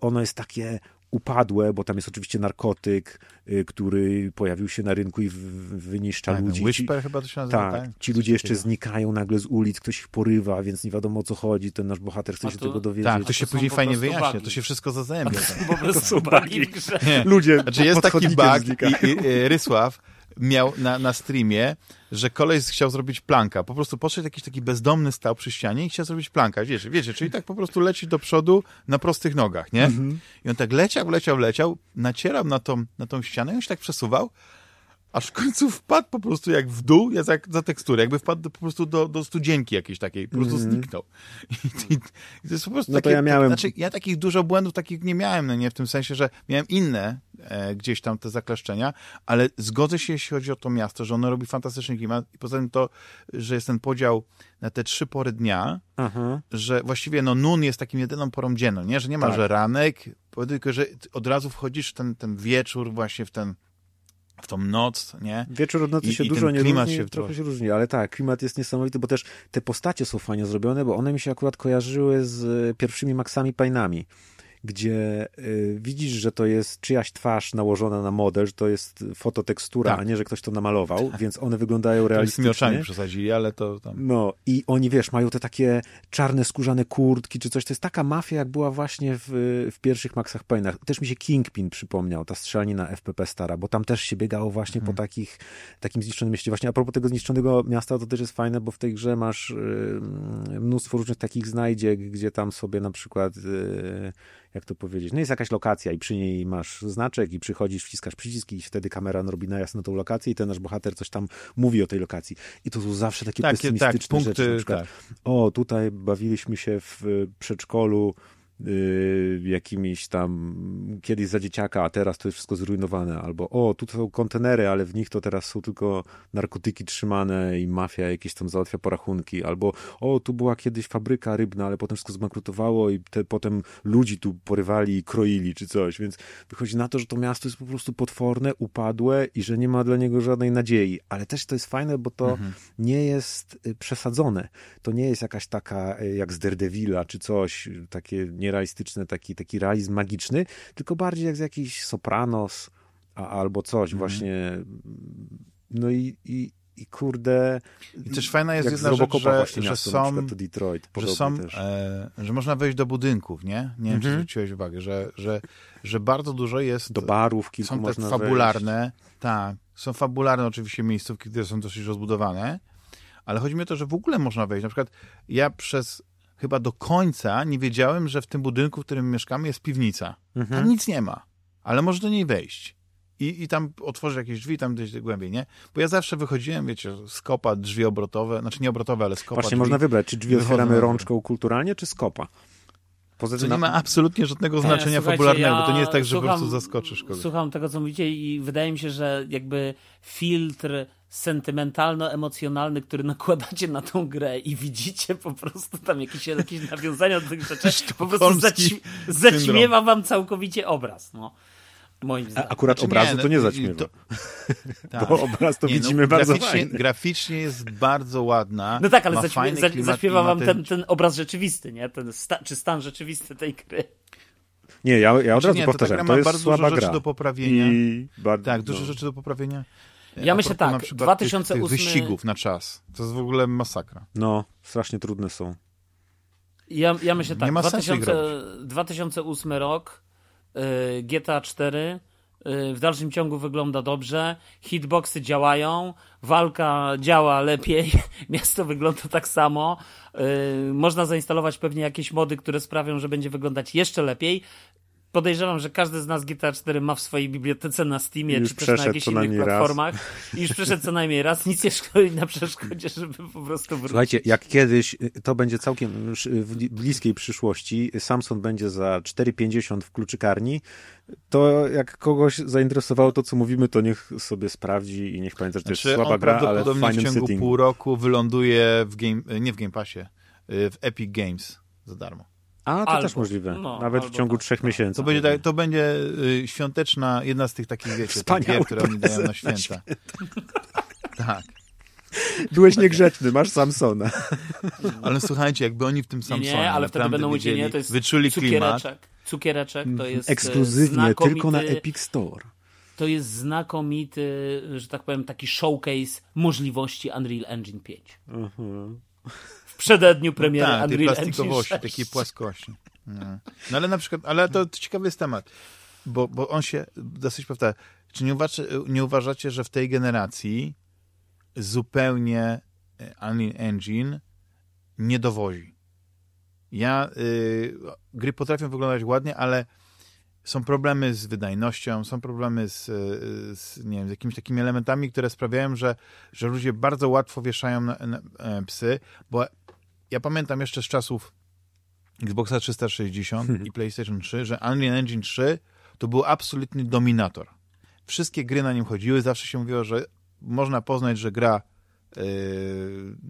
ono jest takie upadłe, bo tam jest oczywiście narkotyk, y, który pojawił się na rynku i wyniszcza tak, ludzi. Ci- Whisper chyba to się nazywa, tak, tak? ci ludzie jeszcze znikają nagle z ulic, ktoś ich porywa, więc nie wiadomo o co chodzi. Ten nasz bohater chce się to- tego dowiedzieć. Tak, to to się są później fajnie wyjaśnia, to się wszystko zazębia. tak. Po prostu są bugi. Ludzie Znaczy jest taki bug i, i Rysław miał na, na streamie, że koleś chciał zrobić planka. Po prostu podszedł jakiś taki bezdomny stał przy ścianie i chciał zrobić planka. Wiecie, wiecie czyli tak po prostu leci do przodu na prostych nogach, nie? I on tak leciał, leciał, leciał, nacierał na tą, na tą ścianę i on się tak przesuwał, aż w końcu wpadł po prostu jak w dół, ja za, za teksturę, jakby wpadł po prostu do, do studzienki jakiejś takiej, po prostu zniknął. I, i, I, to jest po prostu No to takie, ja miałem- tak, znaczy, ja takich dużo błędów takich nie miałem, no nie, w tym sensie, że miałem inne e, gdzieś tam te zakleszczenia, ale zgodzę się, jeśli chodzi o to miasto, że ono robi fantastyczny klimat i poza tym to, że jest ten podział na te trzy pory dnia, Aha. że właściwie no nun jest takim jedyną porą dzienną, nie? Że nie ma, Tak. że ranek, tylko że od razu wchodzisz w ten, ten wieczór właśnie w ten w tą noc, nie? Wieczór od nocy I- się i dużo nie różni, się trochę się różni, ale tak, klimat jest niesamowity, bo też te postacie są fajnie zrobione, bo one mi się akurat kojarzyły z e, pierwszymi Maxami Painami, gdzie y, widzisz, że to jest czyjaś twarz nałożona na model, że to jest fototekstura, Tak. a nie, że ktoś to namalował, więc one wyglądają Z tymi realistycznie. oczami przesadzili, ale to tam... No i oni, wiesz, mają te takie czarne, skórzane kurtki czy coś. To jest taka mafia, jak była właśnie w, w pierwszych Maxach Payne'ach. Też mi się Kingpin przypomniał, ta strzelanina FPP stara, bo tam też się biegało właśnie po takich, takim zniszczonym mieście. Właśnie a propos tego zniszczonego miasta, to też jest fajne, bo w tej grze masz y, mnóstwo różnych takich znajdziek, gdzie tam sobie na przykład... Y, jak to powiedzieć, no jest jakaś lokacja i przy niej masz znaczek i przychodzisz, wciskasz przyciski i wtedy kamera robi najazd na tą lokację i ten nasz bohater coś tam mówi o tej lokacji. I to są zawsze takie Takie, pesymistyczne tak, punkty, rzeczy. Na przykład, tak. o, tutaj bawiliśmy się w przedszkolu jakimiś tam kiedyś za dzieciaka, a teraz to jest wszystko zrujnowane. Albo o, tu są kontenery, ale w nich to teraz są tylko narkotyki trzymane i mafia jakieś tam załatwia porachunki. Albo o, tu była kiedyś fabryka rybna, ale potem wszystko zbankrutowało i te, potem ludzi tu porywali i kroili czy coś. Więc wychodzi na to, że to miasto jest po prostu potworne, upadłe i że nie ma dla niego żadnej nadziei. Ale też to jest fajne, bo to nie jest y, przesadzone. To nie jest jakaś taka y, jak z Daredevila czy coś, y, takie nierealistyczne, taki, taki realizm magiczny, tylko bardziej jak z jakichś Sopranos a, albo coś właśnie. No i, i, i kurde... I też fajna jest jedna rzecz, że, że są, Detroit. że, są e, że można wejść do budynków, nie? Nie wiem, czy Mhm. zwróciłeś uwagę, że, że, że bardzo dużo jest... Do barów kilku są można fabularne, tak, są fabularne oczywiście miejscówki, które są dosyć rozbudowane, ale chodzi mi o to, że w ogóle można wejść. Na przykład ja przez chyba do końca nie wiedziałem, że w tym budynku, w którym mieszkamy jest piwnica. Mhm. Tam nic nie ma, ale można do niej wejść. I, I tam otworzyć jakieś drzwi, tam gdzieś głębiej, nie? Bo ja zawsze wychodziłem, wiecie, z kopa drzwi obrotowe, znaczy nie obrotowe, ale z kopa Właśnie drzwi. można wybrać, czy drzwi otwieramy rączką kulturalnie, czy skopa. Poza To nie ma absolutnie żadnego znaczenia E, Słuchajcie, fabularnego, ja bo to nie jest tak, że po słucham- prostu zaskoczysz kogoś. Słucham tego, co mówicie i wydaje mi się, że jakby filtr sentymentalno-emocjonalny, który nakładacie na tą grę i widzicie po prostu tam jakieś, jakieś nawiązania do tych rzeczy, po prostu zaćmi, zaćmiewa wam całkowicie obraz, no. Moim A zdaniem. akurat Znaczy, obrazu nie, to nie no, zaćmiewa. to- Tak. Bo obraz to Nie, widzimy bardzo graficznie, fajnie. graficznie jest bardzo ładna. No tak, ale ma zaćmie, fajny za, zaśpiewa wam ten- ten, ten obraz rzeczywisty, nie? Ten sta, czy stan rzeczywisty tej gry. Nie, ja, ja od Znaczy razu nie, to ta powtarzam, gra to, ma jest bardzo słaba dużo rzeczy gra. do poprawienia. I bardzo, Tak, dużo no. rzeczy do poprawienia. Ja A myślę tak, na przykład 2008 Tych, tych wyścigów na czas. To jest w ogóle masakra. No, strasznie trudne są. Ja, ja myślę tak, Nie ma sensu ich 2000, 2008 rok, y, GTA 4, y, w dalszym ciągu wygląda dobrze, hitboxy działają, walka działa lepiej, miasto wygląda tak samo, y, można zainstalować pewnie jakieś mody, które sprawią, że będzie wyglądać jeszcze lepiej. Podejrzewam, że każdy z nas GTA 4 ma w swojej bibliotece na Steamie, Już czy też na jakichś innych najmniej raz. platformach. I już przeszedł co najmniej raz. Nic nie stoi na przeszkodzie, żeby po prostu wrócić. Słuchajcie, jak kiedyś, y, to będzie całkiem sz- w bli- bliskiej przyszłości, Samsung będzie za 4,50 w kluczykarni, to jak kogoś zainteresowało to, co mówimy, to niech sobie sprawdzi i niech pamięta, że to jest Znaczy, słaba on gra, ale w prawdopodobnie w fajnym ciągu settingu. pół roku wyląduje w game, nie w Game Passie, y, w Epic Games za darmo. A, to Albo. też możliwe. No, Nawet w ciągu tak, trzech tak. miesięcy. To będzie, tak- to będzie y, świąteczna, jedna z tych takich, wiecie, Wspaniały gier, które oni dają na prezent na święta. tak. Byłeś niegrzeczny, masz Samsona. Ale słuchajcie, jakby oni w tym Nie, Samsonie nie, ale wtedy będą mówić, wiedzieli, nie, to jest wyczuli klimat. cukiereczek. Cukiereczek to jest e, Ekskluzywnie, znakomity, tylko na Epic Store. To jest znakomity, że tak powiem, taki showcase możliwości Unreal Engine 5. W przededniu premiery Tak, tej Unreal plastikowości, 6. takiej płaskości. No. no ale na przykład, ale to ciekawy jest temat, bo, bo on się dosyć powtarza. czy nie, uważacie, nie uważacie, że w tej generacji zupełnie e, Unreal Engine nie dowozi? Ja, y, gry potrafią wyglądać ładnie, ale są problemy z wydajnością, są problemy z, z, nie wiem, z jakimiś takimi elementami, które sprawiają, że, że ludzie bardzo łatwo wieszają na, na, na e, psy, bo ja pamiętam jeszcze z czasów Xboxa 360 i PlayStation 3, że Unreal Engine 3 to był absolutny dominator. Wszystkie gry na nim chodziły, zawsze się mówiło, że można poznać, że gra yy,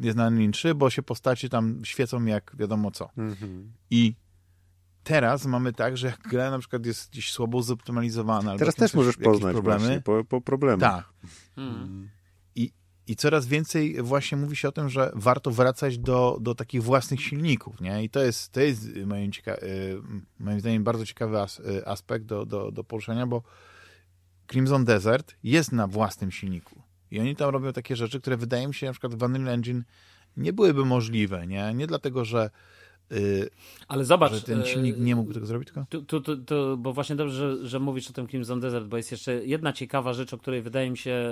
jest na Unreal 3, bo się postaci tam świecą jak wiadomo co. Mhm. I teraz mamy tak, że jak gra na przykład jest gdzieś słabo zoptymalizowana. Teraz też możesz poznać problemy. po, po problemach. Tak. Hmm. I, coraz więcej właśnie mówi się o tym, że warto wracać do, do takich własnych silników, nie? I to jest, to jest moim, cieka- y, moim zdaniem bardzo ciekawy as y, aspekt do, do, do poruszenia, bo Crimson Desert jest na własnym silniku. I oni tam robią takie rzeczy, które wydaje mi się na przykład w Unreal Engine nie byłyby możliwe, nie? Nie dlatego, że Ale zobacz. Że ten silnik nie mógł tego zrobić, tylko? Tu, tu, tu, tu, bo właśnie dobrze, że, że mówisz o tym Crimson Desert, bo jest jeszcze jedna ciekawa rzecz, o której wydaje mi się,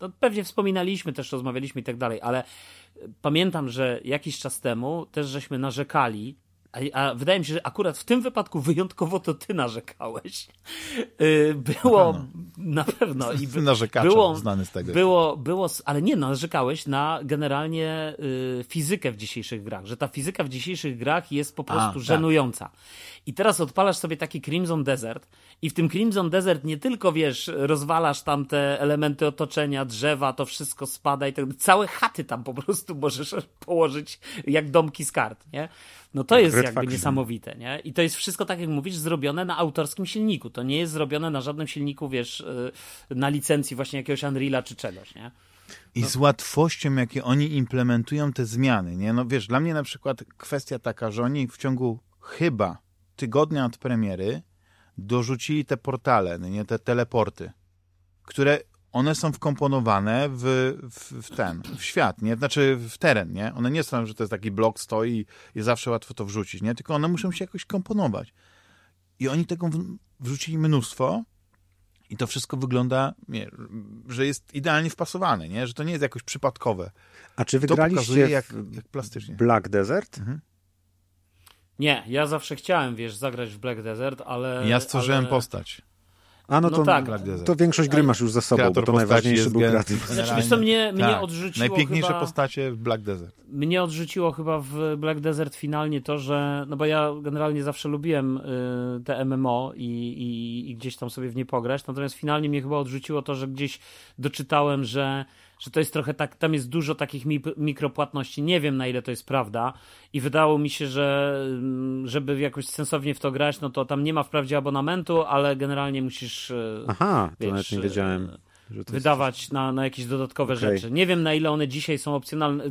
no pewnie wspominaliśmy, też rozmawialiśmy i tak dalej, ale pamiętam, że jakiś czas temu też żeśmy narzekali a, wydaje mi się, że akurat w tym wypadku wyjątkowo to ty narzekałeś. Y, było na pewno. Na pewno I by, było, znany z tego. Było, było, ale nie, narzekałeś na generalnie y, fizykę w dzisiejszych grach, że ta fizyka w dzisiejszych grach jest po prostu a, tak. żenująca. I teraz odpalasz sobie taki Crimson Desert i w tym Crimson Desert nie tylko, wiesz, rozwalasz tam te elementy otoczenia, drzewa, to wszystko spada i tak całe chaty tam po prostu możesz położyć jak domki z kart, nie? No to jest jakby faction. niesamowite, nie? I to jest wszystko, tak jak mówisz, zrobione na autorskim silniku. To nie jest zrobione na żadnym silniku, wiesz, y, na licencji właśnie jakiegoś Unreala czy czegoś, nie? I no. z łatwością, jakie oni implementują te zmiany, nie? No wiesz, dla mnie na przykład kwestia taka, że oni w ciągu chyba tygodnia od premiery dorzucili te portale, nie? Te teleporty, które one są wkomponowane w, w, w, ten, w świat, nie? Znaczy w teren, nie? One nie są, że to jest taki blok stoi i zawsze łatwo to wrzucić, nie? Tylko one muszą się jakoś komponować. I oni tego wrzucili mnóstwo i to wszystko wygląda, nie, że jest idealnie wpasowane, nie? Że to nie jest jakoś przypadkowe. A czy wygraliście jak, jak plastycznie. Black Desert? Mhm. Nie, ja zawsze chciałem, wiesz, zagrać w Black Desert, ale... Ja stworzyłem ale... postać. A no, no to, tak. to większość gry masz już za sobą, bo to najważniejsze był kreatyw. Znaczy, wiesz co, mnie, mnie tak. odrzuciło Najpiękniejsze chyba, postacie w Black Desert. Mnie odrzuciło chyba w Black Desert finalnie to, że, no bo ja generalnie zawsze lubiłem y, te MMO i, i, i, gdzieś tam sobie w nie pograć, natomiast finalnie mnie chyba odrzuciło to, że gdzieś doczytałem, że że to jest trochę tak, tam jest dużo takich mi, mikropłatności, nie wiem na ile to jest prawda i wydało mi się, że mm, żeby jakoś sensownie w to grać, no to tam nie ma wprawdzie abonamentu, ale generalnie musisz e, Aha, to wiesz, nawet nie wiedziałem e, wydawać jest... na, na jakieś dodatkowe okay. rzeczy. Nie wiem na ile one dzisiaj są opcjonalne,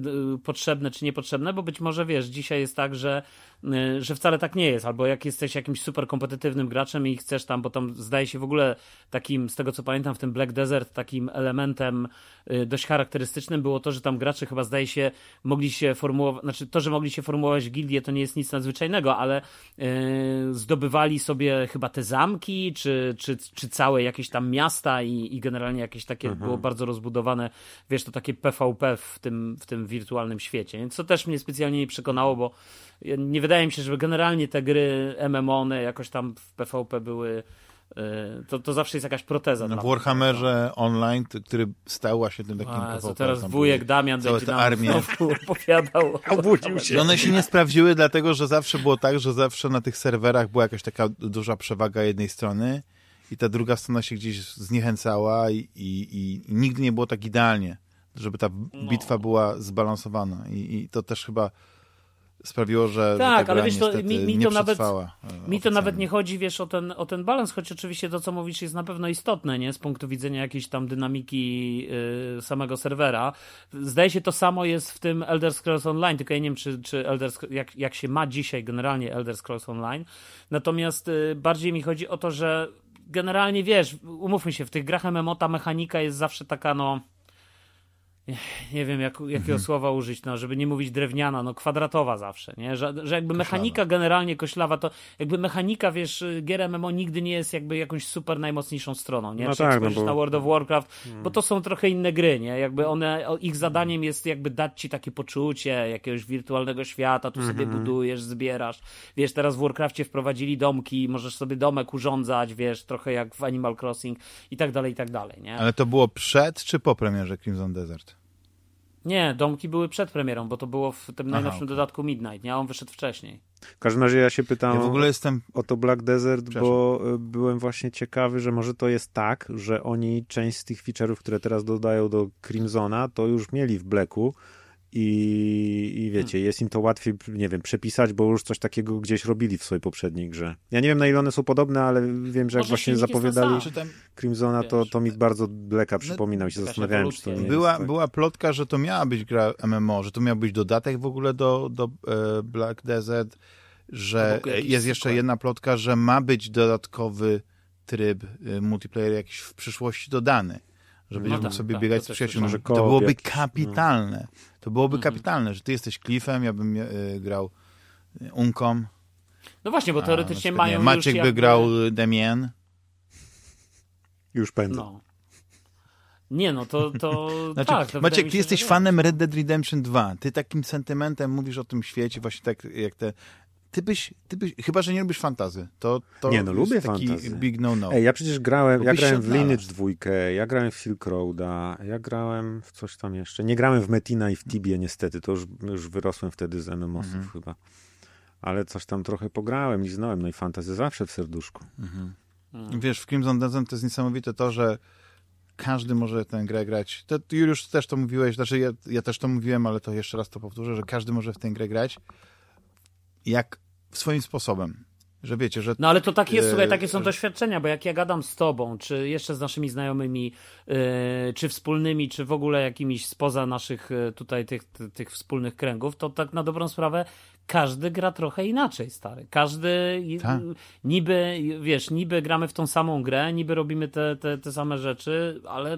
potrzebne czy niepotrzebne, bo być może wiesz, dzisiaj jest tak, że że wcale tak nie jest, albo jak jesteś jakimś super kompetytywnym graczem i chcesz tam, bo tam zdaje się w ogóle takim, z tego co pamiętam w tym Black Desert, takim elementem y, dość charakterystycznym było to, że tam gracze chyba zdaje się mogli się formułować, znaczy to, że mogli się formułować w gildie to nie jest nic nadzwyczajnego, ale yy, zdobywali sobie chyba te zamki, czy, czy, czy całe jakieś tam miasta i, i generalnie jakieś takie mhm. było bardzo rozbudowane, wiesz, to takie PvP w tym, w tym wirtualnym świecie, to też mnie specjalnie nie przekonało, bo nie wydaje mi się, żeby generalnie te gry MMO one jakoś tam w PvP były y, to, to zawsze jest jakaś proteza. No, w Warhammerze online, który stał właśnie tym takim A, PvP. teraz wujek Damian będzie nam armię. opowiadał. Obudził się. One się nie sprawdziły, dlatego że zawsze było tak, że zawsze na tych serwerach była jakaś taka duża przewaga jednej strony i ta druga strona się gdzieś zniechęcała i, i, i nigdy nie było tak idealnie, żeby ta no. bitwa była zbalansowana. I, i to też chyba sprawiło, że tak, ale wiesz, to, mi, mi to nawet e, mi to nawet nie chodzi, wiesz, o ten, o ten balans, choć oczywiście to, co mówisz, jest na pewno istotne, nie, z punktu widzenia jakiejś tam dynamiki y, samego serwera. Zdaje się, to samo jest w tym Elder Scrolls Online, tylko ja nie wiem, czy, czy Elder, jak, jak się ma dzisiaj generalnie Elder Scrolls Online, natomiast y, bardziej mi chodzi o to, że generalnie, wiesz, umówmy się, w tych grach MMO ta mechanika jest zawsze taka, no nie wiem jak, jakiego mhm. słowa użyć, no, żeby nie mówić drewniana, no kwadratowa zawsze, nie? Że, że jakby koślawa. mechanika generalnie koślawa, to jakby mechanika, wiesz, gier MMO nigdy nie jest jakby jakąś super najmocniejszą stroną, nie? No Czy tak, no bo... na World of Warcraft, hmm. bo to są trochę inne gry, nie? Jakby one, ich zadaniem jest jakby dać ci takie poczucie jakiegoś wirtualnego świata, tu sobie mhm. budujesz, zbierasz, wiesz, teraz w Warcraftie wprowadzili domki, możesz sobie domek urządzać, wiesz, trochę jak w Animal Crossing i tak dalej, i tak dalej, nie? Ale to było przed czy po premierze Crimson Desert? Nie, domki były przed premierą, bo to było w tym najnowszym okay. dodatku Midnight, nie? A on wyszedł wcześniej. W każdym razie ja się pytam ja w ogóle jestem... o to Black Desert, bo e, byłem właśnie ciekawy, że może to jest tak, że oni część z tych feature'ów, które teraz dodają do Crimsona, to już mieli w Blacku, i, i wiecie, hmm. jest im to łatwiej, nie wiem, przepisać, bo już coś takiego gdzieś robili w swojej poprzedniej grze. Ja nie wiem, na ile one są podobne, ale wiem, że jak Może właśnie zapowiadali Crimsona, to, to mi bardzo Blacka no, przypominał i się zastanawiałem, czy to nie była, jest, tak. była plotka, że to miała być gra MMO, że to miał być dodatek w ogóle do, do e, Black Desert, że jest jeszcze jedna plotka, że ma być dodatkowy tryb e, multiplayer jakiś w przyszłości dodany że no mógł tak, sobie tak, biegać z przyjaciółmi. To byłoby jakiś, kapitalne. No. To byłoby mhm. kapitalne, że ty jesteś Cliffem, ja bym y, grał Unkom. No właśnie, bo teoretycznie A, mają Maciek by jakby... grał Demien. Już pędzę. No. Nie no, to, to znaczy, tak. To Maciek, ty jesteś fanem Red Dead Redemption 2. Ty takim sentymentem mówisz o tym świecie, właśnie tak jak te ty byś, ty byś, chyba, że nie lubisz fantazy, to, to nie, no, lubię taki fantazy. big no-no. Ej, ja przecież grałem, ja grałem w Lineage 2, ja grałem w Silk Roada, ja grałem w coś tam jeszcze. Nie grałem w Metina i w Tibie niestety, to już, już wyrosłem wtedy z MMOsów mhm. chyba. Ale coś tam trochę pograłem, liznąłem, no i fantazy zawsze w serduszku. Mhm. Mhm. Wiesz, w Crimson Descent to jest niesamowite to, że każdy może tę grę grać. To, już też to mówiłeś, znaczy ja, ja też to mówiłem, ale to jeszcze raz to powtórzę, że każdy może w tę grę grać jak swoim sposobem. Że wiecie, że. No ale to tak jest, słuchaj, takie są doświadczenia, bo jak ja gadam z tobą, czy jeszcze z naszymi znajomymi, yy, czy wspólnymi, czy w ogóle jakimiś spoza naszych tutaj tych, tych wspólnych kręgów, to tak na dobrą sprawę każdy gra trochę inaczej, stary. Każdy tak. niby, wiesz, niby gramy w tą samą grę, niby robimy te, te, te same rzeczy, ale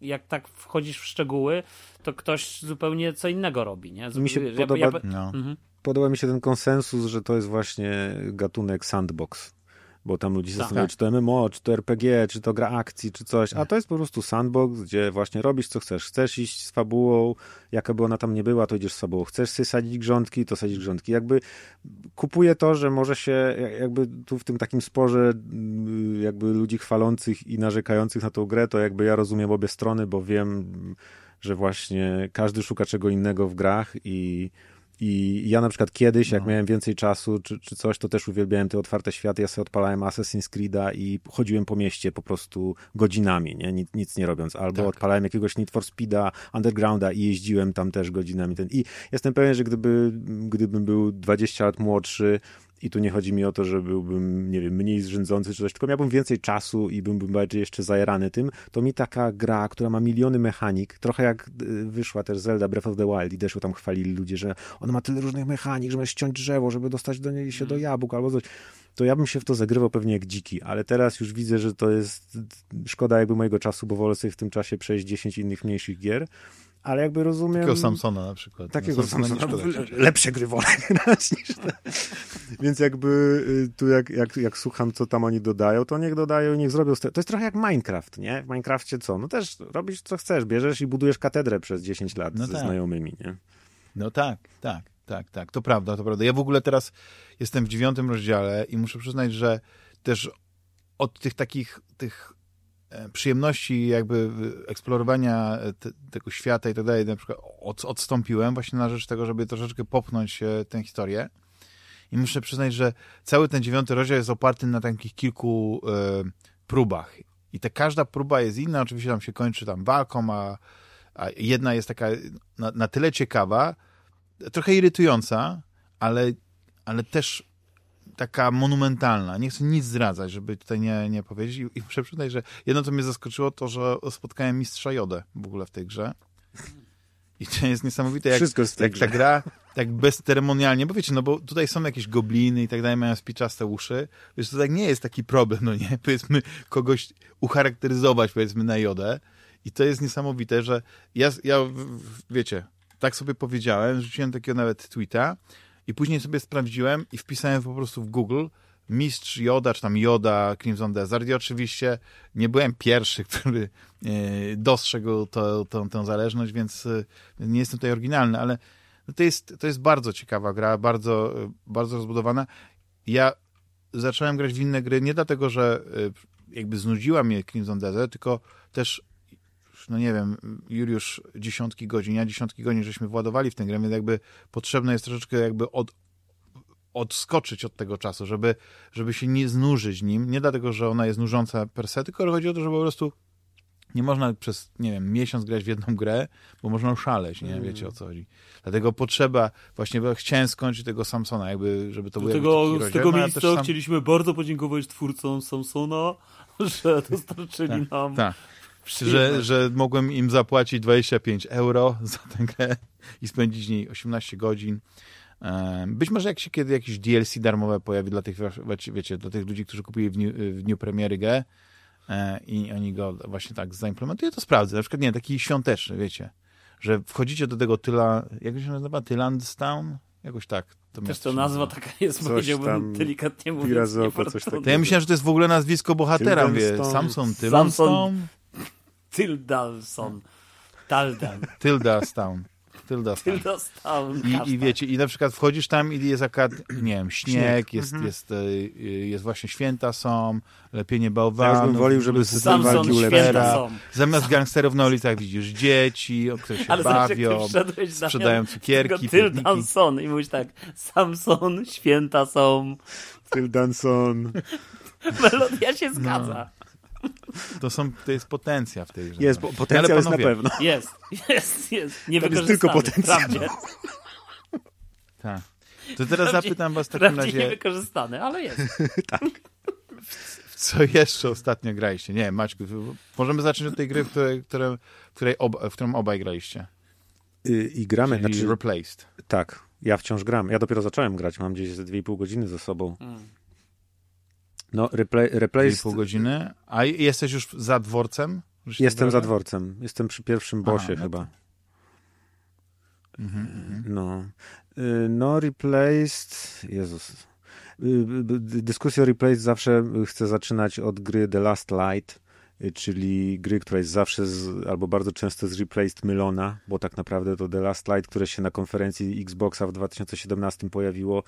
jak tak wchodzisz w szczegóły, to ktoś zupełnie co innego robi, nie? Mi się ja, podoba, ja, no. mhm podoba mi się ten konsensus, że to jest właśnie gatunek sandbox. Bo tam ludzie się tak. zastanawiają, czy to MMO, czy to RPG, czy to gra akcji, czy coś. A to jest po prostu sandbox, gdzie właśnie robisz co chcesz. Chcesz iść z fabułą, jaka by ona tam nie była, to idziesz z fabułą. Chcesz sobie sadzić grządki, to sadzić grządki. Jakby kupuję to, że może się jakby tu w tym takim sporze mm, jakby ludzi chwalących i narzekających na tą grę, to jakby ja rozumiem obie strony, bo wiem, że właśnie każdy szuka czego innego w grach i i ja na przykład kiedyś, jak no. miałem więcej czasu czy, czy coś, to też uwielbiałem te otwarte światy. Ja sobie odpalałem Assassin's Creed'a i chodziłem po mieście po prostu godzinami, nie? Nic, nic nie robiąc. Albo tak. odpalałem jakiegoś Need for Speed'a, Undergrounda i jeździłem tam też godzinami. Ten. I jestem pewien, że gdyby, gdybym był 20 lat młodszy, i tu nie chodzi mi o to, że byłbym, nie wiem, mniej zrzędzący czy coś, tylko miałbym więcej czasu i byłbym bardziej jeszcze zajarany tym, to mi taka gra, która ma miliony mechanik, trochę jak y, wyszła też Zelda Breath of the Wild i też tam chwalili ludzie, że ona ma tyle różnych mechanik, że możesz ściąć drzewo, żeby dostać do niej się do mhm. jabłek albo coś, to ja bym się w to zagrywał pewnie jak dziki, ale teraz już widzę, że to jest szkoda jakby mojego czasu, bo wolę sobie w tym czasie przejść 10 innych mniejszych gier, ale jakby rozumiem... Takiego Samsona na przykład. Takiego no, Samsona, Samsona lepsze gry wolę grać niż te. Więc jakby y, tu jak, jak, jak słucham, co tam oni dodają, to niech dodają, niech zrobią... To jest trochę jak Minecraft, nie? W Minecrafcie co? No też robisz co chcesz, bierzesz i budujesz katedrę przez 10 lat no ze tak. znajomymi, nie? No tak, tak, tak, tak. To prawda, to prawda. Ja w ogóle teraz jestem w dziewiątym rozdziale i muszę przyznać, że też od tych takich tych przyjemności jakby eksplorowania te, tego świata i tak dalej, na przykład od, odstąpiłem właśnie na rzecz tego, żeby troszeczkę popchnąć e, tę historię. I muszę przyznać, że cały ten dziewiąty rozdział jest oparty na takich kilku e, próbach. I ta każda próba jest inna, oczywiście tam się kończy tam walką, a, a jedna jest taka na, na tyle ciekawa, trochę irytująca, ale, ale też taka monumentalna. Nie chcę nic zdradzać, żeby tutaj nie, nie powiedzieć. I, I muszę przyznać, że jedno, co mnie zaskoczyło, to, że spotkałem mistrza Jodę w ogóle w tej grze. I to jest niesamowite, jak, Wszystko jest jak ta gra tak bezceremonialnie, bo wiecie, no bo tutaj są jakieś gobliny i tak dalej, mają spiczaste uszy, więc to tak nie jest taki problem, no nie? Powiedzmy, kogoś ucharakteryzować, powiedzmy, na jodę. I to jest niesamowite, że ja, ja wiecie, tak sobie powiedziałem, rzuciłem takiego nawet tweeta i później sobie sprawdziłem i wpisałem po prostu w Google Mistrz Joda, czy tam Joda, Crimson Desert i oczywiście nie byłem pierwszy, który e, dostrzegł to, tą, tę zależność, więc e, nie jestem tutaj oryginalny, ale to jest, to jest bardzo ciekawa gra, bardzo, e, bardzo rozbudowana. Ja zacząłem grać w inne gry nie dlatego, że jakby znudziła mnie Crimson Desert, tylko też no nie wiem, Juliusz dziesiątki godzin, ja dziesiątki godzin żeśmy władowali w tę grę, więc jakby potrzebne jest troszeczkę jakby od, odskoczyć od tego czasu, żeby, żeby się nie znużyć nim. Nie dlatego, że ona jest nużąca per se, tylko chodzi o to, że po prostu nie można przez, nie wiem, miesiąc grać w jedną grę, bo można oszaleć, nie? Wiecie o co chodzi. Dlatego potrzeba, właśnie bo chciałem skończyć tego Samsona, jakby, żeby to był jakby Dlatego taki z tego No, ja miejsca sam- chcieliśmy bardzo podziękować twórcom Samsona, że dostarczyli nam Tak. Że, że mogłem im zapłacić 25 euro za tę grę i spędzić w niej 18 godzin. Być może jak się kiedy jakieś DLC darmowe pojawi dla tych, wiecie- wiecie, dla tych ludzi, którzy kupili w dniu, w dniu premiery grę e, i oni go właśnie tak zaimplementują, to sprawdzę. Na przykład, nie, taki świąteczny, wiecie, że wchodzicie do tego tyla, jak to się nazywa? Tylandstown? Jakoś tak. To Też to nazwa taka jest, Coś powiedziałbym delikatnie mówiąc, Pirazopo, coś takiego. To ja myślałem, że to jest w ogóle nazwisko bohatera, wie. Samson Tylandstone, Tyldalson. Taldan. Tyldastown. Tyldastown. Tyldalson. I, I wiecie, i na przykład wchodzisz tam i jest akad, nie wiem, śnieg, Śnieg. Jest, Mhm. jest, e, jest właśnie święta są, lepienie Ja bałwanów. bym wolił, żeby system walki są. Zamiast gangsterów na ulicach widzisz dzieci, o które się Ale bawią, sprzedają cukierki. Tyldalson i mówisz tak, Samson, święta są, Tildanson. melodia się zgadza. To, są, to jest potencja w tej grze. Jest, no. bo potencjał Ale jest na panowie, pewno. Jest, jest, jest. Nie jest tylko potencjał. Wprawdzie, Tak. To teraz Wprawdzie- zapytam was w takim razie, niewykorzystany, ale jest. w co jeszcze ostatnio graliście? Nie, Maćku, możemy zacząć od tej gry, w której, które, w której ob, w którą obaj graliście. Y, I gramy, Czyli znaczy, Replaced. tak, ja wciąż gram. Ja dopiero zacząłem grać, mam gdzieś ze 2,5 godziny ze sobą. Mm. No, replay, pół godziny. A jesteś już za dworcem? Się jestem za dworcem, jestem przy pierwszym Aha, bosie no to- chyba. Mhm, mhm. No. Y, No, Replaced. Jezus. Y, y, Dyskusję o Replaced zawsze chcę zaczynać od gry The Last Light, czyli gry, która jest zawsze z, albo bardzo często z Replaced mylona, bo tak naprawdę to The Last Light, które się na konferencji Xboxa w 2017 pojawiło.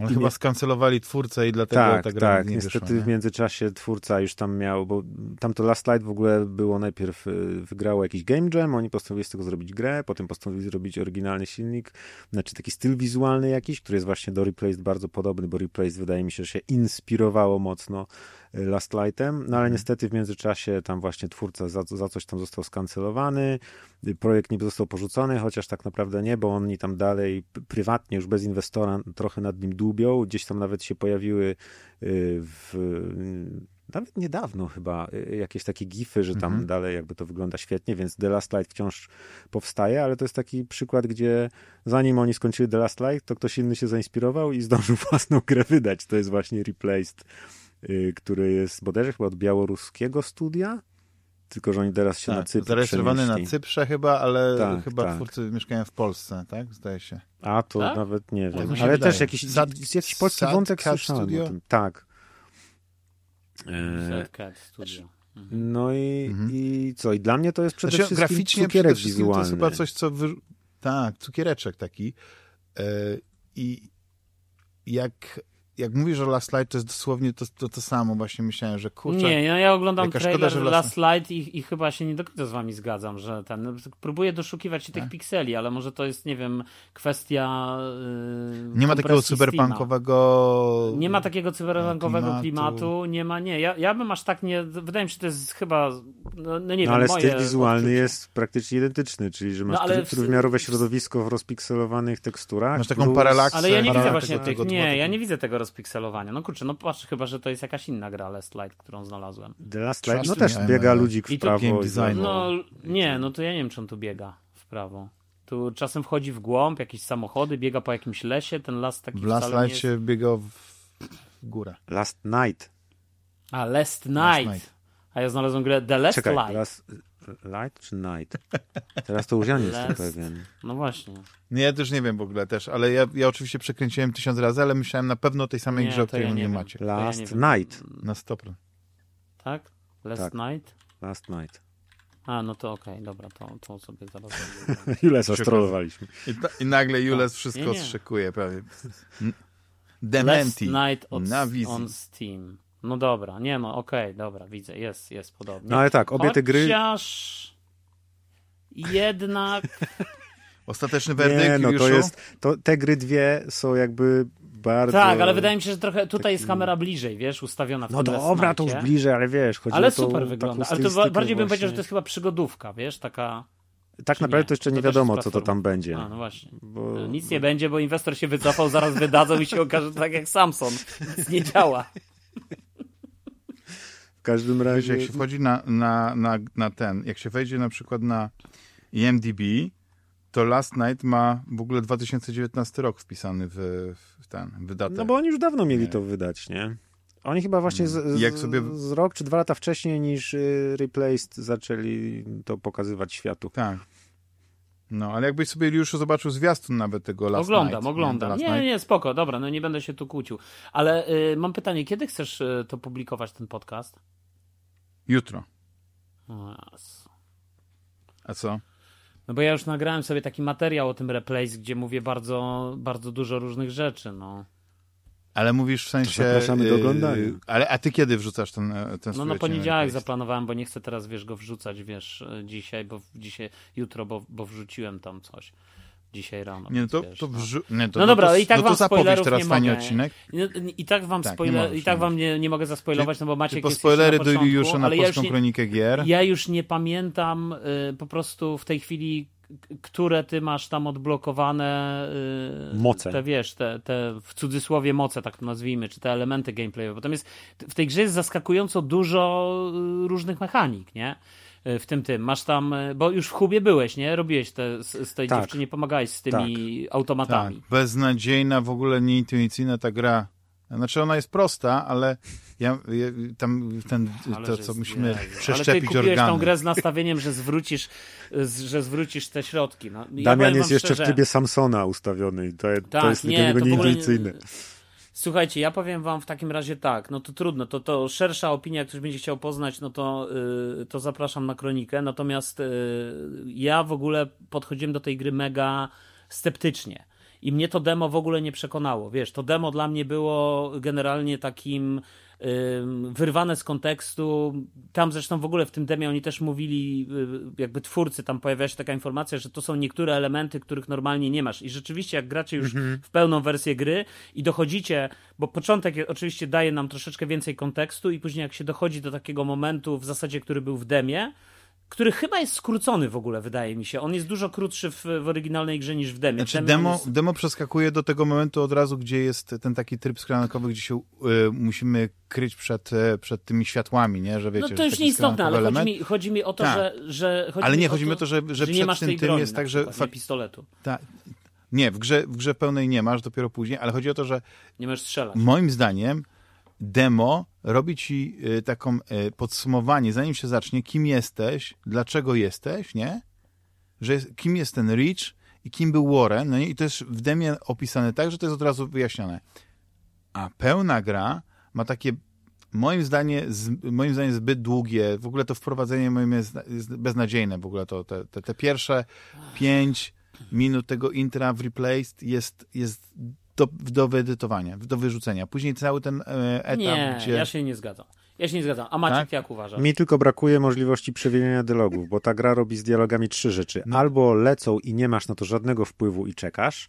I chyba nie- skancelowali twórcę i dlatego Tak, ta gra tak. nie Niestety wyszła. w nie? międzyczasie twórca już tam miał, bo tam to Last Light w ogóle było najpierw, y, wygrało jakiś game jam, oni postanowili z tego zrobić grę, potem postanowili zrobić oryginalny silnik, znaczy taki styl wizualny jakiś, który jest właśnie do Replaced bardzo podobny, bo Replaced wydaje mi się, że się inspirowało mocno y, Last Lightem, no ale niestety w międzyczasie tam właśnie twórca za, za coś tam został skancelowany, y, projekt nie został porzucony, chociaż tak naprawdę nie, bo oni tam dalej prywatnie, już bez inwestora trochę nad nim dłubią, gdzieś tam nawet się pojawiły y, w, nawet niedawno chyba y, jakieś takie gify, że tam Mhm. dalej jakby to wygląda świetnie, więc The Last Light wciąż powstaje, ale to jest taki przykład, gdzie zanim oni skończyli The Last Light, to ktoś inny się zainspirował i zdążył własną grę wydać. To jest właśnie Replaced, y, który jest bodajże chyba od białoruskiego studia, tylko że oni teraz się na Tak, Cypr zarejestrowany na. Cyprze chyba, ale Tak, chyba tak. twórcy mieszkają w Polsce, tak? Zdaje się. A to Tak? nawet nie wiem. Tak się Ale wydaje. też jakiś, Sad- jakiś polski Sad wątek Cat słyszałem Studio? o tym. Tak. E, Sad Cat Studio. No i, Mhm. i co? I dla mnie to jest przede Znaczy, wszystkim graficznie cukierek przede wszystkim to wizualny. jest chyba coś, co... Wy... Tak, cukiereczek taki. E, I jak, jak mówisz o Last Light, to jest dosłownie to, to, to samo. Właśnie myślałem, że kurczę... Nie, ja, ja oglądam trailer szkoda, że Last Light i, i chyba się nie do końca z wami zgadzam, że ten. no, Próbuję doszukiwać się Tak? tych pikseli, ale może to jest, nie wiem, kwestia. Yy, Nie ma takiego cyberpunkowego... Nie ma takiego cyberpunkowego klimatu. klimatu. nie ma, nie. Ja, ja bym aż tak nie. Wydaje mi się, że to jest chyba. No, no nie no wiem, ale moje styl wizualny odczucie. jest praktycznie identyczny, czyli że masz No, ale trój- w- trójwymiarowe środowisko w rozpikselowanych teksturach. Masz taką plus- paralaksę. Ale ja nie widzę właśnie tych. tego Nie, ja nie widzę tego rozpikselowania. No kurczę, no patrz, chyba, że to jest jakaś inna gra Last Light, którą znalazłem. The Last Light, no też biega ludzik w I to prawo game lewo. No nie, no to ja nie wiem, czy on tu biega w prawo. Tu czasem wchodzi w głąb, jakieś samochody, biega po jakimś lesie, ten las taki W Last Light jest... się biegał w, górę. Last Night. A, Last Night. Night. A ja znalazłem grę The Last Czekaj, Light. last, Light czy Night? Teraz to już ja nie jestem pewien. No właśnie. Nie, ja też nie wiem w ogóle też, ale ja, ja oczywiście przekręciłem tysiąc razy, ale myślałem na pewno o tej samej Nie, grze, o której ja nie, nie macie. ja Last nie wiem. Night. Na 100%. Tak? Last Tak. Night? Last Night. A, no to okej, dobra, to, to sobie zaraz Julesa strollowaliśmy. I, ta, I nagle Jules wszystko Nie, nie. strzykuje prawie. N- Last Dementi. Night on, on Steam. No dobra, nie no, okej, dobra, widzę, jest, jest podobnie. No ale tak, obie te gry... Chociaż jednak Ostateczny werdykt, Nie, no to jest... To, te gry dwie są jakby bardzo... Tak, ale wydaje mi się, że trochę tutaj jest taki- kamera bliżej, wiesz, ustawiona w No dobra, to już bliżej, ale wiesz, chodzi Ale o tą, super wygląda. Ale to bardziej bym właśnie. powiedział, że to jest chyba przygodówka, wiesz, taka... Tak naprawdę nie? to jeszcze To nie też wiadomo, jest co to tam będzie. A, no właśnie. Bo... Nic nie będzie, bo inwestor się wycofał, zaraz wydadzą i się okaże tak jak Samson. Nic nie działa. W każdym Wiesz, razie... jak się wchodzi na, na, na, na ten, jak się wejdzie na przykład na IMDb, to Last Night ma w ogóle 2019 rok wpisany w, w ten wydatek. No bo oni już dawno mieli Nie. to wydać, nie? Oni chyba właśnie z, z, Jak sobie- z rok czy dwa lata wcześniej niż y, Replaced zaczęli to pokazywać światu. Tak. No, ale jakbyś sobie już zobaczył zwiastun nawet tego Last oglądam, Night. oglądam. Nie, Night. nie, spoko, dobra, no nie będę się tu kłócił. Ale y, mam pytanie, kiedy chcesz y, to publikować, ten podcast? Jutro. Jezu. A co? No bo ja już nagrałem sobie taki materiał o tym Replace, gdzie mówię bardzo, bardzo dużo różnych rzeczy, no. Ale mówisz w sensie... zapraszamy do yy, oglądania. Ale, a ty kiedy wrzucasz ten, e, ten No na poniedziałek zaplanowałem, bo nie chcę teraz, wiesz, go wrzucać, wiesz, y, dzisiaj, bo dzisiaj, jutro, bo, bo wrzuciłem tam coś. Dzisiaj rano. Nie, no to, wiesz, to, no. wrzu- nie, to No dobra, to, i tak no to wam spoilerów teraz nie mogę. odcinek. I, I tak wam, Tak, nie spoiler, możesz, i tak nie wam nie, nie mogę zaspoilować, no bo jest jeszcze spoilery do Juliusza na ja już polską nie, kronikę gier? Ja już nie pamiętam y, po prostu w tej chwili, które ty masz tam odblokowane. Y, Moce. Te wiesz, te, te w cudzysłowie moce, tak to nazwijmy, czy te elementy gameplayowe. Bo tam jest, w tej grze jest zaskakująco dużo y, różnych mechanik, nie? Y, W tym tym. Masz tam, y, bo już w Hubie byłeś, nie? Robiłeś te, z, z tej Tak. dziewczynie, pomagałeś z tymi automatami. Tak, beznadziejna, w ogóle nieintuicyjna ta gra. Znaczy ona jest prosta, ale ja, ja tam ten, Ale to, co jest- musimy Jezu. Ale ty przeszczepić kupiłeś organy. tą grę z nastawieniem, że zwrócisz, że zwrócisz te środki. No, ja Damian jest jeszcze szczerze, w trybie Samsona ustawiony i to, to Tak, jest nie, to ogóle nie- nieintuicyjne. Słuchajcie, ja powiem wam w takim razie tak, no to trudno, to, to szersza opinia, jak ktoś będzie chciał poznać, no to, yy, to zapraszam na kronikę, natomiast yy, ja w ogóle podchodziłem do tej gry mega sceptycznie i mnie to demo w ogóle nie przekonało, wiesz, to demo dla mnie było generalnie takim wyrwane z kontekstu. Tam zresztą w ogóle w tym demie oni też mówili, y, jakby twórcy, tam pojawia się taka informacja, że to są niektóre elementy, których normalnie nie masz. I rzeczywiście, jak gracie już w pełną wersję gry i dochodzicie, bo początek oczywiście daje nam troszeczkę więcej kontekstu, i później jak się dochodzi do takiego momentu, w zasadzie, który był w demie, który chyba jest skrócony w ogóle, wydaje mi się. On jest dużo krótszy w, w oryginalnej grze niż w demie. Znaczy demie on demo, jest- demo przeskakuje do tego momentu od razu, gdzie jest ten taki tryb skrankowy, gdzie się y, musimy kryć przed, e, przed tymi światłami, nie? Że wiecie, No że to już nieistotne, ale chodzi mi, chodzi mi o to, Tak. że, że. Ale nie, chodzi mi o to, że, że, nie przed masz tym tym jest tak, że... Fa- nie pistoletu. ta, nie, w grze, w grze pełnej nie masz, dopiero później, ale chodzi o to, że Nie możesz strzelać. moim zdaniem demo robi ci y, taką y, podsumowanie, zanim się zacznie, kim jesteś, dlaczego jesteś, nie? Że jest, kim jest ten Rich i kim był Warren, no nie? I to jest w demie opisane tak, że to jest od razu wyjaśnione. A pełna gra ma takie moim zdaniem, z, moim zdaniem zbyt długie, w ogóle to wprowadzenie moim jest, jest beznadziejne w ogóle to, te, te, te pierwsze pięć minut tego intra w Replaced jest, jest do, do wyedytowania, do wyrzucenia. Później cały ten e, etap, Nie, gdzie... ja się nie zgadzam. Ja się nie zgadzam. A Maciek, Tak? jak uważasz? Mi tylko brakuje możliwości przewijania dialogów, bo ta gra robi z dialogami trzy rzeczy. Albo lecą i nie masz na to żadnego wpływu i czekasz,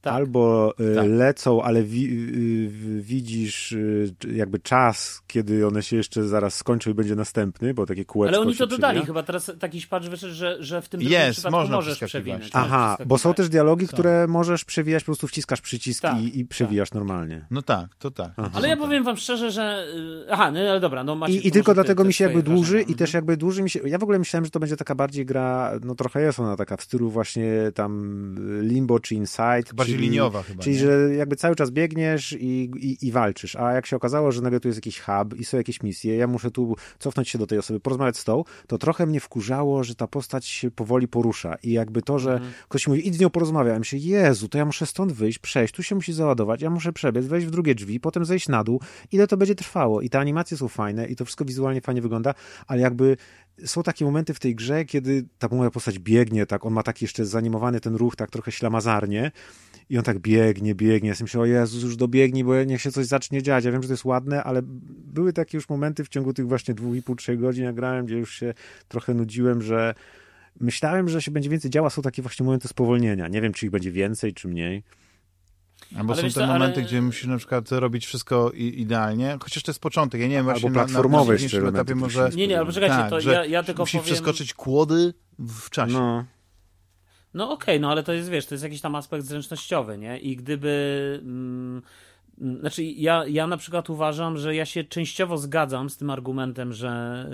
tak. albo y, tak. lecą, ale wi y, widzisz y, jakby czas, kiedy one się jeszcze zaraz skończą i będzie następny, bo takie kółeczko Ale oni to dodali chyba, teraz taki patch wyszedł, że, że w tym jest, przypadku można możesz przewinąć. Aha, bo są też dialogi, które możesz przewijać, po prostu wciskasz przycisk tak, i, i tak. przewijasz tak. normalnie. No tak, to tak. Aha. Ale ja powiem wam szczerze, że aha, no ale dobra, no macie, I, i tylko dlatego mi się jakby dłuży i też jakby dłuży mi się, ja w ogóle myślałem, że to będzie taka bardziej gra, no trochę jest ona taka w stylu właśnie tam Limbo czy Inside. Bardziej liniowa chyba. Czyli, nie? że jakby cały czas biegniesz i, i, i, walczysz, a jak się okazało, że nagle tu jest jakiś hub i są jakieś misje, ja muszę tu cofnąć się do tej osoby, porozmawiać z tą, to trochę mnie wkurzało, że ta postać się powoli porusza i jakby to, że mhm. ktoś mówi, idź z nią porozmawiać, ja myślę, Jezu, to ja muszę stąd wyjść, przejść, tu się musi załadować, ja muszę przebiec, wejść w drugie drzwi, potem zejść na dół, ile to będzie trwało i te animacje są fajne i to wszystko wizualnie fajnie wygląda, ale jakby są takie momenty w tej grze, kiedy ta moja postać biegnie, tak, on ma taki jeszcze zanimowany ten ruch, tak trochę ślamazarnie i on tak biegnie, biegnie. Ja sobie myślę, o Jezus, już dobiegnij, bo niech się coś zacznie dziać. Ja wiem, że to jest ładne, ale były takie już momenty w ciągu tych właśnie dwóch i pół, trzech godzin, jak grałem, gdzie już się trochę nudziłem, że myślałem, że się będzie więcej działa. Są takie właśnie momenty spowolnienia. Nie wiem, czy ich będzie więcej, czy mniej. Albo ale są te momenty, ale... gdzie musisz na przykład robić wszystko idealnie, chociaż to jest początek, ja nie wiem, właśnie Albo platformowe na, na, na etapie może... Nie, nie, ale poczekajcie, tak, to ja, ja tylko musi powiem... przeskoczyć kłody w czasie. No. No okej, okay, no ale to jest, wiesz, to jest jakiś tam aspekt zręcznościowy, nie? I gdyby... Mm, znaczy, ja, ja na przykład uważam, że ja się częściowo zgadzam z tym argumentem, że,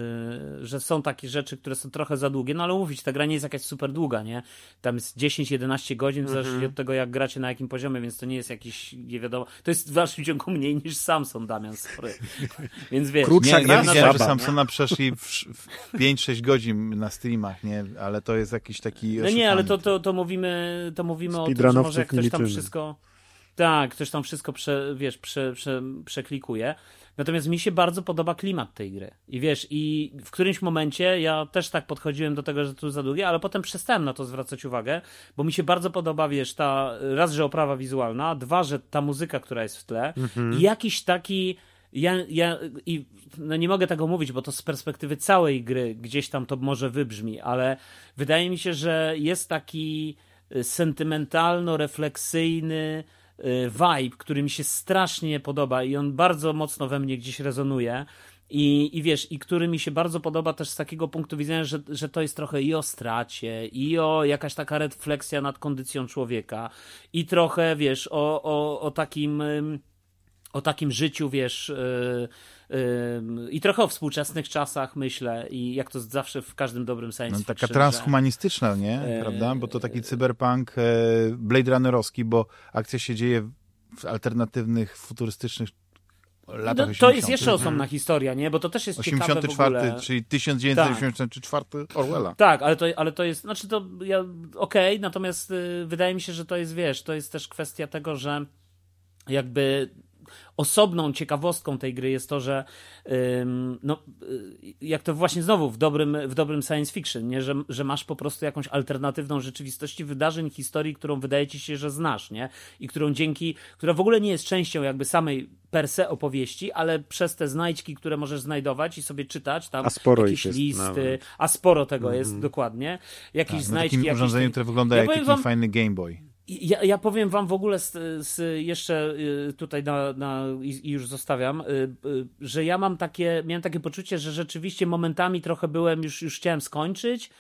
yy, że są takie rzeczy, które są trochę za długie, no ale mówić, ta gra nie jest jakaś super długa, nie? Tam jest 10-11 godzin, w mhm. zależności od tego, jak gracie na jakim poziomie, więc to nie jest jakiś, nie wiadomo, to jest w dalszym ciągu mniej niż Samson, Damian, sorry. więc wiesz. Krótsza nie, gra, ja że Samsona przeszli w, w 5-6 godzin na streamach, nie? Ale to jest jakiś taki No nie, ale to, to, to mówimy, to mówimy o tym, że może jak ktoś tam wszystko tak, ktoś tam wszystko prze, wiesz, prze, prze, przeklikuje. Natomiast mi się bardzo podoba klimat tej gry. I wiesz, i w którymś momencie ja też tak podchodziłem do tego, że to za długie, ale potem przestałem na to zwracać uwagę, bo mi się bardzo podoba, wiesz, ta raz, że oprawa wizualna, dwa, że ta muzyka, która jest w tle mhm. i jakiś taki ja, ja i no nie mogę tego mówić, bo to z perspektywy całej gry gdzieś tam to może wybrzmi, ale wydaje mi się, że jest taki sentymentalno-refleksyjny Y, vibe, który mi się strasznie podoba i on bardzo mocno we mnie gdzieś rezonuje. I, I wiesz, i który mi się bardzo podoba też z takiego punktu widzenia, że, że to jest trochę i o stracie, i o jakaś taka refleksja nad kondycją człowieka, i trochę, wiesz, o, o, o takim o takim życiu, wiesz, yy, i trochę o współczesnych czasach, myślę, i jak to zawsze w każdym dobrym science no, Taka transhumanistyczna, nie? Prawda? Bo to taki cyberpunk e, Blade Runnerowski, bo akcja się dzieje w alternatywnych, futurystycznych latach no, 80. To jest jeszcze osobna historia, nie? Bo to też jest 84, ciekawe w ogóle. czyli 1984 tak. Orwella. Tak, ale to, ale to jest, znaczy to ja, okej, okay, natomiast y, wydaje mi się, że to jest, wiesz, to jest też kwestia tego, że jakby osobną ciekawostką tej gry jest to, że no, y, jak to właśnie znowu w dobrym, w dobrym science fiction, nie? Że, że masz po prostu jakąś alternatywną rzeczywistości wydarzeń, historii, którą wydaje ci się, że znasz, nie? I którą dzięki, która w ogóle nie jest częścią jakby samej per se opowieści, ale przez te znajdźki, które możesz znajdować i sobie czytać, tam a sporo jakieś listy, a sporo tego mm -hmm. jest dokładnie, jakieś tak, znajdźki. No takim urządzeniu, które wygląda ja jak taki wam... fajny Game Boy. Ja, ja powiem wam w ogóle z, z jeszcze y, tutaj na, na, i już zostawiam, y, y, że ja mam takie, miałem takie poczucie, że rzeczywiście momentami trochę byłem, już, już chciałem skończyć,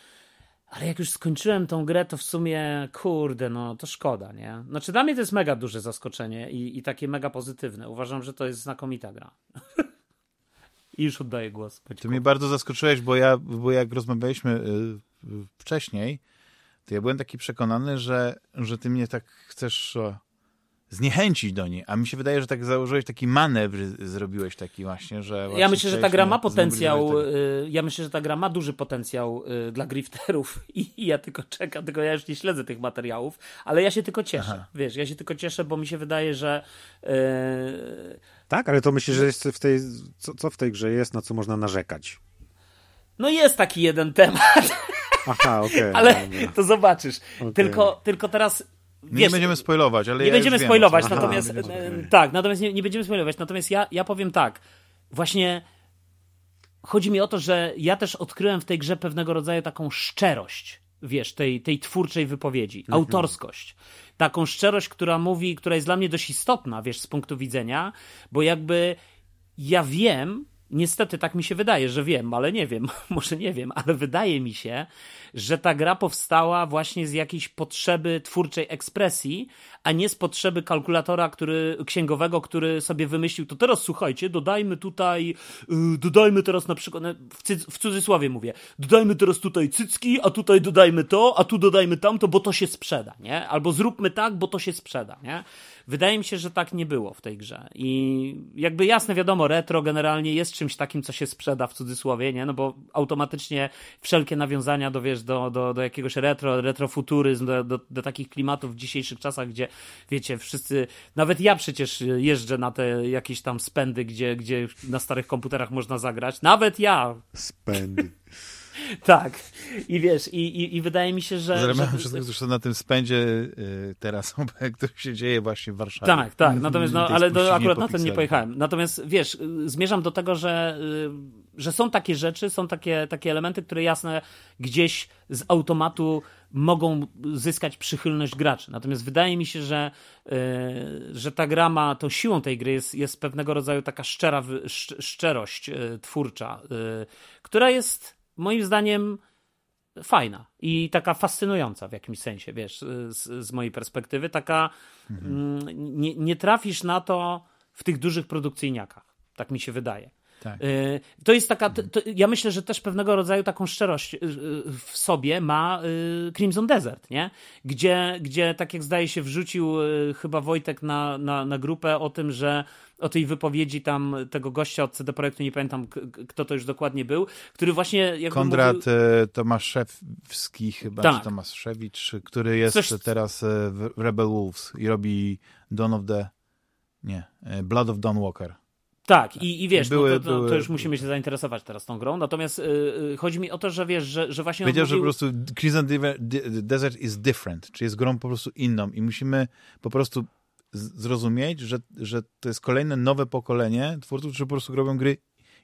ale jak już skończyłem tą grę, to w sumie, kurde, no to szkoda, nie? Znaczy dla mnie to jest mega duże zaskoczenie i, i takie mega pozytywne. Uważam, że to jest znakomita gra. I już oddaję głos. Ty mnie bardzo zaskoczyłeś, bo ja, bo jak rozmawialiśmy wcześniej, to ja byłem taki przekonany, że, że ty mnie tak chcesz zniechęcić do niej, a mi się wydaje, że tak założyłeś taki manewr, zrobiłeś taki właśnie, że... Właśnie ja myślę, że ta gra ma potencjał, y, ja myślę, że ta gra ma duży potencjał y, dla grifterów i ja tylko czekam, tylko ja już nie śledzę tych materiałów, ale ja się tylko cieszę, Aha. wiesz, ja się tylko cieszę, bo mi się wydaje, że... Yy... Tak, ale to myślę, że jest w tej, co, co w tej grze jest, na co można narzekać? No jest taki jeden temat. Aha, okej. Okay, ale dobra. to zobaczysz. Okay. Tylko, tylko teraz Wiesz, nie będziemy spoilować, ale Nie ja będziemy spoilować, Aha, natomiast Aha, e, tak, natomiast nie, nie, będziemy spoilować, natomiast ja, ja powiem tak. Właśnie chodzi mi o to, że ja też odkryłem w tej grze pewnego rodzaju taką szczerość, wiesz, tej, tej twórczej wypowiedzi, mhm. autorskość taką szczerość, która mówi, która jest dla mnie dość istotna, wiesz, z punktu widzenia, bo jakby ja wiem, niestety tak mi się wydaje, że wiem, ale nie wiem, może nie wiem, ale wydaje mi się, że ta gra powstała właśnie z jakiejś potrzeby twórczej ekspresji, a nie z potrzeby kalkulatora który, księgowego, który sobie wymyślił, to teraz słuchajcie, dodajmy tutaj, yy, dodajmy teraz na przykład, w, cy, w cudzysłowie mówię, dodajmy teraz tutaj cycki, a tutaj dodajmy to, a tu dodajmy tamto, bo to się sprzeda, nie? Albo zróbmy tak, bo to się sprzeda, nie? Wydaje mi się, że tak nie było w tej grze. I jakby jasne, wiadomo, retro generalnie jest czymś takim, co się sprzeda w cudzysłowie, nie? No bo automatycznie wszelkie nawiązania do, wiesz, do, do, do jakiegoś retro, retrofuturyzm, do, do, do takich klimatów w dzisiejszych czasach, gdzie wiecie, wszyscy, nawet ja przecież jeżdżę na te jakieś tam spędy, gdzie, gdzie na starych komputerach można zagrać. Nawet ja. Spędy. tak. I wiesz, i, i, i wydaje mi się, że... Zarabiamy wszystko, co na tym spędzie y, teraz, który się dzieje właśnie w Warszawie. Tak, tak. Natomiast, no, ale do, akurat na ten nie pojechałem. Natomiast, wiesz, zmierzam do tego, że, y, że są takie rzeczy, są takie, takie elementy, które jasne gdzieś z automatu mogą zyskać przychylność graczy. Natomiast wydaje mi się, że, yy, że ta gra ma, tą siłą tej gry jest, jest pewnego rodzaju taka szczera, szczerość yy, twórcza, yy, która jest moim zdaniem fajna i taka fascynująca w jakimś sensie, wiesz, z, z mojej perspektywy. Taka, mhm. Mm, nie, nie trafisz na to w tych dużych produkcyjniakach. Tak mi się wydaje. Tak. Y, to jest taka, to, ja myślę, że też pewnego rodzaju taką szczerość y, y, w sobie ma Crimson Desert, nie? Gdzie, gdzie tak jak zdaje się wrzucił chyba Wojtek na, na, na grupę o tym, że o tej wypowiedzi tam tego gościa od CD Projektu, nie pamiętam kto to już dokładnie był, który właśnie... Konrad mówił... Tomaszewski chyba, tak. czy Tomaszewicz, który jest Coś... teraz w Rebel Wolves i robi Dawn of the... nie, Blood of Dawn Walker. Tak, i, i wiesz, były, no to, to, to, już musimy się zainteresować teraz tą grą. Natomiast yy, chodzi mi o to, że wiesz, że, że właśnie. Powiedział, mówił... że po prostu Crimson Desert is different, czyli jest grą po prostu inną i musimy po prostu zrozumieć, że, że to jest kolejne nowe pokolenie twórców, którzy po prostu robią gry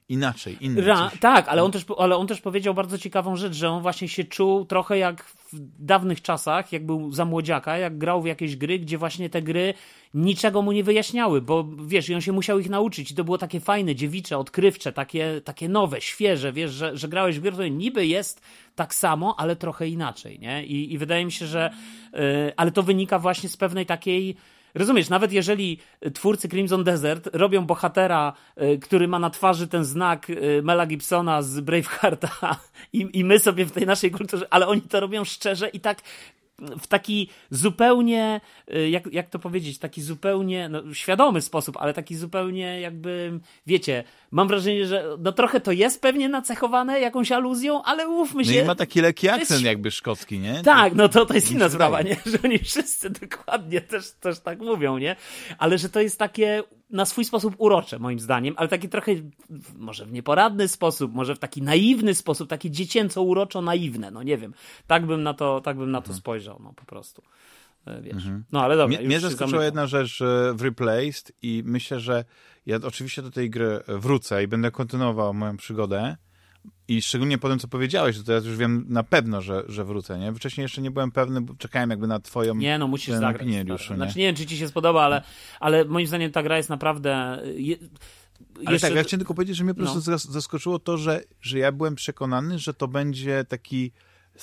inaczej, inne. Ra, tak, ale on, też, ale on też powiedział bardzo ciekawą rzecz, że on właśnie się czuł trochę jak w dawnych czasach, jak był za młodziaka, jak grał w jakieś gry, gdzie właśnie te gry niczego mu nie wyjaśniały, bo wiesz, i on się musiał ich nauczyć i to było takie fajne, dziewicze, odkrywcze, takie, takie nowe, świeże, wiesz, że, że grałeś w grę, które niby jest tak samo, ale trochę inaczej, nie? I, i wydaje mi się, że yy, ale to wynika właśnie z pewnej takiej Rozumiesz, nawet jeżeli twórcy Crimson Desert robią bohatera, y, który ma na twarzy ten znak y, Mela Gibsona z Bravehearta i, i my sobie w tej naszej kulturze, ale oni to robią szczerze i tak w taki zupełnie, y, jak, jak to powiedzieć, taki zupełnie no, świadomy sposób, ale taki zupełnie jakby, wiecie, mam wrażenie, że no trochę to jest pewnie nacechowane jakąś aluzją, ale ufmy się. No i ma taki lekki akcent jest... jakby szkocki, nie? Tak, no to, to jest inna sprawa, nie? Że oni wszyscy dokładnie też, też tak mówią, nie? Ale że to jest takie na swój sposób urocze, moim zdaniem, ale taki trochę, może w nieporadny sposób, może w taki naiwny sposób, taki dziecięco uroczo naiwne, no nie wiem. Tak bym na to, tak bym na to mhm. spojrzał, no po prostu. E, wiesz. Mhm. No ale dobra. Mnie, mnie zaskoczyła jedna rzecz w Replaced i myślę, że ja oczywiście do tej gry wrócę i będę kontynuował moją przygodę, i szczególnie po tym, co powiedziałeś, to teraz już wiem na pewno, że, że wrócę, nie? Wcześniej jeszcze nie byłem pewny, bo czekałem jakby na twoją Nie, no musisz zagrać. Opinię? Znaczy nie wiem, czy ci się spodoba, ale, ale moim zdaniem ta gra jest naprawdę... Je... Ale jeszcze... tak, ja chciałem tylko powiedzieć, że mnie po prostu no. zaskoczyło to, że, że ja byłem przekonany, że to będzie taki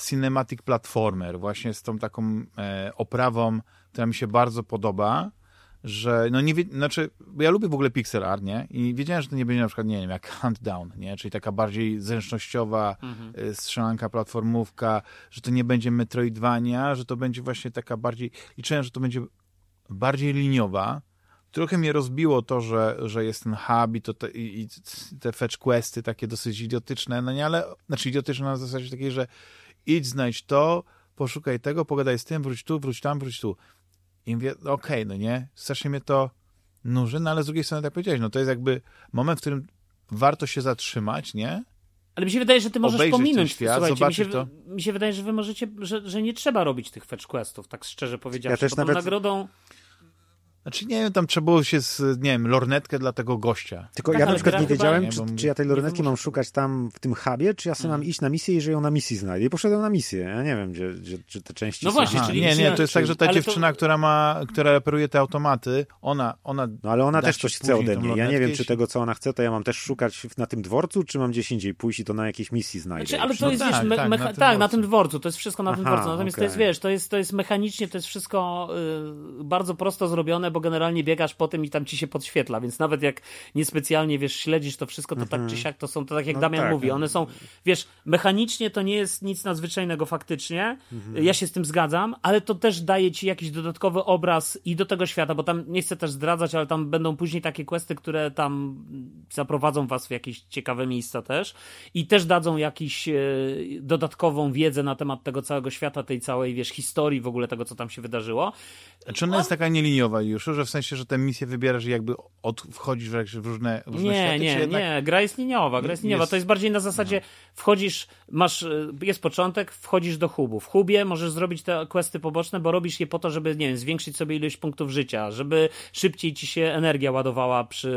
cinematic platformer, właśnie z tą taką e, oprawą, która mi się bardzo podoba, że no nie wie, znaczy, bo ja lubię w ogóle pixel art, nie? I wiedziałem, że to nie będzie na przykład, nie wiem, jak Huntdown, nie? Czyli taka bardziej zręcznościowa mhm. Y, strzelanka, platformówka, że to nie będzie Metroidvania, że to będzie właśnie taka bardziej, liczyłem, że to będzie bardziej liniowa. Trochę mnie rozbiło to, że, że jest ten hub i, to te, i, i te fetch questy takie dosyć idiotyczne, no nie, ale, znaczy idiotyczne na zasadzie takiej, że idź, znajdź to, poszukaj tego, pogadaj z tym, wróć tu, wróć tam, wróć tu. I mówię, okej, okay, no nie, strasznie mnie to nuży, no ale z drugiej strony, tak powiedziałeś, no to jest jakby moment, w którym warto się zatrzymać, nie? Ale mi się wydaje, że ty możesz Obejrzeć pominąć. Świat, Słuchajcie, mi się, to... mi się wydaje, że wy możecie, że, że nie trzeba robić tych fetch questów, tak szczerze powiedziawszy. Ja też nawet... nagrodą... Znaczy nie wiem, tam trzeba było się z, nie wiem, lornetkę dla tego gościa. Tylko Tak, ja na przykład nie wiedziałem, nie, czy, czy ja tej lornetki mam szukać tam w tym hubie, czy ja sobie mam iść na misję i że ją na misji znajdę. I poszedłem na misję. Ja nie wiem, gdzie, gdzie, czy te części No są właśnie, Aha, czyli- nie, nie, to jest czyli- tak, że ta ale to- dziewczyna, która ma, która reperuje te automaty, ona, ona No ale ona też coś chce ode mnie. Ja nie wiem, czy tego, co ona chce, to ja mam też szukać na tym dworcu, czy mam gdzieś indziej pójść i to na jakiejś misji znajdę. Znaczy, ale to No jest, tak, wiesz, tak, mecha- na tym tak, na dworcu. tym dworcu, to jest wszystko na tym dworcu. Natomiast to jest, wiesz, to jest, to jest mechanicznie, to jest wszystko y, bardzo prosto zrobione, bo generalnie biegasz po tym i tam ci się podświetla, więc nawet jak niespecjalnie, wiesz, śledzisz to wszystko, to tak czy siak to są, to tak jak No Damian tak, mówi, no. one są, wiesz, mechanicznie to nie jest nic nadzwyczajnego faktycznie, ja się z tym zgadzam, ale to też daje ci jakiś dodatkowy obraz i do tego świata, bo tam, nie chcę też zdradzać, ale tam będą później takie questy, które tam zaprowadzą was w jakieś ciekawe miejsca też i też dadzą jakiś e, dodatkową wiedzę na temat tego całego świata, tej całej, wiesz, historii w ogóle tego, co tam się wydarzyło. Czy ona jest taka nieliniowa już, że w sensie, że tę misję wybierasz i jakby od, wchodzisz w różne, różne Nie, światy, nie, jednak... nie, gra jest liniowa, gra jest liniowa. Jest- To jest bardziej na zasadzie wchodzisz, masz, y, jest początek, wchodzisz do hubu. W hubie możesz zrobić te questy poboczne, bo robisz je po to, żeby, nie wiem, zwiększyć sobie ilość punktów życia, żeby szybciej ci się energia ładowała przy,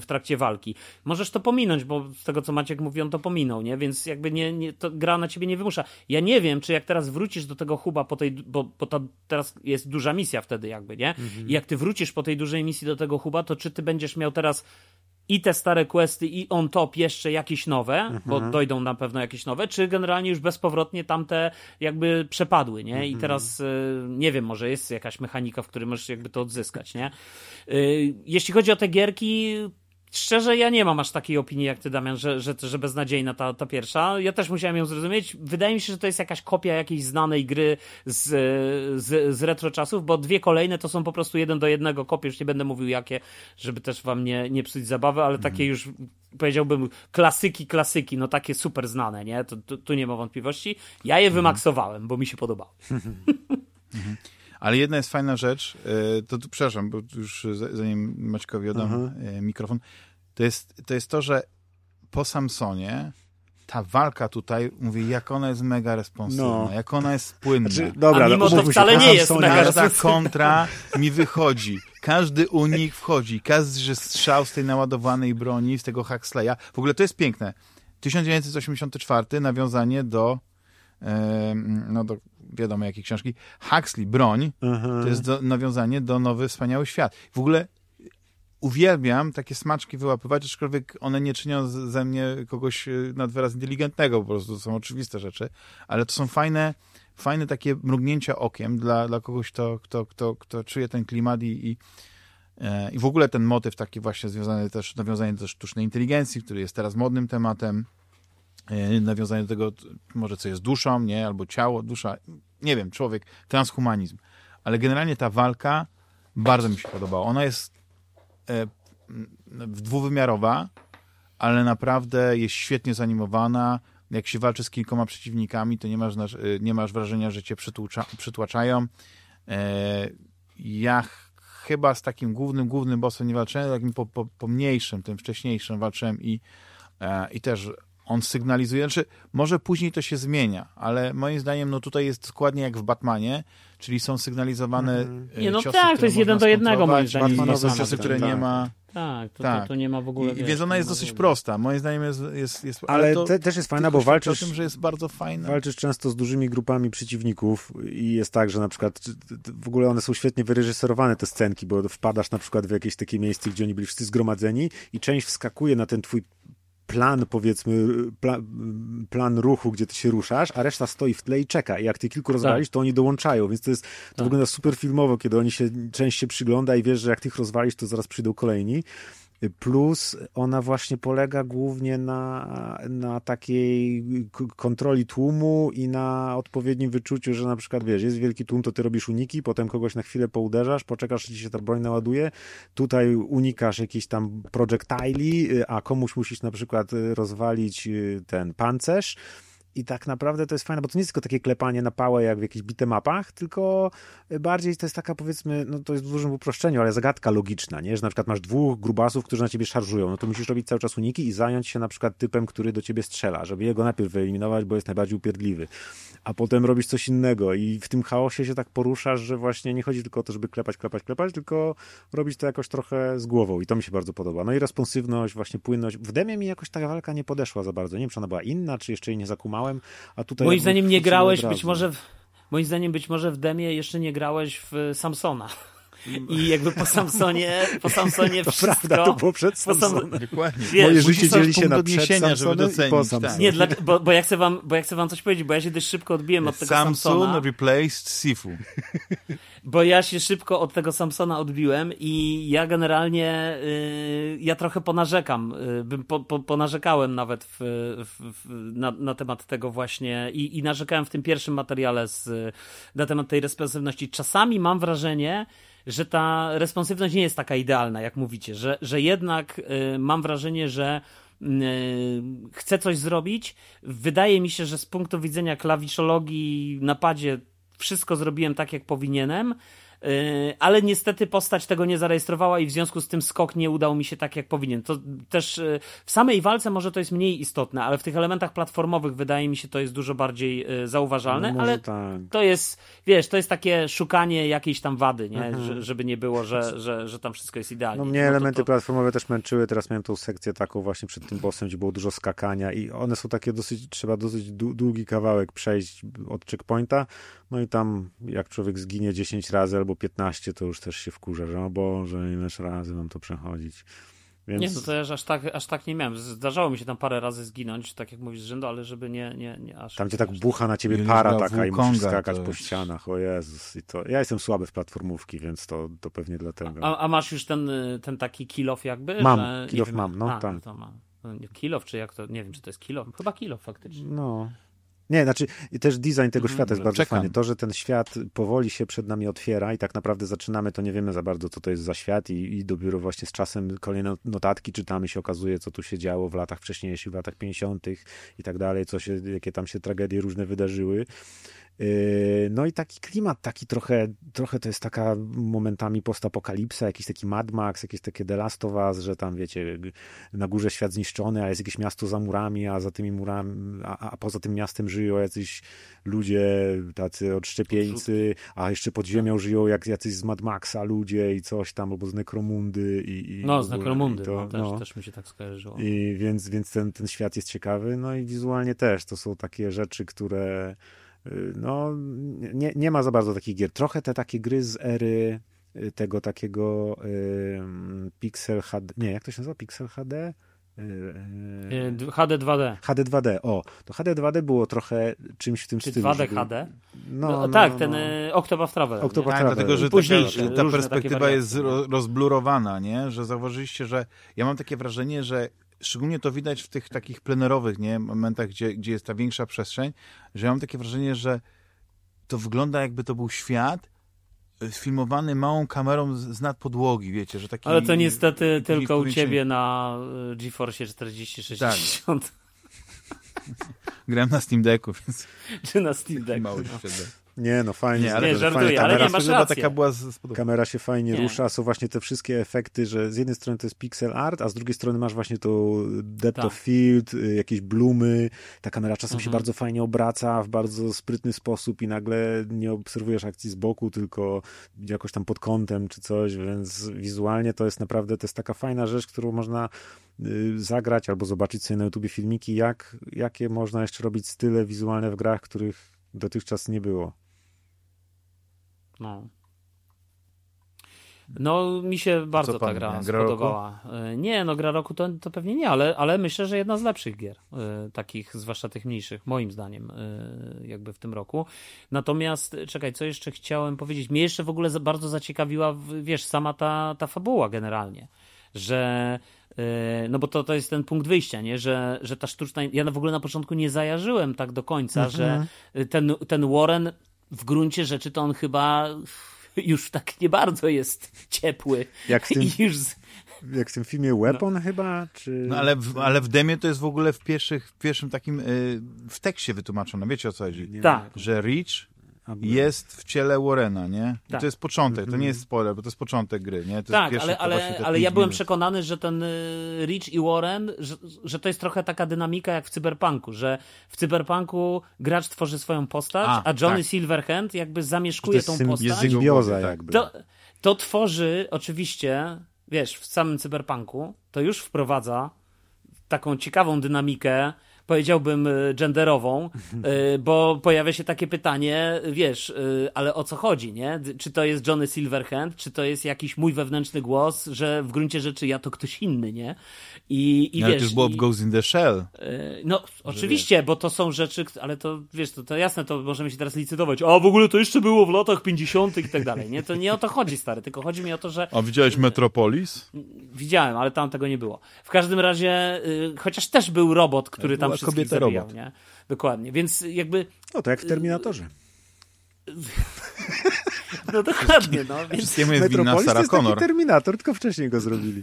w trakcie walki. Możesz to pominąć, bo z tego, co Maciek mówi, on to pominął, nie? Więc jakby nie, nie, to gra na ciebie nie wymusza. Ja nie wiem, czy jak teraz wrócisz do tego huba po tej, bo, bo to teraz jest duża misja wtedy jakby, nie? I jak ty wrócisz po tej dużej misji do tego huba, to czy ty będziesz miał teraz i te stare questy, i on top jeszcze jakieś nowe, bo dojdą na pewno jakieś nowe, czy generalnie już bezpowrotnie tamte jakby przepadły, nie? I teraz y, nie wiem, może jest jakaś mechanika, w której możesz jakby to odzyskać, nie? Y, Jeśli chodzi o te gierki, Szczerze, ja nie mam aż takiej opinii jak ty, Damian, że, że, że beznadziejna ta, ta pierwsza. Ja też musiałem ją zrozumieć. Wydaje mi się, że to jest jakaś kopia jakiejś znanej gry z, z, z retro czasów, bo dwie kolejne to są po prostu jeden do jednego kopie. Już nie będę mówił jakie, żeby też wam nie, nie psuć zabawy, ale takie już powiedziałbym klasyki, klasyki, no takie super znane, nie? To, to, tu nie ma wątpliwości. Ja je wymaksowałem, bo mi się podobało. Ale jedna jest fajna rzecz, e, to tu, przepraszam, bo już za- zanim Maćkowi oddam Mhm. e, mikrofon, to jest, to jest to, że po Samsonie ta walka tutaj, mówię, jak ona jest mega responsywna, No. jak ona jest płynna. Znaczy, dobra, A ale mimo to się, wcale na nie jest Samsonie- mega Każda kontra mi wychodzi. Każdy unik wchodzi. Każdy strzał z tej naładowanej broni, z tego Huxleya. W ogóle to jest piękne. 1984, nawiązanie do e, no do wiadomo jakiej książki. Huxley, broń, Aha. to jest do, nawiązanie do Nowy Wspaniały Świat. W ogóle uwielbiam takie smaczki wyłapywać, aczkolwiek one nie czynią ze mnie kogoś e, nad wyraz inteligentnego, po prostu to są oczywiste rzeczy, ale to są fajne, fajne takie mrugnięcia okiem dla, dla kogoś, kto, kto, kto, kto czuje ten klimat i, i, e, i w ogóle ten motyw taki właśnie związany też, nawiązanie do sztucznej inteligencji, który jest teraz modnym tematem, nawiązanie do tego, może co jest duszą, nie, albo ciało, dusza, nie wiem, człowiek, transhumanizm. Ale generalnie ta walka bardzo mi się podobała. Ona jest e, dwuwymiarowa, ale naprawdę jest świetnie zanimowana. Jak się walczy z kilkoma przeciwnikami, to nie masz, e, nie masz wrażenia, że cię przytłucza, przytłaczają. E, ja ch- chyba z takim głównym, głównym bossem nie walczyłem, takim po, po, pomniejszym, tym wcześniejszym walczyłem i, e, i też on sygnalizuje, znaczy może później to się zmienia, ale moim zdaniem no tutaj jest dokładnie jak w Batmanie, czyli są sygnalizowane e, Nie, no ciosy, tak, to które jest jeden do jednego, moim zdaniem. Batmanowe ciosy, które tak. nie ma... Tak, to, Tak. To, to nie ma w ogóle. I, wiesz, więc ona jest dosyć prosta. Moim zdaniem jest... jest, jest Ale to te, też jest fajna, bo walczysz, o tym, że jest bardzo fajna. walczysz często z dużymi grupami przeciwników i jest tak, że na przykład w ogóle one są świetnie wyreżyserowane te scenki, bo wpadasz na przykład w jakieś takie miejsce, gdzie oni byli wszyscy zgromadzeni i część wskakuje na ten twój plan, powiedzmy, pla, plan ruchu, gdzie ty się ruszasz, a reszta stoi w tle i czeka. I jak ty kilku rozwalisz, to oni dołączają, więc to jest, to Tak. wygląda super filmowo, kiedy oni się, część się przygląda i wiesz, że jak tych rozwalisz, to zaraz przyjdą kolejni. Plus ona właśnie polega głównie na, na takiej kontroli tłumu i na odpowiednim wyczuciu, że na przykład wiesz, jest wielki tłum, to ty robisz uniki, potem kogoś na chwilę pouderzasz, poczekasz, aż ci się ta broń naładuje, tutaj unikasz jakiś tam projectili, y, a komuś musisz na przykład y, rozwalić y, ten pancerz i tak naprawdę to jest fajne, bo to nie jest tylko takie klepanie na pałę jak w jakichś bitemapach, tylko bardziej to jest taka powiedzmy, no to jest w dużym uproszczeniu, ale zagadka logiczna, nie? Że na przykład masz dwóch grubasów, którzy na ciebie szarżują, no to musisz robić cały czas uniki i zająć się na przykład typem, który do ciebie strzela, żeby jego najpierw wyeliminować, bo jest najbardziej upierdliwy, a potem robisz coś innego i w tym chaosie się tak poruszasz, że właśnie nie chodzi tylko o to, żeby klepać, klepać, klepać, tylko robić to jakoś trochę z głową i to mi się bardzo podoba. No i responsywność, właśnie płynność. W demie mi jakoś ta walka nie podeszła za bardzo. Nie wiem, czy ona była inna, czy jeszcze jej nie zakumałem, a tutaj... Moim zdaniem nie grałeś, być może... W, moim zdaniem być może w demie jeszcze nie grałeś w Samsona. I jakby po Samsonie, po Samsonie to wszystko... Prawda, to było przed Samsonem. Dokładnie. Wiesz, Moje życie dzieli się na przed Samsonem żeby docenić, i po Samsonie. tak. Nie, dla, bo, bo, ja chcę wam, bo ja chcę wam coś powiedzieć, bo ja się dość szybko odbiłem od tego Samsung Samsona. replaced Sifu. Bo ja się szybko od tego Samsona odbiłem i ja generalnie, y, ja trochę ponarzekam, y, bym po, po, ponarzekałem nawet w, w, w, na, na temat tego właśnie i, i narzekałem w tym pierwszym materiale z, na temat tej responsywności. Czasami mam wrażenie, że ta responsywność nie jest taka idealna, jak mówicie, że, że jednak y, mam wrażenie, że y, chcę coś zrobić. Wydaje mi się, że z punktu widzenia klawiszologii na padzie wszystko zrobiłem tak, jak powinienem. Yy, ale niestety postać tego nie zarejestrowała i w związku z tym skok nie udał mi się tak, jak powinien. To też yy, w samej walce może to jest mniej istotne, ale w tych elementach platformowych wydaje mi się to jest dużo bardziej yy, zauważalne, No, ale tak. to jest, wiesz, to jest takie szukanie jakiejś tam wady, nie? Że, żeby nie było, że, że, że tam wszystko jest idealnie. No mnie to- elementy to- platformowe też męczyły, teraz miałem tą sekcję taką właśnie przed tym bossem, gdzie było dużo skakania i one są takie dosyć, trzeba dosyć dłu- długi kawałek przejść od checkpointa, no i tam jak człowiek zginie 10 razy albo 15, to już też się wkurza, że o Boże, ileż razy mam to przechodzić. Więc... Nie, no to ja aż tak, aż tak nie miałem. Zdarzało mi się tam parę razy zginąć, tak jak mówisz z rzędu, ale żeby nie, nie, nie aż. Tam cię tak aż bucha na ciebie para taka i musisz skakać po ścianach, o Jezus. I to... Ja jestem słaby w platformówki, więc to, to pewnie dlatego. A, a masz już ten, ten taki kill-off jakby? Mam, że, kill-off mam, no a, tak. To mam. No, Kill-off, czy jak to, nie wiem, czy to jest kill-off. Chyba kill-off faktycznie. No. Nie, znaczy też design tego Mhm, świata jest bardzo czekam. fajny. To, że ten świat powoli się przed nami otwiera i tak naprawdę zaczynamy, to nie wiemy za bardzo, co to jest za świat i, i dopiero właśnie z czasem kolejne notatki czytamy, się okazuje, co tu się działo w latach wcześniejszych, w latach 50. i tak dalej, co się, jakie tam się tragedie różne wydarzyły. Yy, No i taki klimat, taki trochę, trochę to jest taka momentami postapokalipsa, jakiś taki Mad Max, jakieś takie The Last of Us, że tam wiecie, na górze świat zniszczony, a jest jakieś miasto za murami, a za tymi murami, a, a poza tym miastem żyją jacyś ludzie, tacy odszczepieńcy, a jeszcze pod ziemią żyją jak jacyś z Mad Maxa ludzie i coś tam, albo z Nekromundy i, i No, z Nekromundy, to, no, też, no. też mi się tak skojarzyło. I więc, więc ten, ten świat jest ciekawy, no i wizualnie też. To są takie rzeczy, które no, nie, nie ma za bardzo takich gier. Trochę te takie gry z ery y, tego takiego y, Pixel HD, nie, jak to się nazywa? Pixel HD? Y, y, Y, HD 2D. HD 2D, o, to HD 2D było trochę czymś w tym Czy stylu. 2D żeby- HD? No, No, no, tak, no, ten no. y, Octopath Traveler. Octopath? Tak, Traveler. dlatego, że Późniejsze, ta różne perspektywa jest rozblurowana, nie? Że zauważyliście, że ja mam takie wrażenie, że szczególnie to widać w tych takich plenerowych nie? momentach, gdzie, gdzie jest ta większa przestrzeń, że ja mam takie wrażenie, że to wygląda jakby to był świat y, sfilmowany małą kamerą z, nad podłogi, wiecie, że taki... Ale to niestety tylko u ciebie na y, GeForce 4060 Grałem na Steam Decku, więc czy na Steam Deck. mało No. Nie, no fajnie. Nie, ale Nie, żartuję, fajnie, ale kamera nie, masz rację. taka była z, z. Kamera się fajnie Nie. rusza, są właśnie te wszystkie efekty, że z jednej strony to jest pixel art, a z drugiej strony masz właśnie to depth Tak. of field, y, jakieś blumy, ta kamera czasem się Mhm. bardzo fajnie obraca w bardzo sprytny sposób i nagle nie obserwujesz akcji z boku, tylko jakoś tam pod kątem czy coś, więc wizualnie to jest naprawdę, to jest taka fajna rzecz, którą można y, zagrać albo zobaczyć sobie na YouTubie filmiki, jak, jakie można jeszcze robić style wizualne w grach, których dotychczas nie było. No. No, mi się bardzo ta gra spodobała. Y, Nie, no gra roku to, to pewnie nie, ale, ale myślę, że jedna z lepszych gier, y, takich zwłaszcza tych mniejszych, moim zdaniem, y, jakby w tym roku. Natomiast, czekaj, co jeszcze chciałem powiedzieć? Mnie jeszcze w ogóle bardzo zaciekawiła, wiesz, sama ta, ta fabuła generalnie, że no bo to, to jest ten punkt wyjścia, nie? Że, że ta sztuczna. Ja w ogóle na początku nie zajarzyłem tak do końca, że y, ten, ten Warren w gruncie rzeczy to on chyba już tak nie bardzo jest ciepły. Jak w tym- I już, z- jak w tym filmie Weapon no. chyba, czy... No ale w, ale w demie to jest w ogóle w, pierwszych, w pierwszym takim, y, w tekście wytłumaczone, wiecie o co chodzi? Tak. Że Rich jest w ciele Warrena, nie? I Tak. to jest początek, to nie jest spoiler, bo to jest początek gry, nie? To Tak, jest ale, ale, ale ja byłem minut. przekonany, że ten y, Rich i Warren, że, że to jest trochę taka dynamika jak w Cyberpunku, że w Cyberpunku gracz tworzy swoją postać, A, a, Johnny tak. Silverhand jakby To zamieszkuje jest tą postać. jest symbioza tak. jakby. To, to tworzy oczywiście, wiesz, w samym cyberpunku, to już wprowadza taką ciekawą dynamikę, powiedziałbym y, genderową, y, bo pojawia się takie pytanie, wiesz, y, ale o co chodzi, nie? Czy to jest Johnny Silverhand, czy to jest jakiś mój wewnętrzny głos, że w gruncie rzeczy ja to ktoś inny, nie? I, i No, ale wiesz... to już było i- w Ghost in the Shell. No, oczywiście, bo to są rzeczy, ale to wiesz, to, to jasne, to możemy się teraz licytować. A w ogóle to jeszcze było w latach 50. i tak dalej. Nie, to nie o to chodzi, stary, tylko chodzi mi o to, że A widziałeś Metropolis? widziałem, ale tam tego nie było. W każdym razie, chociaż też był robot, który tam Kobieta zabijał, robot. nie? Dokładnie, więc jakby, No to jak w Terminatorze. no dokładnie, no, więc Wszystkiemu jest winna Metropolis to Sarah jest taki Connor. Terminator, tylko wcześniej go zrobili.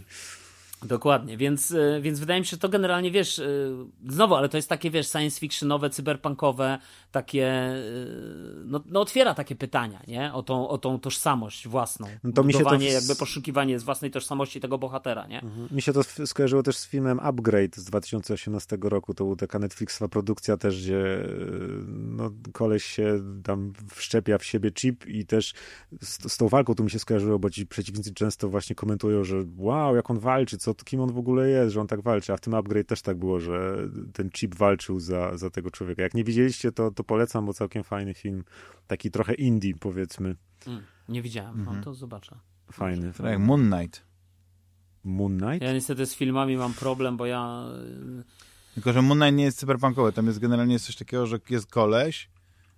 Dokładnie, więc, y, więc wydaje mi się, że to generalnie, wiesz, y, znowu, ale to jest takie, wiesz, science fictionowe, cyberpunkowe, takie, y, no, no otwiera takie pytania, nie? O tą, o tą tożsamość własną. No to mi się to jakby poszukiwanie z własnej tożsamości tego bohatera, nie? Mi się to skojarzyło też z filmem Upgrade z 2018 roku. To była taka Netflixowa produkcja też, gdzie e, no, koleś się tam wszczepia w siebie chip i też z, z tą walką tu mi się skojarzyło, bo ci przeciwnicy często właśnie komentują, że wow, jak on walczy, co, kim on w ogóle jest, że on tak walczy, a w tym Upgrade też tak było, że ten chip walczył za, za tego człowieka. Jak nie widzieliście, to, to polecam, bo całkiem fajny film. Taki trochę indie, powiedzmy. Mm, nie widziałem, no to zobaczę. Fajny. Tak Moon Knight. Moon Knight? Ja niestety z filmami mam problem, bo ja... y, Tylko, że Moon Knight nie jest cyberpunkowy. Tam jest generalnie coś takiego, że jest koleś,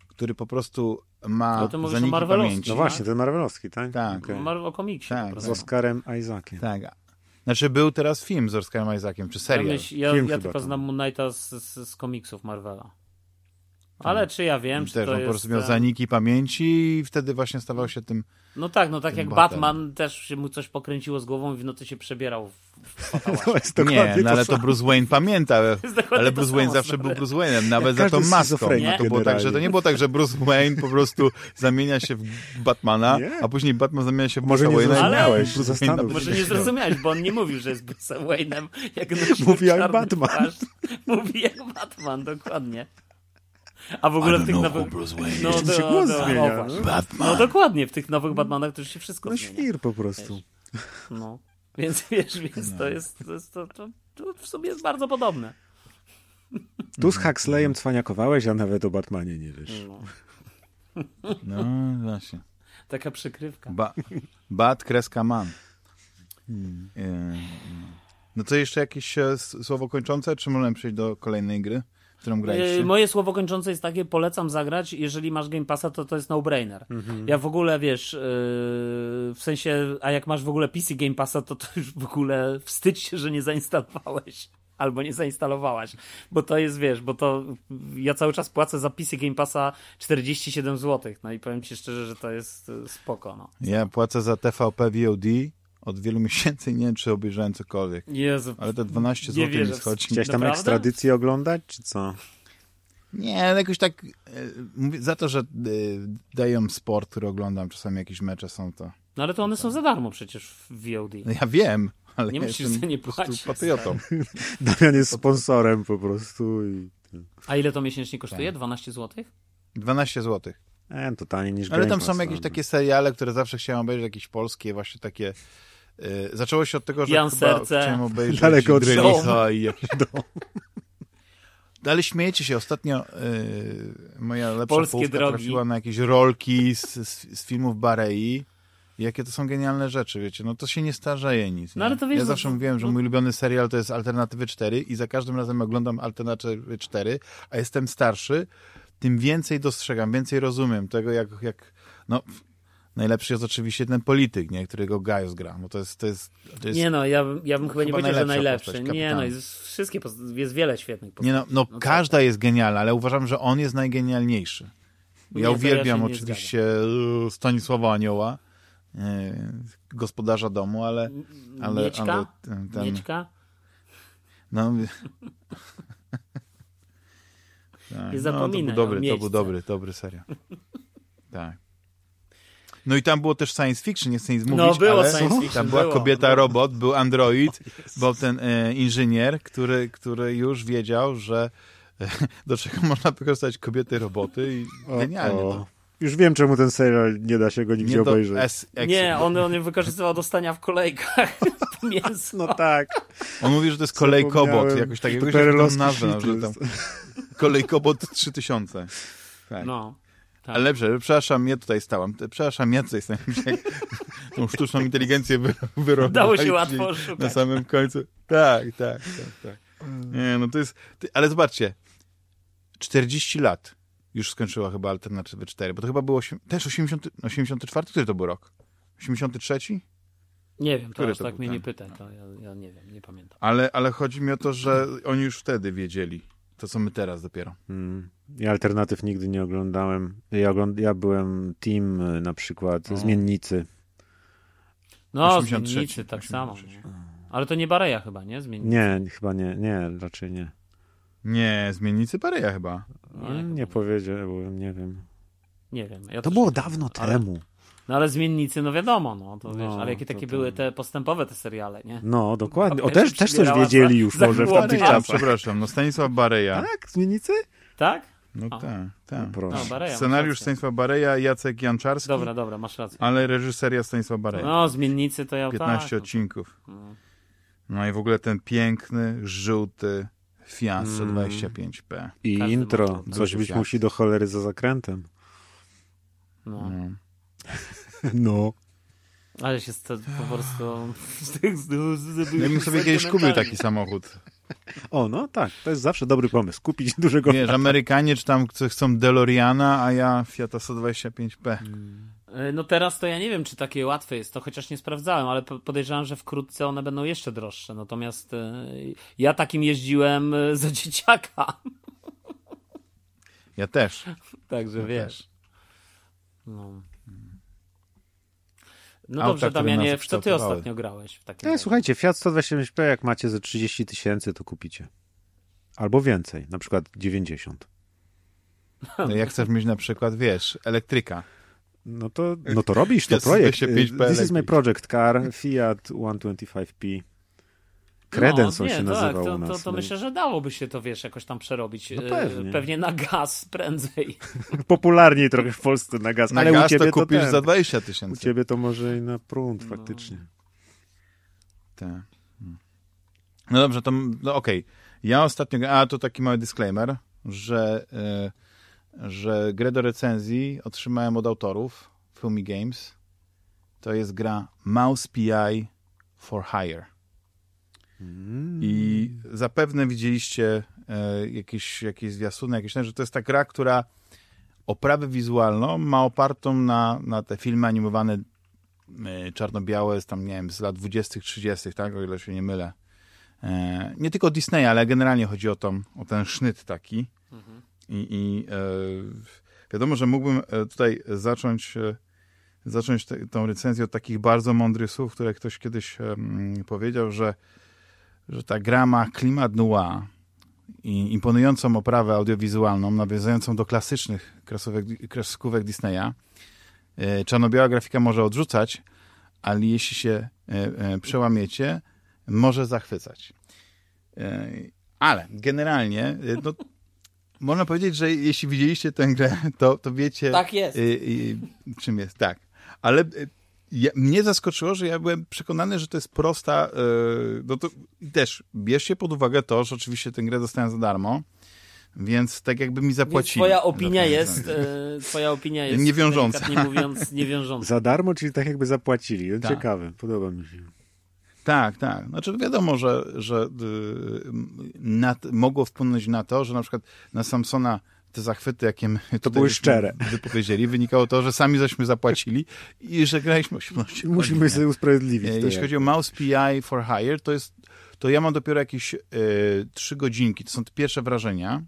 który po prostu ma No to mówisz o zaniki Marvelowskim. pamięci. No właśnie, ten Marvelowski, tak? Tak. Marvel o komiksie Tak, Z. Oscarem Isaaciem. Tak. Znaczy był teraz film z Oscarem Isaakiem, czy Ja, serial. myśl, ja, Film ja tylko tam. znam Moon Knighta z, z, z komiksów Marvela. Ale czy ja wiem, czy Też to on jest... po prostu miał e, zaniki pamięci i wtedy właśnie stawał się tym... No tak, no tak jak bohaterem. Batman też się mu coś pokręciło z głową i w nocy się przebierał w. To jest Nie, no ale to. Bruce Wayne pamięta, ale Bruce Wayne zawsze stary. był Bruce Wayne'em, nawet Jak za tą maską. No, to, było tak, że to nie było tak, że Bruce Wayne po prostu zamienia się w Batmana, Nie. a później Batman zamienia się w Może Bruce'a nie zrozumiałeś, Bruce Wayne. Może nie zrozumiałeś, bo on nie mówił, że jest Bruce'em Wayne'em. Jak Mówi jak Batman. płaszcz. Mówi jak Batman, dokładnie. A w ogóle w tych nowych... No, Jeszcze się głos zmienia, O, no. Batman. no dokładnie, w tych nowych Batmanach to już się wszystko No zmienia. świr po prostu. No. Więc wiesz, więc No. to jest, to, jest to, to, to w sumie jest bardzo podobne. Tu z Huxleyem cwaniakowałeś, a nawet o Batmanie nie wiesz. No. No właśnie. Taka przykrywka. Ba Bat, kreska, man. Hmm. E, No to jeszcze jakieś e, słowo kończące, czy możemy przejść do kolejnej gry, którą graliście? E, Moje słowo kończące jest takie, polecam zagrać, jeżeli masz Game Passa, to to jest no-brainer. Mhm. Ja w ogóle, wiesz, yy, w sensie, a jak masz w ogóle PC Game Passa, to to już w ogóle wstydź się, że nie zainstalowałeś. Albo nie zainstalowałaś, bo to jest, wiesz, bo to ja cały czas płacę za PC Game Passa 47 zł, no i powiem ci szczerze, że to jest e, spoko, no. Ja płacę za TVP VOD od wielu miesięcy nie wiem, czy obejrzałem cokolwiek. Jezu, Ale te 12 Nie zł w- schodzi. Chciałeś tam Naprawdę? ekstradycję oglądać, czy co? Nie, ale jakoś tak e, za to, że e, dają sport, który oglądam, czasami jakieś mecze są to. no ale to one są za darmo przecież w VOD. No ja wiem, ale Nie ja musisz za nie płacić, patriotą. Damian jest sponsorem po prostu i... A ile to miesięcznie kosztuje? 12 zł? 12 zł. E, to taniej niż Ale tam są Pass, jakieś no. takie seriale, które zawsze chciałem obejrzeć, jakieś polskie, właśnie takie. e, zaczęło się od tego, że Jan chyba Serce. chciałem obejrzeć Daleko od Grylicha i jakiś dom. Ale śmiejecie się, ostatnio e, moja lepsza Polskie połówka drogi. trafiła na jakieś rolki z, z, z filmów Barei. Jakie to są genialne rzeczy, wiecie, no to się nie starzeje nic. No nie? ale to wiesz, ja no zawsze to- mówiłem, że no- mój ulubiony serial to jest Alternatywy 4 i za każdym razem oglądam Alternatywy 4, a jestem starszy, tym więcej dostrzegam, więcej rozumiem tego, jak, jak no, najlepszy jest oczywiście ten polityk, nie, którego Gaius gra, bo to jest, to jest, to jest Nie no, ja, bym- ja bym chyba nie powiedział, że najlepszy. postać, nie no, jest, wszystkie, jest wiele świetnych postaci. Nie no, no, co każda jest genialna, ale uważam, że on jest najgenialniejszy. Nie, Ja ja uwielbiam nie oczywiście e, Stanisława Anioła, e, gospodarza domu, ale... ale, Mieczka? ale ten, ten, Mieczka? no, tak, Nie no, zapominaj to o był dobry, to był dobry, dobry serial. tak. No i tam było też science fiction, nie chcę nic mówić, No, było ale science fiction, tam była było. kobieta robot, był android, był ten e, inżynier, który, który już wiedział, że e, do czego można wykorzystać kobiety roboty i genialnie O, to. Już wiem, czemu ten serial nie da się go nigdzie Nie obejrzeć. S, Nie, on, on je wykorzystywał do stania w kolejkach mięso. No tak. On mówi, że to jest kolejkobot, jakoś tak, jakoś tam nazwę, że tam kolejkobot 3000. Tak. No. Tak. Ale lepsze, przepraszam, ja tutaj stałem. Przepraszam, ja tutaj stałem. Tą sztuczną inteligencję wy, wyrobili. Dało się łatwo szukać. Na samym końcu. Tak, tak, tak, tak. Nie, no to jest... Ale zobaczcie, 40 lat już skończyła chyba Alternatywy 4, bo to chyba było osiem- też 80, 84, który to był rok? 83? Nie wiem, to Który aż to tak był mnie ten? nie pytaj, to ja, ja nie wiem, nie pamiętam. Ale, ale chodzi mi o to, że oni już wtedy wiedzieli to, co my teraz dopiero. Mm. Ja alternatyw nigdy nie oglądałem. Ja, ogląd... ja byłem team y, na przykład O. Zmiennicy. No, 83, zmiennicy tak 83. samo. no. Ale to nie Bareja chyba, nie? Zmiennicy. Nie, chyba nie. Nie, raczej nie. Nie, zmiennicy Paryja chyba. No, Nie, nie powiedziałem, nie wiem. Nie wiem. Ja To było dawno ale- temu. No ale zmiennicy, no wiadomo, no to No, wiesz, ale jakie to takie tam. były te postępowe te seriale, nie? No, dokładnie. O, też, też coś wiedzieli za- już za może w tamtych czasach. przepraszam, no Stanisław Bareja. Tak? Zmiennicy? Tak? No tak, tak. No proszę. No, Bareja. Scenariusz rację. Stanisława Bareja, Jacek Janczarski, Dobra, dobra, masz rację. ale reżyseria Stanisława Bareja. No, zmiennicy to ja 15 tak. odcinków. no. No i w ogóle ten piękny, żółty Fiat Mm. 125P. I Każdy intro. Coś być Fiat. musi do cholery za zakrętem. No. No. No. Ale się to po prostu... Ja bym sobie kiedyś kupił taki samochód. O, no tak. To jest zawsze dobry pomysł. Kupić dużego Wiesz, Amerykanie czy tam co chcą DeLoreana, a ja Fiata 125P. E, No teraz to ja nie wiem, czy takie łatwe jest to, chociaż nie sprawdzałem, ale po- podejrzewam, że wkrótce one będą jeszcze droższe. Natomiast e, ja takim jeździłem e, za dzieciaka. Ja też. Także Ja wiesz. No. No Auta, dobrze, Damianie, w co ty ostatnio grałeś w takim E, razie? słuchajcie, Fiat 125P jak macie ze 30 tysięcy, to kupicie. Albo więcej, na przykład 90. No, jak chcesz mieć na przykład, wiesz, elektryka. No to, no to robisz, to projekt. 125P This is my project car, Fiat 125P. Credence no, on nie, się tak, nazywał to, u nas. To, to no myślę, że dałoby się to, wiesz, jakoś tam przerobić. No E, pewnie. Pewnie na gaz prędzej. Popularniej trochę w Polsce na gaz, Na ale gaz u ciebie to kupisz ten, za 20 U tysięcy. ciebie to może i na prąd No. faktycznie. Tak. No dobrze, to no okej. Ja ostatnio, a to taki mały disclaimer, że, e, że grę do recenzji otrzymałem od autorów Fumi Games. To jest gra Mouse PI for Hire. Mm. I zapewne widzieliście e, jakieś, jakieś zwiastuny, jakieś, że to jest ta gra, która oprawę wizualną ma opartą na, na te filmy animowane e, czarno-białe z tam, nie wiem, z lat 20., 30., tak, o ile się nie mylę. E, nie tylko Disneya, ale generalnie chodzi o, tą, o ten sznyt taki. I, i e, wiadomo, że mógłbym e, tutaj zacząć, e, zacząć te, tą recenzję od takich bardzo mądrych słów, które ktoś kiedyś powiedział, że, że ta gra ma klimat noir i imponującą oprawę audiowizualną, nawiązującą do klasycznych kreskówek, kreskówek Disneya. Czarno-biała grafika może odrzucać, ale jeśli się przełamiecie, może zachwycać. Ale generalnie, no, można powiedzieć, że jeśli widzieliście tę grę, to, to wiecie, Tak jest. y, y, czym jest. Tak. Ale y, ja, mnie zaskoczyło, że ja byłem przekonany, że to jest prosta. y, no to i też bierzcie pod uwagę to, że oczywiście tę grę dostałem za darmo, więc tak jakby mi Więc zapłacili. twoja opinia jest, e, twoja opinia jest Niewiążąca. Nie mówiąc, niewiążąca. Za darmo, czyli tak jakby zapłacili. Tak. Ciekawe, podoba mi się. Tak, tak. Znaczy wiadomo, że, że y, na, mogło wpłynąć na to, że na przykład na Samsona te zachwyty, jakie my tutaj były szczere. wypowiedzieli, wynikało to, że sami żeśmy zapłacili i że graliśmy 18 Musimy godzin. sobie usprawiedliwić. E, to Jeśli jak. chodzi o Mouse PI for Hire, to jest, to ja mam dopiero jakieś e, trzy godzinki. To są te pierwsze wrażenia.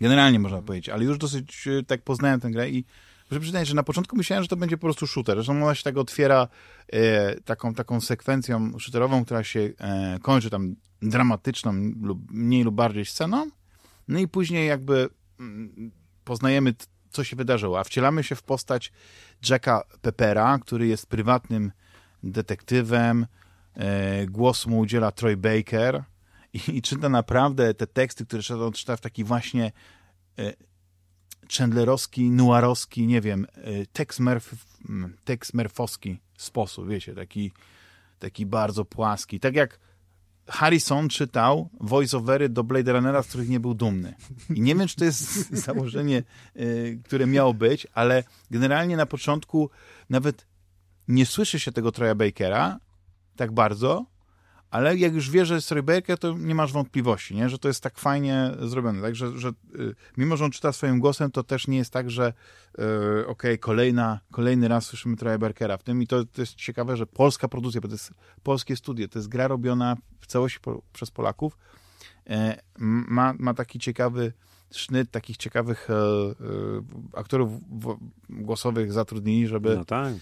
Generalnie można powiedzieć, ale już dosyć e, tak poznałem tę grę i muszę przyznać, że na początku myślałem, że to będzie po prostu shooter. Zresztą ona się tak otwiera e, taką, taką sekwencją shooterową, która się e, kończy tam dramatyczną lub mniej lub bardziej sceną. No i później jakby mm, poznajemy, co się wydarzyło, a wcielamy się w postać Jacka Peppera, który jest prywatnym detektywem. E, głos mu udziela Troy Baker i, i czyta naprawdę te teksty, które on czyta w taki właśnie e, chandlerowski, nuarowski, nie wiem, e, Tex, Tex Merfowski sposób, wiecie, taki, taki bardzo płaski. Tak jak Harrison czytał voice-overy do Blade Runnera, z których nie był dumny. I nie wiem, czy to jest założenie, y, które miało być, ale generalnie na początku nawet nie słyszy się tego Troya Bakera tak bardzo, ale jak już wiesz, że jest Baker, to nie masz wątpliwości, nie? że to jest tak fajnie zrobione. Tak? Że, że y, mimo, że on czyta swoim głosem, to też nie jest tak, że y, okej, okay, kolejna, kolejny raz słyszymy Troya Bakera w tym i to, to jest ciekawe, że polska produkcja, bo to jest polskie studio, to jest gra robiona w całości po, przez Polaków, e, ma, ma taki ciekawy sznyt takich ciekawych e, e, aktorów głosowych zatrudnili, żeby, no tak.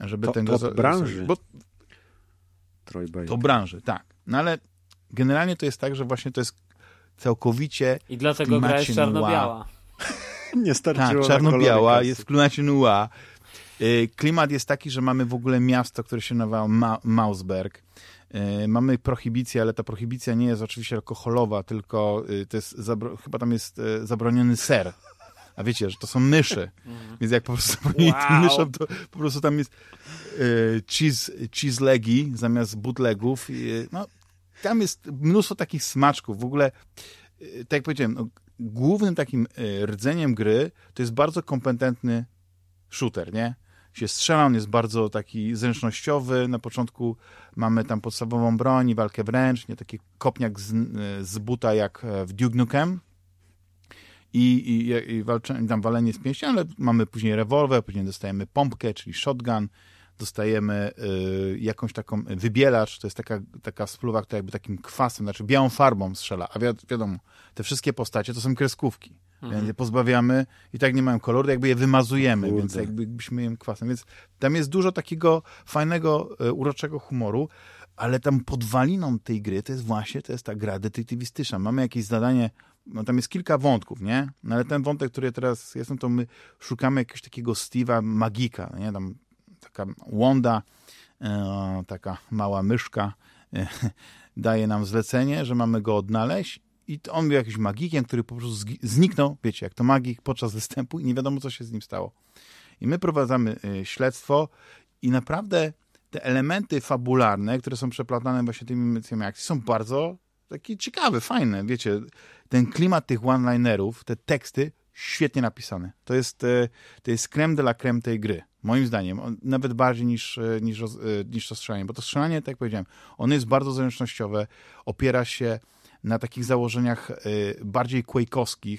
żeby to, ten głos... branży. Bo Troy Baker. Do branży, tak. No ale generalnie to jest tak, że właśnie to jest całkowicie I dlatego gra jest czarno-biała. Nie starczyło Tak, czarno-biała, jest w klimacie noir. Y, klimat jest taki, że mamy w ogóle miasto, które się nazywa Ma Mausberg. Y, mamy prohibicję, ale ta prohibicja nie jest oczywiście alkoholowa, tylko y, to jest chyba tam jest zabroniony ser. A wiecie, że to są myszy. Mhm. Więc jak po prostu wow. tym myszom, to po prostu tam jest e, cheese, cheese legi zamiast bootlegów. E, no, tam jest mnóstwo takich smaczków. W ogóle, e, tak jak powiedziałem, no, głównym takim rdzeniem gry to jest bardzo kompetentny shooter, nie? się strzela, on jest bardzo taki zręcznościowy. Na początku mamy tam podstawową broń, walkę wręcz, nie taki kopniak z, z buta jak w Duke Nukem, i, i, i walczenie, tam walenie z pięści, ale mamy później rewolwer, później dostajemy pompkę, czyli shotgun, dostajemy y, jakąś taką wybielacz, to jest taka, taka spluwa, która jakby takim kwasem, znaczy białą farbą strzela, a wi wiadomo, te wszystkie postacie to są kreskówki, mhm. więc je pozbawiamy i tak nie mają koloru, jakby je wymazujemy, Kurde. więc jakbyśmy je kwasem, więc tam jest dużo takiego fajnego, y, uroczego humoru, ale tam podwaliną tej gry to jest właśnie, to jest ta gra detektywistyczna. Mamy jakieś zadanie no tam jest kilka wątków, nie? No ale ten wątek, który teraz jestem, to my szukamy jakiegoś takiego Steve'a magika, nie? Tam taka Wanda, e, taka mała myszka e, daje nam zlecenie, że mamy go odnaleźć i on był jakimś magikiem, który po prostu zniknął, wiecie, jak to magik podczas występu i nie wiadomo, co się z nim stało. I my prowadzamy e, śledztwo i naprawdę te elementy fabularne, które są przeplatane właśnie tymi emocjami akcji, są bardzo takie ciekawe, fajne, wiecie, ten klimat tych one-linerów, te teksty, świetnie napisane. To jest, e, to jest creme de la creme tej gry, moim zdaniem. Nawet bardziej niż, e, niż, e, niż to strzelanie, bo to strzelanie, tak jak powiedziałem, ono jest bardzo zręcznościowe, opiera się na takich założeniach bardziej quake'owskich,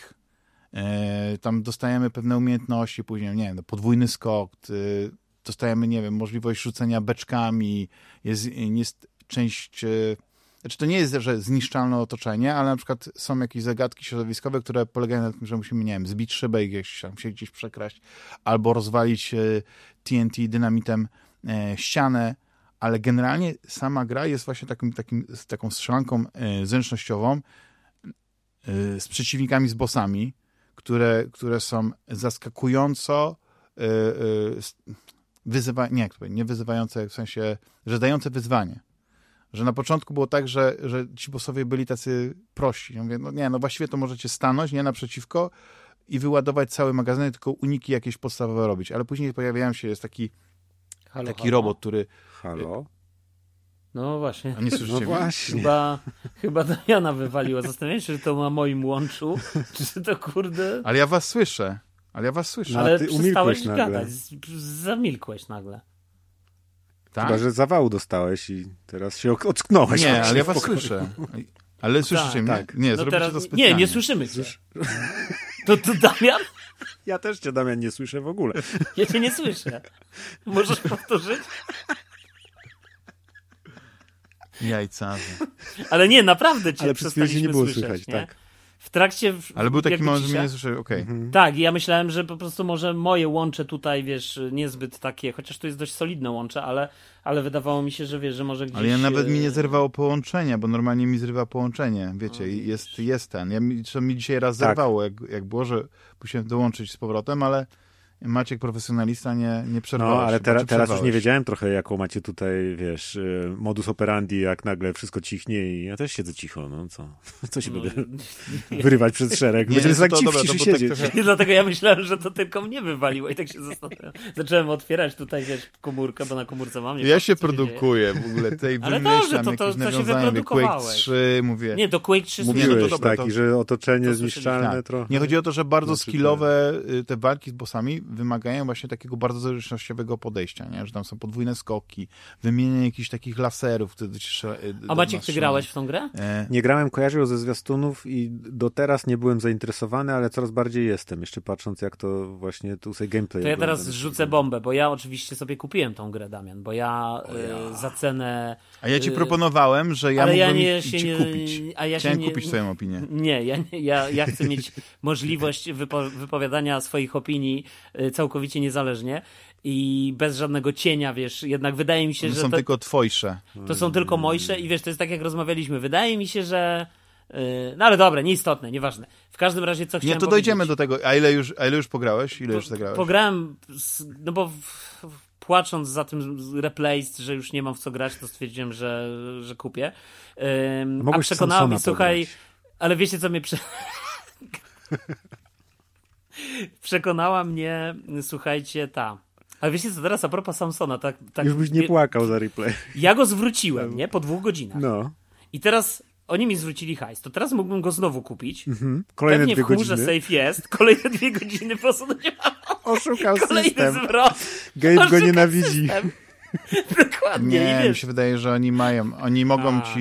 tam dostajemy pewne umiejętności, później, nie wiem, no, podwójny skok, dostajemy, nie wiem, możliwość rzucenia beczkami, jest, jest część znaczy to nie jest, że zniszczalne otoczenie, ale na przykład są jakieś zagadki środowiskowe, które polegają na tym, że musimy, nie wiem, zbić szybę i gdzieś tam się gdzieś przekraść, albo rozwalić TNT e, dynamitem e, ścianę, ale generalnie sama gra jest właśnie takim, takim, taką strzelanką e, zręcznościową z przeciwnikami, z bossami, które, które są zaskakująco wyzywa, nie, nie wyzywające, w sensie, że dające wyzwanie. Że na początku było tak, że, że ci bossowie byli tacy prości. Ja mówię, no nie, no właściwie to możecie stanąć, nie naprzeciwko i wyładować cały magazyn, tylko uniki jakieś podstawowe robić. Ale później pojawiają się, jest taki, halo, taki halo. robot, który... Halo? No właśnie. A nie słyszycie no właśnie. Chyba, chyba Diana wywaliła. Zastanawiam się, czy to na moim łączu, czy to kurde... Ale ja was słyszę. Ale ja was słyszę. No, ale ty przestałeś gadać. Zamilkłeś nagle. Tak? Chyba, że zawału dostałeś i teraz się ocknąłeś. Nie, ale ja was słyszę. Ale słyszycie tak, mnie? Tak. Nie, no teraz... to specjalnie. Nie, nie słyszymy cię. To, to Damian? Ja też cię, Damian, nie słyszę w ogóle. Ja cię nie słyszę. Możesz powtórzyć? Jajca. Ale nie, naprawdę cię Ale przez chwilę nie było słyszeć, słychać, nie? tak. W trakcie... Ale był taki moment, że mnie nie słyszeli, okej. Mhm. Tak, i ja myślałem, że po prostu może moje łącze tutaj, wiesz, niezbyt takie, chociaż to jest dość solidne łącze, ale, ale wydawało mi się, że wiesz, że może gdzieś... Ale ja nawet mi nie e, zerwało połączenia, bo normalnie mi zrywa połączenie, wiecie, i jest, jest ten. Ja, mi- co mi dzisiaj raz Tak. zerwało, jak, jak było, że musiałem dołączyć z powrotem, ale Maciek profesjonalista nie, nie przerwał. No, ale tera, teraz już nie wiedziałem trochę, jaką macie tutaj, wiesz, y, modus operandi, jak nagle wszystko cichnie i ja też siedzę cicho, no co? Co się No, będę wyrywać przez szereg? Nie, Będziemy to- tak to ci w dobra, ciszy bo tak siedzieć. trochę- Nie, dlatego ja myślałem, że to tylko mnie wywaliło i tak się zastanawiałem. Zacząłem otwierać tutaj, wiesz, komórkę, bo na komórce mam. nie Ja patrzę, się produkuję w ogóle, tutaj Ale wymyślam dobrze, to- to- jakieś to się Quake wyprodukowałeś. 3, mówię... Nie, do Quake 3 Mówię, Mówiłeś, no to dobra, tak, to- i że otoczenie to zniszczalne Tak. trochę. Nie chodzi o to, że bardzo Znaczy, skillowe y, te walki z bossami wymagają właśnie takiego bardzo zręcznościowego podejścia, nie? że tam są podwójne skoki, wymienienie jakichś takich laserów. Wtedy się y, A Maciek, ty strzela. grałeś w tą grę? E, Nie grałem, kojarzył ze zwiastunów i do teraz nie byłem zainteresowany, ale coraz bardziej jestem, jeszcze patrząc jak to właśnie tutaj gameplay To ja teraz rzucę bombę, bo ja oczywiście sobie kupiłem tą grę, Damian, bo ja, y, za cenę... a ja ci y, proponowałem, że ja ale ja mógłbym nie, ci się nie, kupić. a ja się Chciałem nie, kupić twoją opinię. Nie, ja, nie- ja, ja chcę mieć możliwość wypo, wypowiadania swoich opinii całkowicie niezależnie i bez żadnego cienia, wiesz, jednak wydaje mi się, One że są to, tylko twojsze. to są tylko mojsze i wiesz, to jest tak jak rozmawialiśmy, wydaje mi się, że y, no ale dobra, nieistotne, nieważne. W każdym razie co Nie, chciałem to dojdziemy powiedzieć? do tego. A ile już, a ile już pograłeś? Ile już zagrałeś? Pograłem, z, no bo w, w, płacząc za tym replaced, że już nie mam w co grać, to stwierdziłem, że, że kupię. Ym, a Samsona mnie, słuchaj, ale wiecie co mnie prze... Przekonała mnie, słuchajcie, ta. Ale wiecie co, teraz a propos Samsona, tak, tak Już byś nie płakał za replay. ja go zwróciłem, nie? Po dwóch godzinach. No. I teraz oni mi zwrócili hajs, to teraz mógłbym go znowu kupić. Mhm. Kolejne Pewnie dwie w chmurze godziny. safe jest, kolejne dwie godziny po prostu Oszukał kolejny system. zwrot. Gabe go nienawidzi. system. Dokładnie, Nie, mi się wydaje, że oni mają, oni mogą A. ci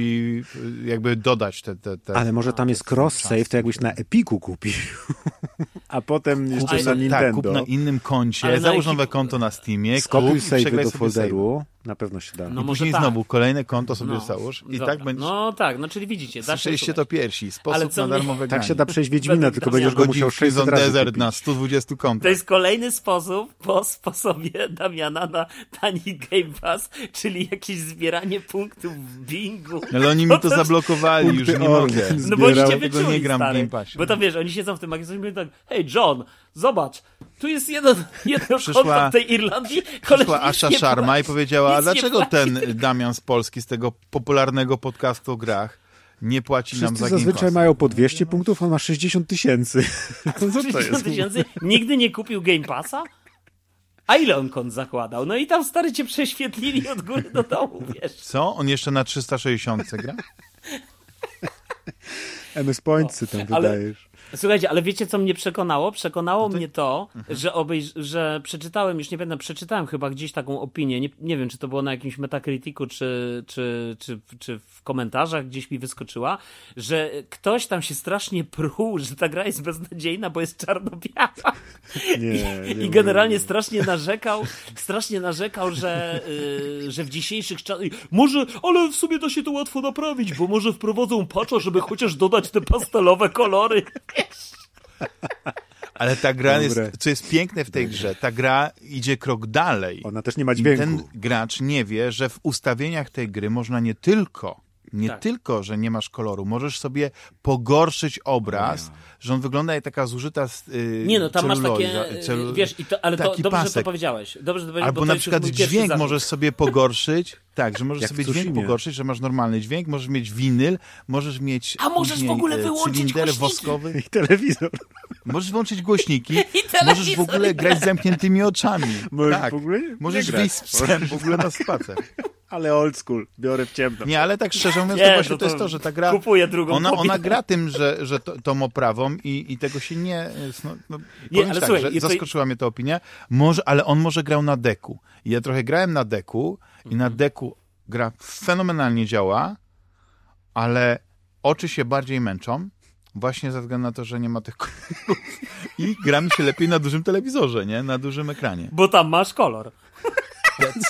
y, jakby dodać te... te, te Ale może tam jest cross-save, to jakbyś na Epiku kupił. A potem jeszcze na Tak, Nintendo. kup na innym koncie, załóż nowe konto na Steamie, Skopiuj kup i save do folderu. Na pewno się da. No I może później tak. znowu kolejne konto sobie No, załóż i dobra. tak będziesz... No tak, no czyli widzicie, Słyszeliście to pierwsi. Sposób Ale co na darmowe Tak się da przejść Wiedźmina, tylko będziesz go musiał Godzin 600 Season razy Desert kupić. na 120 kontach. To jest kolejny sposób po sposobie Damiana na tani Game Pass, czyli jakieś zbieranie punktów w bingu. Ale oni mi to zablokowali, już nie mogę. No bo oni cię Tego wyczuli, nie gram w stary. Game Passie. Bo to wiesz, oni siedzą w tym magazynie i mówią tak, hej John, zobacz, tu jest jedno, jedno Przyszła- tej Irlandii, Przyszła Asza płaci. i powiedziała, a dlaczego ten tylko- Damian z Polski, z tego popularnego podcastu o grach, nie płaci nam Wszyscy za Game zazwyczaj Pass? mają po 200 punktów, on ma 60 tysięcy. Co to 30 jest? tysięcy, nigdy nie kupił Game Passa? A ile on kont zakładał? No i tam stary cię prześwietlili od góry do dołu, wiesz. Co? On jeszcze na 360 gra? MS Pointsy tam ale- wydajesz. Słuchajcie, ale wiecie, co mnie przekonało? Przekonało mnie to, Mhm. że, obejrz... że przeczytałem, już nie pamiętam, przeczytałem chyba gdzieś taką opinię, nie, nie wiem, czy to było na jakimś Metacriticu, czy, czy, czy, czy w komentarzach gdzieś mi wyskoczyła, że ktoś tam się strasznie pruł, że ta gra jest beznadziejna, bo jest czarno-biała. Nie, nie I generalnie mówię. strasznie narzekał, strasznie narzekał, że, y, że w dzisiejszych czasach. Może, ale w sumie da się to łatwo naprawić, bo może wprowadzą patcha, żeby chociaż dodać te pastelowe kolory. Ale ta gra Dobre. jest, co jest piękne w tej grze, ta gra idzie krok dalej. Ona też nie ma I dźwięku. ten gracz nie wie, że w ustawieniach tej gry można nie tylko, nie Tak. tylko, że nie masz koloru, możesz sobie pogorszyć obraz, że on wygląda jak taka zużyta yy, Nie no, tam masz takie, celuloza- celu- wiesz, i to, ale to, taki dobrze, że to pasek. powiedziałeś. Dobrze, że to powiedziałeś, Albo bo to na przykład dźwięk możesz sobie pogorszyć. Tak, że możesz Jak w sobie dźwięk pogorszyć, że masz normalny dźwięk, możesz mieć winyl, możesz mieć A możesz w później, ogóle e, wyłączyć cylinder głośniki. woskowy. I telewizor. Możesz włączyć głośniki, telewizor. możesz w ogóle grać z zamkniętymi oczami. Możesz tak. w ogóle nie Możesz wyjść z psem w ogóle na spacer. Ale old school. Biorę w ciemno. Nie, ale tak szczerze mówiąc, Nie, to właśnie to to jest to że ta gra, kupuję drugą ona, ona gra tym, że, że to, tą oprawą i, i tego się nie... No, no, Nie, ale tak, słuchaj, że i to- zaskoczyła mnie ta opinia, może, ale on może grał na deku. I ja trochę grałem na deku i Mhm. na deku gra fenomenalnie działa, ale oczy się bardziej męczą, właśnie ze względu na to, że nie ma tych kolorów. I gra mi się lepiej na dużym telewizorze, nie? Na dużym ekranie. Bo tam masz kolor.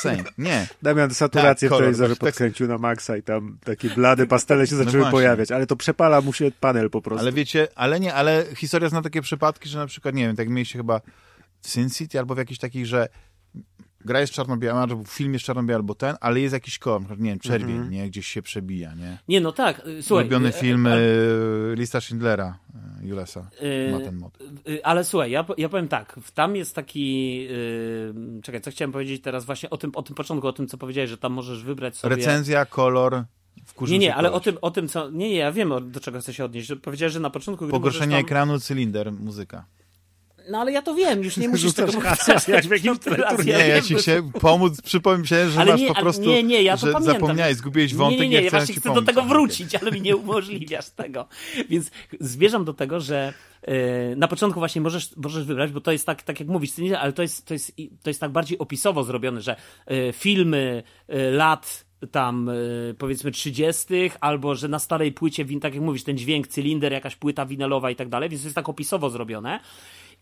Saint. Nie. Damian saturację Tak, w telewizorze tak. podkręcił na maksa i tam takie blade pastele się No zaczęły właśnie. pojawiać, ale to przepala mu się panel po prostu. Ale wiecie, ale nie, ale historia zna takie przypadki, że na przykład, nie wiem, tak mieliście chyba w Sin City albo w jakiejś takiej, że gra jest czarno-biała, albo film jest czarno-biały, albo ten, ale jest jakiś kolor, nie wiem, czerwień, Mhm. nie, gdzieś się przebija, nie? Nie, no tak, y, słuchaj. Ulubiony y, film y, y, Lista Schindlera, y, Julesa, y, ma ten y, Ale słuchaj, ja, ja powiem tak, tam jest taki, y, czekaj, co chciałem powiedzieć teraz właśnie o tym, o tym początku, o tym, co powiedziałeś, że tam możesz wybrać sobie... Recenzja, kolor, wkurzy Nie, nie, ale o tym, o tym, co... Nie, nie, ja wiem, do czego chcę się odnieść. Powiedziałeś, że na początku Pogorszenie tam... ekranu, cylinder, muzyka. No ale ja to wiem, już nie musisz tego powtarzać jak w jakimś piąty raz, Nie, ja ci chciałem pomóc, przypomniałem, że Ale masz nie, po prostu, nie, nie, ja to że pamiętam. zapomniałeś, zgubiłeś wątek, Nie, nie, nie, ja właśnie chcę do tego wrócić, ale mi nie umożliwiasz tego. Więc zmierzam do tego, że e, na początku właśnie możesz, możesz wybrać, bo to jest tak, tak jak mówisz, ale to jest, to, jest, to jest tak bardziej opisowo zrobione, że e, filmy e, lat tam powiedzmy 30., albo że na starej płycie, win, tak jak mówisz, ten dźwięk, cylinder, jakaś płyta winylowa i tak dalej, więc to jest tak opisowo zrobione.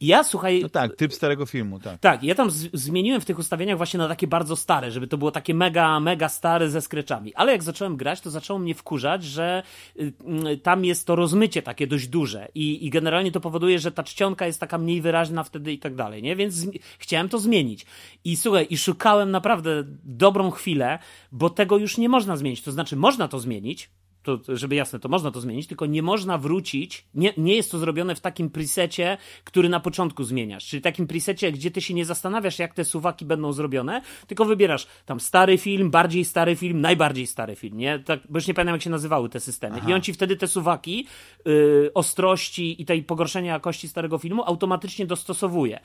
Ja słuchaj. No tak, typ starego filmu, tak. Tak, ja tam z- zmieniłem w tych ustawieniach właśnie na takie bardzo stare, żeby to było takie mega, mega stare ze skreczami. Ale jak zacząłem grać, to zaczęło mnie wkurzać, że y, y, tam jest to rozmycie takie dość duże i, i generalnie to powoduje, że ta czcionka jest taka mniej wyraźna wtedy i tak dalej, nie? Więc zmi- chciałem to zmienić. I słuchaj, i szukałem naprawdę dobrą chwilę, bo tego już nie można zmienić. To znaczy, można to zmienić, to, żeby jasne, to można to zmienić, tylko nie można wrócić, nie, nie jest to zrobione w takim presecie, który na początku zmieniasz, czyli takim presecie, gdzie ty się nie zastanawiasz, jak te suwaki będą zrobione, tylko wybierasz tam stary film, bardziej stary film, najbardziej stary film, nie? Tak, bo już nie pamiętam, jak się nazywały te systemy. I on ci wtedy te suwaki y, ostrości i tej pogorszenia jakości starego filmu automatycznie dostosowuje.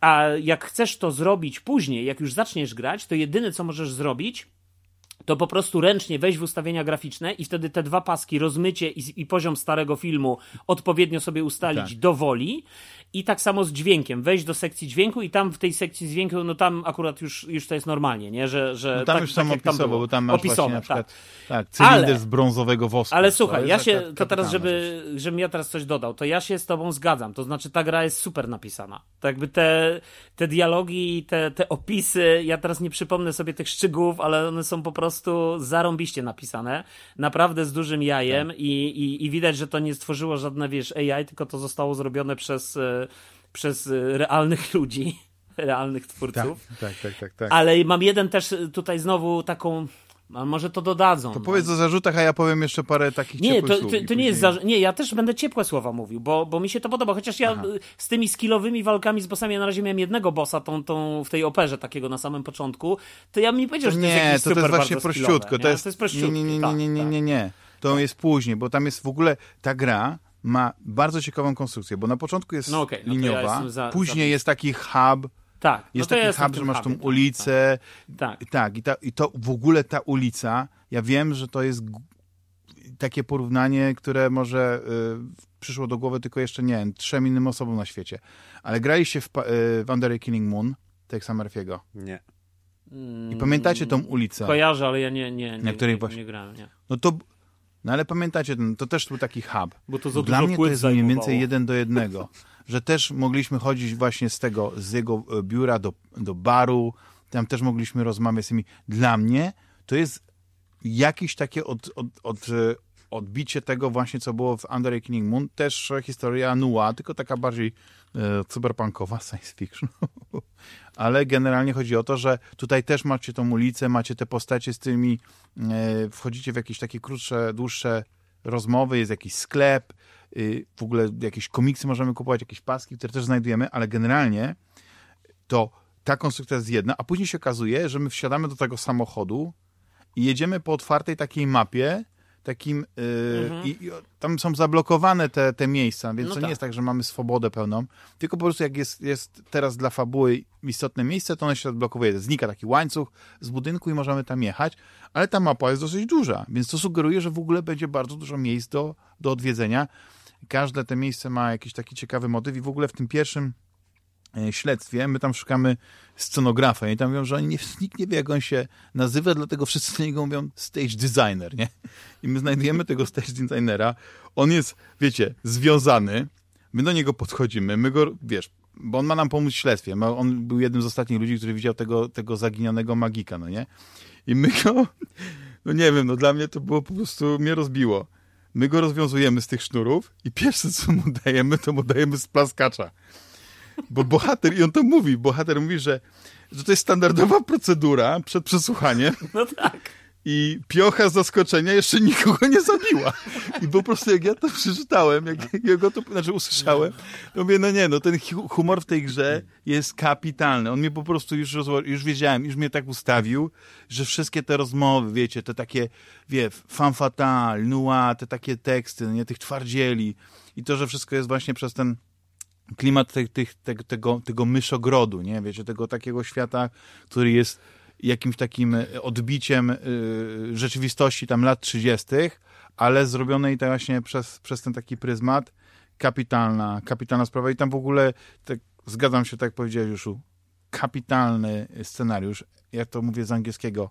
A jak chcesz to zrobić później, jak już zaczniesz grać, to jedyne, co możesz zrobić, to po prostu ręcznie wejść w ustawienia graficzne i wtedy te dwa paski, rozmycie i, i poziom starego filmu odpowiednio sobie ustalić Tak. do woli. I tak samo z dźwiękiem. Wejść do sekcji dźwięku i tam w tej sekcji dźwięku, no tam akurat już, już to jest normalnie, nie? Że, że No tam tak, już tak są opisowo, było. bo tam masz Opisowe, na przykład tak. tak, cylinder Ale- z brązowego wosku. Ale słuchaj, ja się, to teraz, żeby, żebym ja teraz coś dodał, to ja się z tobą zgadzam. To znaczy, ta gra jest super napisana. To jakby te, te dialogi, te, te opisy, ja teraz nie przypomnę sobie tych szczegółów, ale one są po prostu zarąbiście napisane. Naprawdę z dużym jajem Tak. i, i, i widać, że to nie stworzyło żadne, wiesz, AI, tylko to zostało zrobione przez, e, przez e, realnych ludzi, realnych Tak, twórców. tak, tak, tak. tak. Ale mam jeden też tutaj znowu taką, a może to dodadzą. To no. powiedz o zarzutach, a ja powiem jeszcze parę takich Nie, ciepłych to, słów to, i to nie jest później- za, Nie, ja też będę ciepłe słowa mówił, bo, bo mi się to podoba. Chociaż ja Aha. y, z tymi skillowymi walkami z bossami, ja na razie miałem jednego bossa tą, tą, w tej operze takiego na samym początku, to ja bym nie powiedział, To że to jest nie, jakiś to, to super jest właśnie prościutko. skillowe, To nie? jest, to jest nie, prościutko. nie, nie, nie, tak, nie, nie, tak. nie, nie. To jest później, bo tam jest w ogóle ta gra ma bardzo ciekawą konstrukcję, bo na początku jest No okej, no ja liniowa, jestem za- później za- jest taki hub, Tak, no jest ja taki hub, że masz tą hubie, tak, ulicę, Tak, tak. tak, i, ta, i to w ogóle ta ulica, ja wiem, że to jest takie porównanie, które może y, przyszło do głowy tylko jeszcze, nie wiem, trzem innym osobom na świecie, ale graliście w, y, w Under a Killing Moon, Texa Murphy'ego. Nie. Mm, I pamiętacie tą ulicę? Kojarzę, ale ja nie, nie, nie, Na której nie, właśnie- nie grałem, nie. No to, no ale pamiętacie, to też był taki hub. Bo to za Dla mnie to jest mniej więcej jeden do jednego, że też mogliśmy chodzić właśnie z tego, z jego e, biura do, do baru, tam też mogliśmy rozmawiać z tymi. Dla mnie to jest jakieś takie od, od, od, e, odbicie tego właśnie, co było w Under a Killing Moon, też historia Nua, tylko taka bardziej cyberpunkowa, science fiction. Ale generalnie chodzi o to, że tutaj też macie tą ulicę, macie te postacie z tymi, e, wchodzicie w jakieś takie krótsze, dłuższe rozmowy, jest jakiś sklep, y, w ogóle jakieś komiksy możemy kupować, jakieś paski, które też znajdujemy, ale generalnie to ta konstrukcja jest jedna, a później się okazuje, że my wsiadamy do tego samochodu i jedziemy po otwartej takiej mapie, takim y, Mhm. i, i tam są zablokowane te, te miejsca, więc No to tak. nie jest tak, że mamy swobodę pełną, tylko po prostu jak jest, jest teraz dla fabuły istotne miejsce, to ono się odblokowuje, znika taki łańcuch z budynku i możemy tam jechać, ale ta mapa jest dosyć duża, więc to sugeruje, że w ogóle będzie bardzo dużo miejsc do, do odwiedzenia. Każde te miejsce ma jakiś taki ciekawy motyw i w ogóle w tym pierwszym śledztwie my tam szukamy scenografa i tam mówią, że oni nie, nikt nie wie, jak on się nazywa, dlatego wszyscy do niego mówią stage designer, nie? I my znajdujemy tego stage designera. On jest, wiecie, związany, my do niego podchodzimy, my go, wiesz, bo on ma nam pomóc w śledztwie. On był jednym z ostatnich ludzi, który widział tego, tego zaginionego magika, no nie? I my go, no nie wiem, no dla mnie to było po prostu, mnie rozbiło. My go rozwiązujemy z tych sznurów i pierwsze, co mu dajemy, to mu dajemy z plaskacza. Bo bohater, i on to mówi, bohater mówi, że, że to jest standardowa procedura przed przesłuchaniem. No tak. I piocha z zaskoczenia jeszcze nikogo nie zabiła. I po prostu jak ja to przeczytałem, jak, jak go to znaczy usłyszałem, to mówię, no nie, no ten humor w tej grze jest kapitalny. On mnie po prostu już, już wiedziałem, już mnie tak ustawił, że wszystkie te rozmowy, wiecie, te takie, wie, fan fatal, noir, te takie teksty, nie, tych twardzieli i to, że wszystko jest właśnie przez ten klimat tych, tych, tego, tego, myszogrodu, nie, wiecie, tego takiego świata, który jest jakimś takim e, odbiciem y, rzeczywistości tam lat 30., ale zrobionej to właśnie przez, przez ten taki pryzmat. Kapitalna, kapitalna sprawa i tam w ogóle, tak, zgadzam się, tak powiedziałeś już, kapitalny scenariusz, jak to mówię z angielskiego,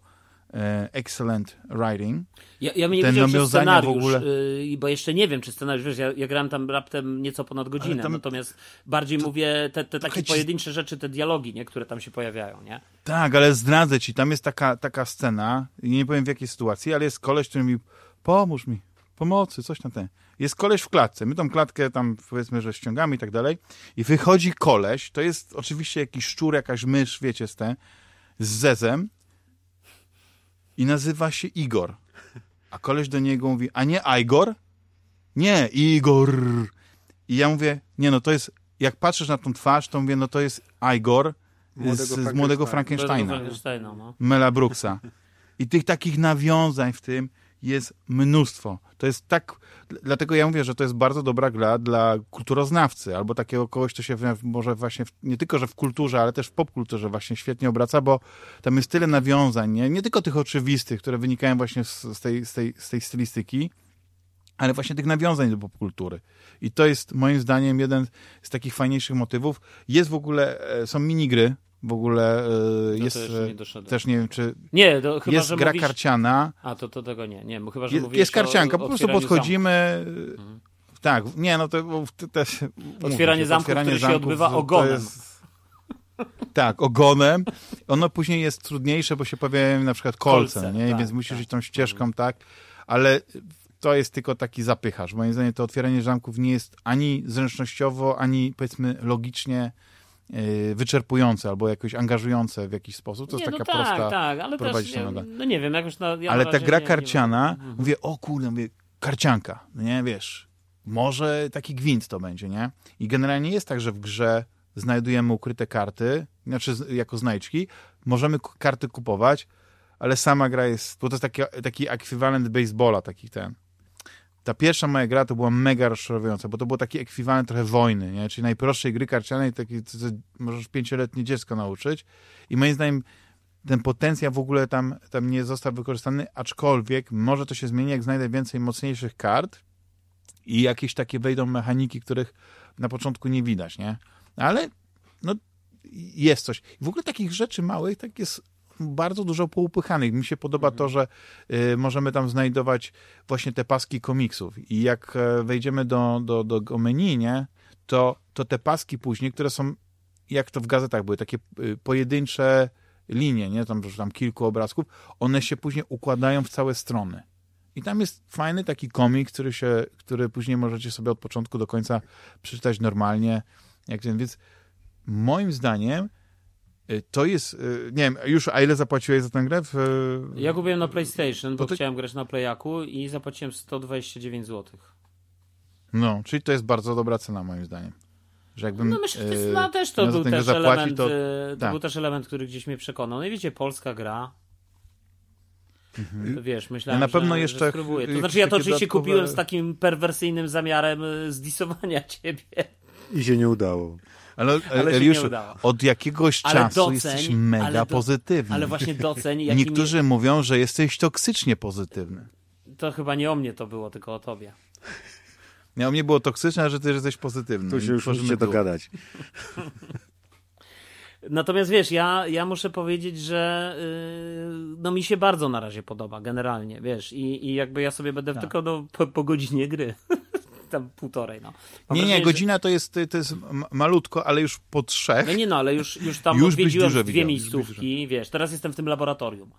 excellent writing. Ja, ja nie wiedział, czy scenariusz, w ogóle... Yy, bo jeszcze nie wiem, czy scenariusz, wiesz, ja, ja grałem tam raptem nieco ponad godzinę, tam... natomiast bardziej to... mówię te, te takie pojedyncze rzeczy, te dialogi, nie, które tam się pojawiają, nie? Tak, ale zdradzę ci, tam jest taka, taka scena, nie powiem w jakiej sytuacji, ale jest koleś, który mi pomóż mi, pomocy, coś na ten. Jest koleś w klatce, my tą klatkę tam powiedzmy, że ściągamy i tak dalej i wychodzi koleś, to jest oczywiście jakiś szczur, jakaś mysz, wiecie, z ten, z zezem, i nazywa się Igor. A koleś do niego mówi, a nie Igor? Nie, Igor. I ja mówię, nie no, to jest, jak patrzysz na tą twarz, to mówię, no to jest Igor z, z Młodego Frankensteina. Frankensteina no. Mela Brooksa. I tych takich nawiązań w tym, jest mnóstwo. To jest tak, dlatego ja mówię, że to jest bardzo dobra gra dla kulturoznawcy, albo takiego kogoś, kto się może właśnie, w, nie tylko, że w kulturze, ale też w popkulturze właśnie świetnie obraca, bo tam jest tyle nawiązań, nie, nie tylko tych oczywistych, które wynikają właśnie z, z, tej, z, tej, z tej stylistyki, ale właśnie tych nawiązań do popkultury. I to jest moim zdaniem jeden z takich fajniejszych motywów. Jest w ogóle, e, są minigry, w ogóle y, jest. Nie też nie wiem, czy. Nie, to chyba, jest gra mówisz... karciana. A to, to tego nie. Nie, bo chyba, że jest, jest karcianka, o, po prostu podchodzimy. Mhm. Tak, nie, no to też. Otwieranie zamków, otwieranie które zamków, się odbywa ogonem. Jest... Tak, ogonem. Ono później jest trudniejsze, bo się pojawiają na przykład kolce, kolce nie? Tak, Więc musisz tak. iść tą ścieżką, mhm. tak. Ale to jest tylko taki zapychasz. Moim zdaniem to otwieranie zamków nie jest ani zręcznościowo, ani powiedzmy logicznie wyczerpujące albo jakoś angażujące w jakiś sposób. To nie, jest taka no tak, prosta tak, ale też, nie, no nie wiem, jakoś na, ja Ale ta gra karciana, nie, nie mówię, o kurde, mówię, karcianka, no nie, wiesz, może taki gwint to będzie, nie? I generalnie jest tak, że w grze znajdujemy ukryte karty, znaczy jako znajdźki, możemy karty kupować, ale sama gra jest, bo to jest taki, taki ekwiwalent baseballa, taki ten, ta pierwsza moja gra to była mega rozczarowująca, bo to był taki ekwiwalent trochę wojny, nie? czyli najprostszej gry karcianej, taki, co możesz pięcioletnie dziecko nauczyć i moim zdaniem ten potencjał w ogóle tam, tam nie został wykorzystany, aczkolwiek może to się zmieni, jak znajdę więcej mocniejszych kart i jakieś takie wejdą mechaniki, których na początku nie widać, nie? Ale no, jest coś. W ogóle takich rzeczy małych, tak jest bardzo dużo poupychanych. Mi się podoba mhm. to, że y, możemy tam znajdować właśnie te paski komiksów i jak e, wejdziemy do, do, do menu, nie, to, to te paski później, które są, jak to w gazetach były, takie y, pojedyncze linie, nie, tam, tam kilku obrazków, one się później układają w całe strony. I tam jest fajny taki komik, który, się, który później możecie sobie od początku do końca przeczytać normalnie. Jak ten, więc moim zdaniem to jest, y, nie wiem, już a ile zapłaciłeś za tę grę? W... Ja kupiłem na PlayStation, bo ty... chciałem grać na Playaku i zapłaciłem 129 zł. No, czyli to jest bardzo dobra cena moim zdaniem. Że jakbym, no myślę, że to jest, no, też to był też zapłaci, element, to, to tak. był też element, który gdzieś mnie przekonał. No i wiecie, polska gra. Mhm. Wiesz, myślałem, ja na pewno że, jeszcze że spróbuję. To znaczy ja to oczywiście dodatkowe... kupiłem z takim perwersyjnym zamiarem zdisowania ciebie. I się nie udało. Ale, ale Eliuszu, od jakiegoś ale czasu doceń, jesteś mega do, pozytywny. Ale właśnie doceń. Jakimi... Niektórzy mówią, że jesteś toksycznie pozytywny. To chyba nie o mnie to było, tylko o tobie. Nie, o mnie było toksyczne, a że ty jesteś pozytywny. Tu się już musicie dogadać. Natomiast wiesz, ja, ja muszę powiedzieć, że yy, no mi się bardzo na razie podoba generalnie, wiesz, i, i jakby ja sobie będę tak. tylko do, po, po godzinie gry. tam półtorej, no. Mam nie, wrażenie, nie, godzina że... to jest, to jest malutko, ale już po trzech. No nie no, ale już, już tam już odwiedziłem dwie widział, miejscówki, wiesz, teraz jestem w tym laboratorium.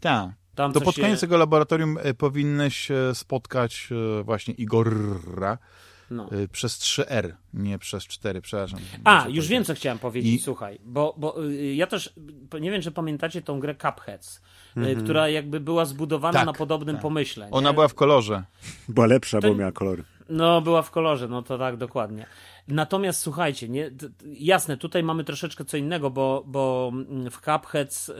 Tak. to pod koniec tego laboratorium e, powinnyś e, spotkać e, właśnie Igorra, no. Y, przez 3R, nie przez 4, przepraszam. A, już wiem, co chciałem powiedzieć, I... słuchaj, bo, bo y, ja też, nie wiem, czy pamiętacie tą grę Cupheads, mm -hmm. która jakby była zbudowana tak, na podobnym tak. pomyśle. Nie? Ona była w kolorze. Była lepsza, to... bo miała kolory. No, była w kolorze, no to tak, dokładnie. Natomiast słuchajcie, nie, jasne, tutaj mamy troszeczkę co innego, bo, bo w Cupheads... Yy...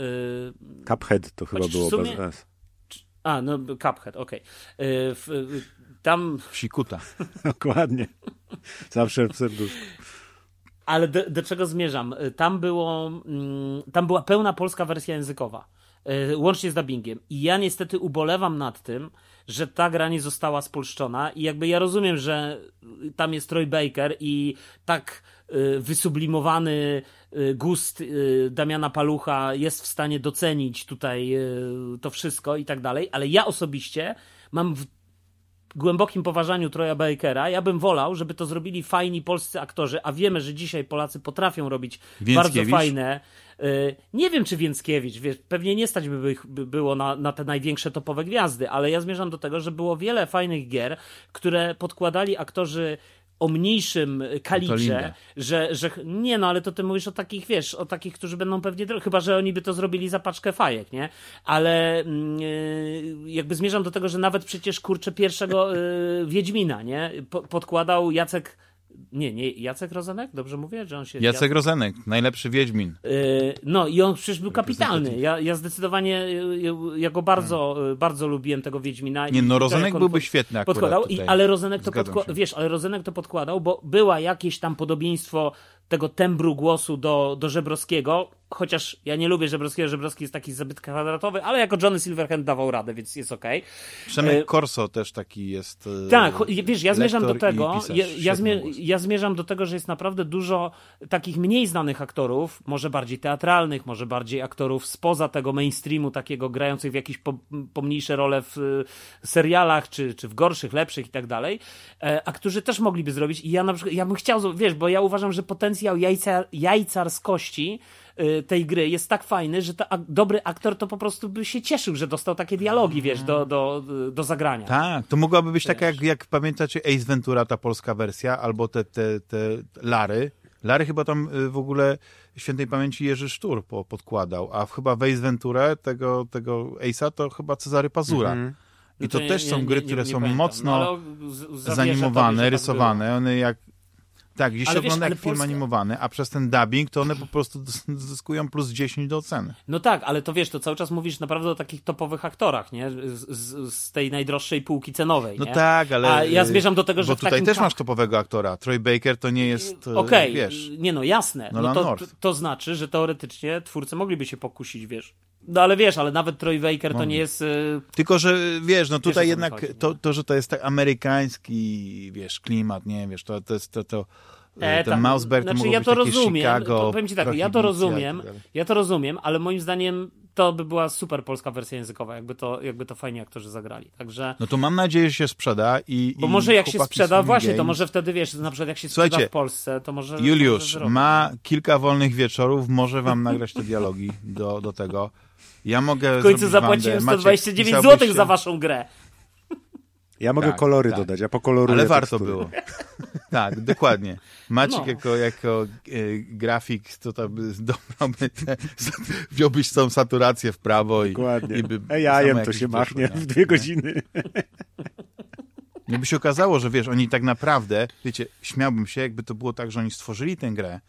Cuphead to chyba było sumie... bez S. A, no Cuphead, okej. Okay. Tam... Psikuta. Dokładnie. Zawsze w serduszku. Ale do, do, czego zmierzam? Tam, było, mm, tam była pełna polska wersja językowa, y, łącznie z dubbingiem. I ja niestety ubolewam nad tym, że ta gra nie została spolszczona i jakby ja rozumiem, że tam jest Troy Baker i tak y, wysublimowany y, gust Damiana Palucha jest w stanie docenić tutaj to wszystko i tak dalej, ale ja osobiście mam głębokim poważaniu Troja Bakera, ja bym wolał, żeby to zrobili fajni polscy aktorzy, a wiemy, że dzisiaj Polacy potrafią robić bardzo fajne. Y, nie wiem, czy Więckiewicz, wiesz, pewnie nie stać by, by było na, na te największe topowe gwiazdy, ale ja zmierzam do tego, że było wiele fajnych gier, które podkładali aktorzy o mniejszym kalibrze, że, że nie no, ale to ty mówisz o takich, wiesz, o takich, którzy będą pewnie, chyba, że oni by to zrobili za paczkę fajek, nie? Ale yy, jakby zmierzam do tego, że nawet przecież, kurczę, pierwszego yy, Wiedźmina, nie? Po, podkładał Jacek nie, nie, Jacek Rozenek? Dobrze mówię, że on się... Jacek, Jacek... Rozenek, najlepszy Wiedźmin. Yy, no i on przecież był kapitalny. Ja, ja zdecydowanie, ja, ja go bardzo, hmm. bardzo lubiłem, tego Wiedźmina. Nie, no Rozenek byłby pod... świetny akurat podkładał, i, ale Rozenek to podkładał, wiesz, ale Rozenek to podkładał, bo była jakieś tam podobieństwo tego tembru głosu do, do Żebrowskiego, chociaż ja nie lubię Żebrowskiego, Żebrowski jest taki zabyt kwadratowy, ale jako Johnny Silverhand dawał radę, więc jest okej. Okay. Przemek e, Corso też taki jest. E, tak, wiesz, ja zmierzam do tego, ja, ja, zmier ja, zmierzam do tego, że jest naprawdę dużo takich mniej znanych aktorów, może bardziej teatralnych, może bardziej aktorów spoza tego mainstreamu, takiego grających w jakieś po, pomniejsze role w e, serialach, czy, czy w gorszych, lepszych i tak dalej, a którzy też mogliby zrobić i ja na przykład, ja bym chciał, wiesz, bo ja uważam, że potencjał jajca, jajcarskości tej gry jest tak fajny, że to, dobry aktor to po prostu by się cieszył, że dostał takie dialogi, wiesz, do, do, do zagrania. Tak, to mogłaby być taka, jak, jak pamiętacie Ace Ventura, ta polska wersja, albo te, te, te Lary. Lary chyba tam y, w ogóle świętej pamięci Jerzy Sztur po, podkładał, a chyba w Ace Ventura tego, tego Ace'a to chyba Cezary Pazura. -hmm. I to, to też są gry, które są pamiętam. mocno no, zanimowane, tobie, tak rysowane. One jak tak, gdzieś się ogląda jak film animowany, a przez ten dubbing to one po prostu zyskują plus 10 do oceny. No tak, ale to wiesz, to cały czas mówisz naprawdę o takich topowych aktorach, nie? Z, z, tej najdroższej półki cenowej, No tak, ale... A ja zmierzam do tego, że Bo tutaj też masz topowego aktora. Troy Baker to nie jest, e, Okej, okay. wiesz... nie no, jasne. No to, to znaczy, że teoretycznie twórcy mogliby się pokusić, wiesz, no ale wiesz, ale nawet Troy Baker to nie jest... Yy... Tylko, że wiesz, no tutaj wiesz, jednak chodzi, to, to, że to jest tak amerykański, wiesz, klimat, nie, wiesz, to, to jest to, to e, ten Mausberg znaczy, to ja to rozumiem, Chicago, to, powiem ci tak, ja to rozumiem, tak ja to rozumiem, ale moim zdaniem to by była super polska wersja językowa, jakby to, jakby to fajnie aktorzy zagrali. Także... No to mam nadzieję, że się sprzeda i. Bo i może jak się sprzeda, właśnie, Games. to może wtedy wiesz, na przykład jak się Słuchajcie, sprzeda w Polsce, to może. Juliusz może ma kilka wolnych wieczorów, może wam nagrać te dialogi do, do tego. Ja mogę. W końcu zapłaciłem 129 zł się... za waszą grę. Ja mogę tak, kolory tak. dodać, a po koloru. Ale warto tekstury. było. tak, dokładnie. Maciek no. jako, jako e, grafik, to tam dobrałby te, wziąłbyś tą saturację w prawo i, dokładnie. i by. Ejajem to się machnie w dwie godziny. Nie by się okazało, że wiesz, oni tak naprawdę, wiecie, śmiałbym się, jakby to było tak, że oni stworzyli tę grę,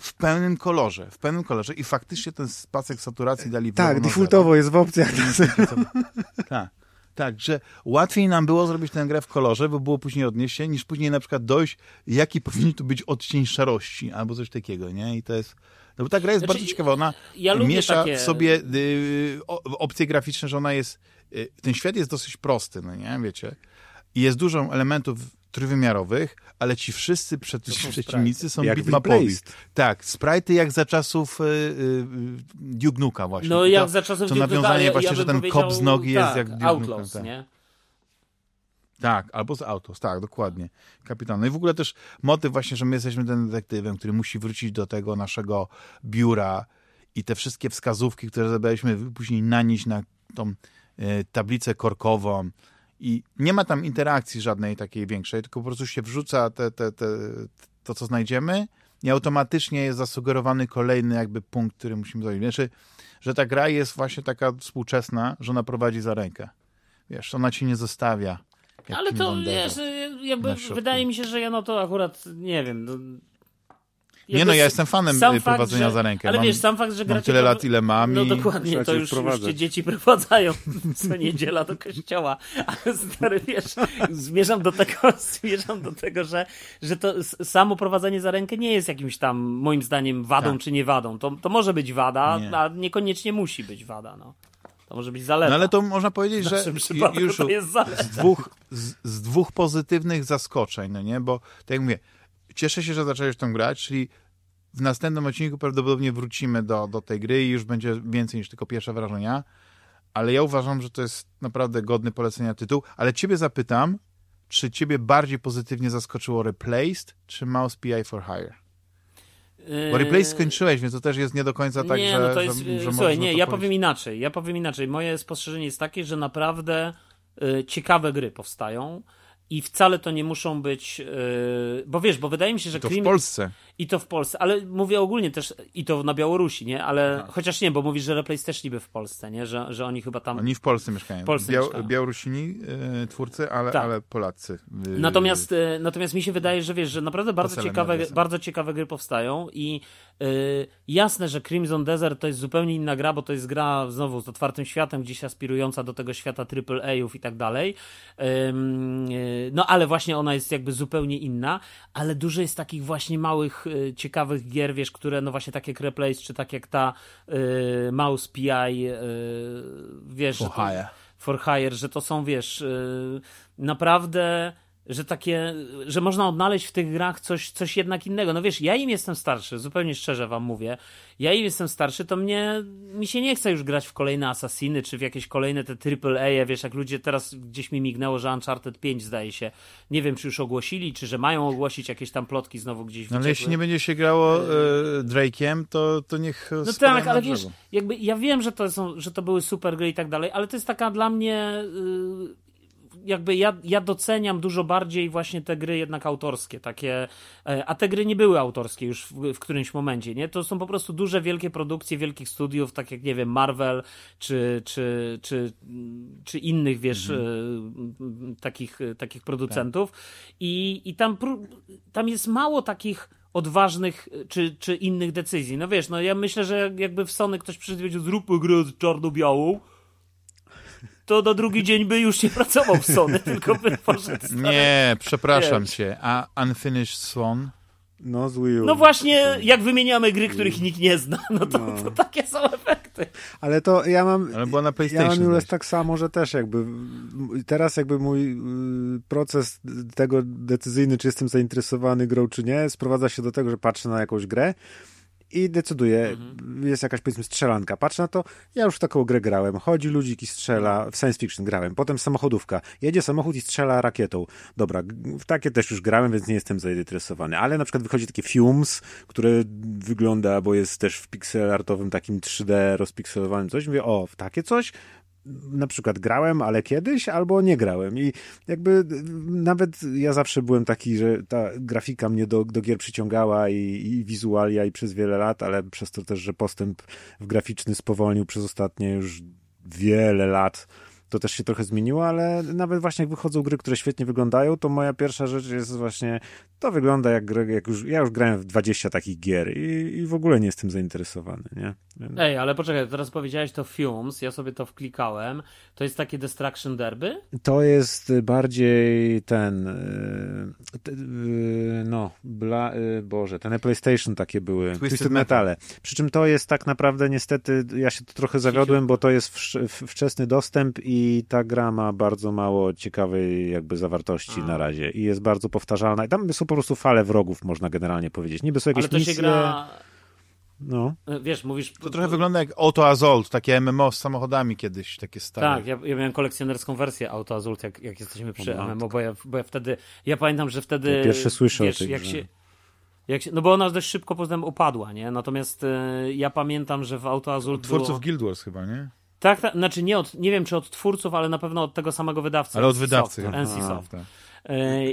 w pełnym kolorze, w pełnym kolorze i faktycznie ten pasek saturacji dali Tak, defaultowo jest w opcjach. tak. Tak, że łatwiej nam było zrobić tę grę w kolorze, bo było później odnieść niż później na przykład dojść, jaki powinien tu być odcień szarości, albo coś takiego, nie? I to jest... No bo ta gra jest znaczy, bardzo ciekawa, ona ja miesza takie... w sobie y, opcje graficzne, że ona jest... Y, ten świat jest dosyć prosty, no nie? Wiecie? I jest dużo elementów trójwymiarowych, ale ci wszyscy przed, przeciwnicy są bitmapowi. Tak, sprite'y jak za czasów y, y, Duke Nuka właśnie. No jak za czasów To nawiązanie właśnie, ja że ten kop z nogi tak, jest jak Duke Outlaws, Nuka, nie? Tak, albo z Autos, tak, dokładnie. Kapitan. No i w ogóle też motyw właśnie, że my jesteśmy tym detektywem, który musi wrócić do tego naszego biura i te wszystkie wskazówki, które zabraliśmy później nanieść na tą y, tablicę korkową i nie ma tam interakcji żadnej takiej większej, tylko po prostu się wrzuca te, te, te, to, co znajdziemy i automatycznie jest zasugerowany kolejny jakby punkt, który musimy zrobić. Znaczy, że ta gra jest właśnie taka współczesna, że ona prowadzi za rękę. Wiesz, ona ci nie zostawia. Ale to wiesz, jakby wydaje mi się, że ja no to akurat nie wiem. No, nie no, ja jestem fanem sam prowadzenia fakt, za rękę. Ale mam, wiesz, sam fakt, że gracie... Tyle lat, ile mam No dokładnie, to już, już cię dzieci prowadzają co niedziela do kościoła. Ale stary, wiesz, zmierzam do tego, zmierzam do tego, że, że to samo prowadzenie za rękę nie jest jakimś tam, moim zdaniem, wadą tak. czy nie wadą. To, to może być wada, nie. a niekoniecznie musi być wada, no. To może być zaleta. No ale to można powiedzieć, że już z dwóch, z, z, dwóch pozytywnych zaskoczeń, no nie? Bo tak jak mówię, cieszę się, że zacząłeś tą grać, czyli w następnym odcinku prawdopodobnie wrócimy do, do tej gry i już będzie więcej niż tylko pierwsze wrażenia, ale ja uważam, że to jest naprawdę godny polecenia tytuł, ale ciebie zapytam, czy ciebie bardziej pozytywnie zaskoczyło Replaced, czy Mouse PI for Hire? Bo Replaced skończyłeś, więc to też jest nie do końca tak, nie, że, no to jest, że, że Słuchaj, nie, ja powiem inaczej. Ja powiem inaczej. Moje spostrzeżenie jest takie, że naprawdę y, ciekawe gry powstają i wcale to nie muszą być, yy, bo wiesz, bo wydaje mi się, że to w Polsce. I to w Polsce, ale mówię ogólnie też i to na Białorusi, nie? Ale Aha. chociaż nie, bo mówisz, że Replays też niby w Polsce, nie? Że, że oni chyba tam... Oni w Polsce mieszkają. W Polsce mieszkają. Białorusini yy, twórcy, ale, tak. ale Polacy. Yy, natomiast, yy, natomiast mi się wydaje, że wiesz, że naprawdę bardzo ciekawe, bardzo ciekawe gry powstają i jasne, że Crimson Desert to jest zupełnie inna gra, bo to jest gra znowu z otwartym światem, gdzieś aspirująca do tego świata AAA-ów i tak dalej. No ale właśnie ona jest jakby zupełnie inna, ale dużo jest takich właśnie małych, ciekawych gier, wiesz, które no właśnie takie jak Replace, czy tak jak ta y, Mouse PI, y, wiesz... For Hire. For Hire, że to są, wiesz, y, naprawdę że takie, że można odnaleźć w tych grach coś, coś jednak innego. No wiesz, ja im jestem starszy, zupełnie szczerze wam mówię. Ja im jestem starszy, to mnie, mi się nie chce już grać w kolejne Assassiny, czy w jakieś kolejne te AAA, wiesz, jak ludzie teraz gdzieś mi mignęło, że Uncharted 5 zdaje się. Nie wiem, czy już ogłosili, czy że mają ogłosić jakieś tam plotki znowu gdzieś no, Ale jeśli nie będzie się grało e, Drake'iem, to, to niech No tak, ale wiesz, jakby ja wiem, że to, są, że to były super gry i tak dalej, ale to jest taka dla mnie... Yy, jakby ja, ja doceniam dużo bardziej właśnie te gry jednak autorskie, takie, e, a te gry nie były autorskie już w, w którymś momencie, nie? To są po prostu duże, wielkie produkcje wielkich studiów, tak jak, nie wiem, Marvel, czy, czy, czy, czy innych, wiesz, mhm. E, takich, takich producentów tak. i, i tam, tam jest mało takich odważnych czy, czy innych decyzji. No wiesz, no ja myślę, że jakby w Sony ktoś przyszedł zróbmy grę czarno-białą, to do drugi dzień by już nie pracował w Sony, tylko by poszedł stary. Nie, przepraszam cię. A Unfinished Swan? No, z Wii U. No właśnie, jak wymieniamy gry, których nikt nie zna, no to, no. to takie są efekty. Ale to ja mam... Ale była na PlayStation. Ja mam tak samo, że też jakby teraz jakby mój y, proces tego decyzyjny, czy jestem zainteresowany grą, czy nie, sprowadza się do tego, że patrzę na jakąś grę i decyduje, mhm. jest jakaś powiedzmy strzelanka. Patrz na to, ja już w taką grę grałem. Chodzi ludzik i strzela, w science fiction grałem. Potem samochodówka. Jedzie samochód i strzela rakietą. Dobra, w takie też już grałem, więc nie jestem zainteresowany. Ale na przykład wychodzi takie Fumes, które wygląda, bo jest też w pixel artowym takim 3D rozpikselowanym coś. Mówię, o, w takie coś? Na przykład grałem, ale kiedyś, albo nie grałem. I jakby nawet ja zawsze byłem taki, że ta grafika mnie do, do gier przyciągała i, i wizualia i przez wiele lat, ale przez to też, że postęp w graficzny spowolnił przez ostatnie już wiele lat to też się trochę zmieniło, ale nawet właśnie jak wychodzą gry, które świetnie wyglądają, to moja pierwsza rzecz jest właśnie, to wygląda jak, jak już, ja już grałem w 20 takich gier i, i w ogóle nie jestem zainteresowany, nie? Ej, ale poczekaj, teraz powiedziałeś to Fumes, ja sobie to wklikałem, to jest takie Destruction Derby? To jest bardziej ten, e, e, no, bla, Boże, ten PlayStation takie były, Twisted, Twisted Metale. Przy czym to jest tak naprawdę niestety, ja się to trochę zawiodłem, bo to jest wczesny dostęp i i ta gra ma bardzo mało ciekawej jakby zawartości A. na razie i jest bardzo powtarzalna. I tam są po prostu fale wrogów, można generalnie powiedzieć. Niby są jakieś Ale to misje... się gra... No. E, wiesz, mówisz... To trochę wygląda jak Auto Azolt, takie MMO z samochodami kiedyś, takie stare. Tak, ja, ja miałem kolekcjonerską wersję Auto Azult, jak, jak jesteśmy przy MMO, bo ja, bo ja wtedy, ja pamiętam, że wtedy... Ja pierwsze słyszę wiesz, o tej jak grze. się, jak się, No bo ona dość szybko potem upadła, nie? Natomiast e, ja pamiętam, że w Auto Azult Twórców było... Guild Wars chyba, nie? Tak, tak, znaczy nie, od, nie wiem czy od twórców, ale na pewno od tego samego wydawcy. Ale od NC wydawcy. Soft, Aha, NC Soft.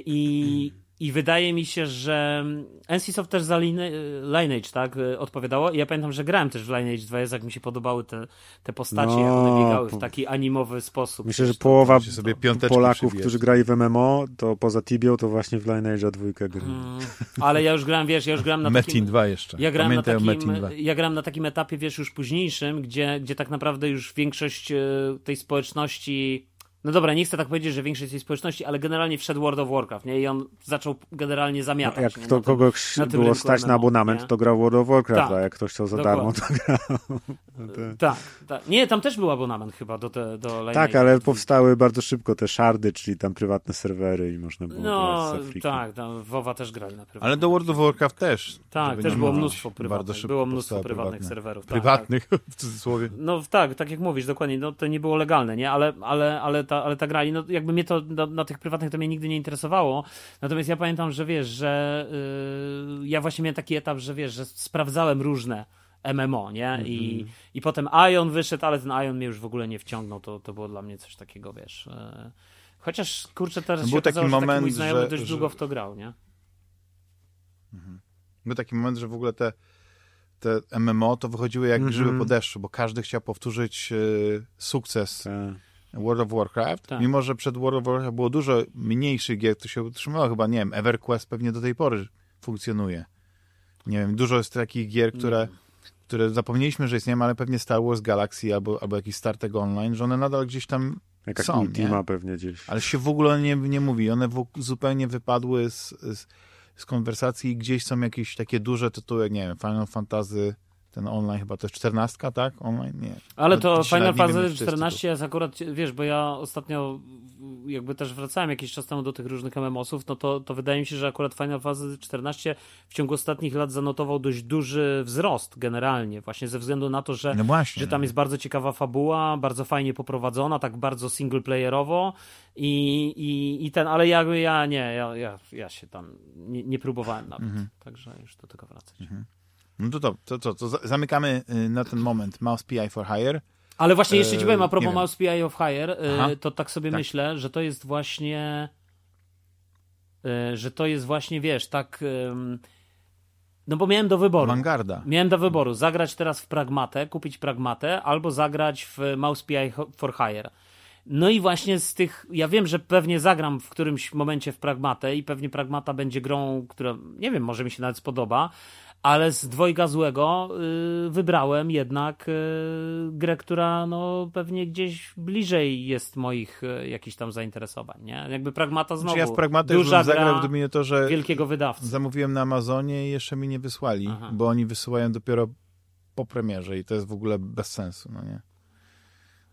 I, I wydaje mi się, że NCSoft też za Line- Lineage tak, e, odpowiadało. I ja pamiętam, że grałem też w Lineage 2, jak mi się podobały te, te postacie, jak No, one biegały w taki animowy sposób. Myślę, że połowa Polaków, przybijać. którzy grali w MMO, to poza Tibią, to właśnie w Lineage'a dwójkę grali. Mm, Ale ja już grałem, wiesz, ja już grałem na Metin takim... 2 jeszcze. Ja grałem, na Pamiętaj takim, Metin 2. ja grałem na takim etapie, wiesz, już późniejszym, gdzie, gdzie tak naprawdę już większość e, tej społeczności. No dobra, nie chcę tak powiedzieć, że większość tej społeczności, ale generalnie wszedł World of Warcraft, nie? I on zaczął generalnie zamiatać. Jak nie? Na tym- kogoś na tym było stać na abonament, nie? to grał World of Warcraft, Tak. a jak ktoś chciał za Dokładnie. darmo, to grał. No to- Tak, tak. Nie, tam też był abonament chyba do, te, do Lineage'a. Tak, ale powstały bardzo szybko te szardy, czyli tam prywatne serwery i można było No, tak, tam WoWa też grali na prywatnie. Ale do World of Warcraft też. Tak, też było mnóstwo prywatnych, Bardzo było mnóstwo prywatnych prywatne. serwerów. Tak, Prywatnych, w cudzysłowie. No tak, tak jak mówisz, dokładnie, no to nie było legalne, nie? Ale, ale, ale, ta, ale ta grali, no jakby mnie to na, na tych prywatnych to mnie nigdy nie interesowało. Natomiast ja pamiętam, że wiesz, że yy, ja właśnie miałem taki etap, że wiesz, że sprawdzałem różne MMO, nie? I, I potem Ion wyszedł, ale ten Ion mnie już w ogóle nie wciągnął, to, to było dla mnie coś takiego, wiesz. Yy, chociaż kurczę, teraz No się był taki okazało, że taki mój moment, znajomy że- dość że- długo w to grał, nie? Był taki moment, że w ogóle te, te MMO to wychodziły jak Mhm. grzyby po deszczu, bo każdy chciał powtórzyć e, sukces Tak. World of Warcraft, Tak. mimo że przed World of Warcraft było dużo mniejszych gier, to się utrzymywało chyba, nie wiem, EverQuest pewnie do tej pory funkcjonuje. Nie wiem, dużo jest takich gier, które, które zapomnieliśmy, że istnieją, ale pewnie Star Wars Galaxy albo, albo jakiś Star Trek Online, że one nadal gdzieś tam Jakaś są, Ultima nie? pewnie gdzieś. Ale się w ogóle nie, nie mówi. One w, zupełnie wypadły z, z, z konwersacji i gdzieś są jakieś takie duże tytuły, jak nie wiem, Final Fantasy, ten online chyba to jest 14, tak? Online? Nie. Ale No, to dzisiaj Final Fantasy czy to jest 14 jest akurat, wiesz, bo ja ostatnio jakby też wracałem jakiś czas temu do tych różnych MMO-sów, no to, to wydaje mi się, że akurat Final Fantasy 14 w ciągu ostatnich lat zanotował dość duży wzrost generalnie, właśnie ze względu na to, że, No właśnie. że tam jest bardzo ciekawa fabuła, bardzo fajnie poprowadzona, tak bardzo singleplayerowo i, i, i ten, ale jakby ja nie, ja, ja, ja się tam nie, nie próbowałem nawet, Mhm. także już do tego wracać. No to to, to, to, to za- zamykamy y, na ten moment Mouse PI for Hire. Ale właśnie jeszcze ci powiem, a propos. Mouse PI of Hire, Aha. y, to tak sobie Tak. myślę, że to jest właśnie y, że to jest właśnie, wiesz, tak no bo miałem do wyboru. Vanguarda. Miałem do wyboru zagrać teraz w Pragmatę, kupić Pragmatę, albo zagrać w Mouse PI for Hire. No i właśnie z tych, ja wiem, że pewnie zagram w którymś momencie w Pragmatę i pewnie Pragmata będzie grą, która, nie wiem, może mi się nawet spodoba, ale z dwojga złego y, wybrałem jednak y, grę, która no pewnie gdzieś bliżej jest moich y, jakichś tam zainteresowań, nie? Jakby Pragmata znowu, Znaczy ja w Pragmatę już bym zagrał, gra gdyby nie to, że wielkiego wydawcy. zamówiłem na Amazonie i jeszcze mi nie wysłali, Aha. bo oni wysyłają dopiero po premierze i to jest w ogóle bez sensu, no nie?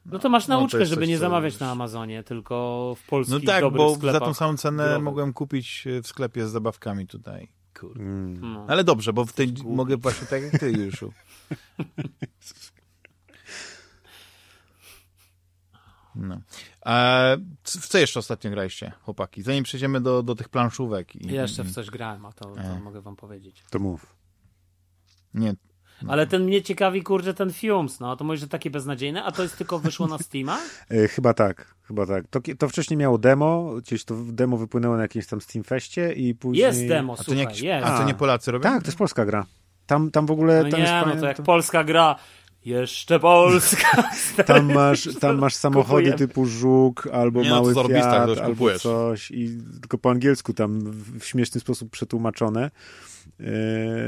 No to masz No to nauczkę, jest żeby coś, nie zamawiać na Amazonie, tylko w polskich No tak, bo sklepach. za tą samą cenę mogłem kupić e, w sklepie z zabawkami tutaj. Kurde. Mm. No. Ale dobrze, bo w tej mogę właśnie tak jak ty, Juszu. No. A co jeszcze ostatnio graliście, chłopaki? Zanim przejdziemy do, do tych planszówek. I, Jeszcze w coś grałem, a to, to E. mogę wam powiedzieć. To mów. Nie, Ale ten mnie ciekawi, kurczę, ten Fumes, no to może że takie beznadziejne, a to jest tylko wyszło na Steama? E, chyba tak, chyba tak. To, to wcześniej miało demo, gdzieś to demo wypłynęło na jakimś tam Steamfestie i później... Jest demo, a to słuchaj, nie jakiś, jest. a to nie Polacy robią? Tak, to jest polska gra. Tam, tam w ogóle... No tam nie, jest no to jak polska gra, jeszcze Polska. Tam masz, tam masz samochody Kupujemy. typu Żuk, albo Nie, no to mały to Fiat, albo kupujesz. coś i tylko po angielsku tam w, w śmieszny sposób przetłumaczone. Yy,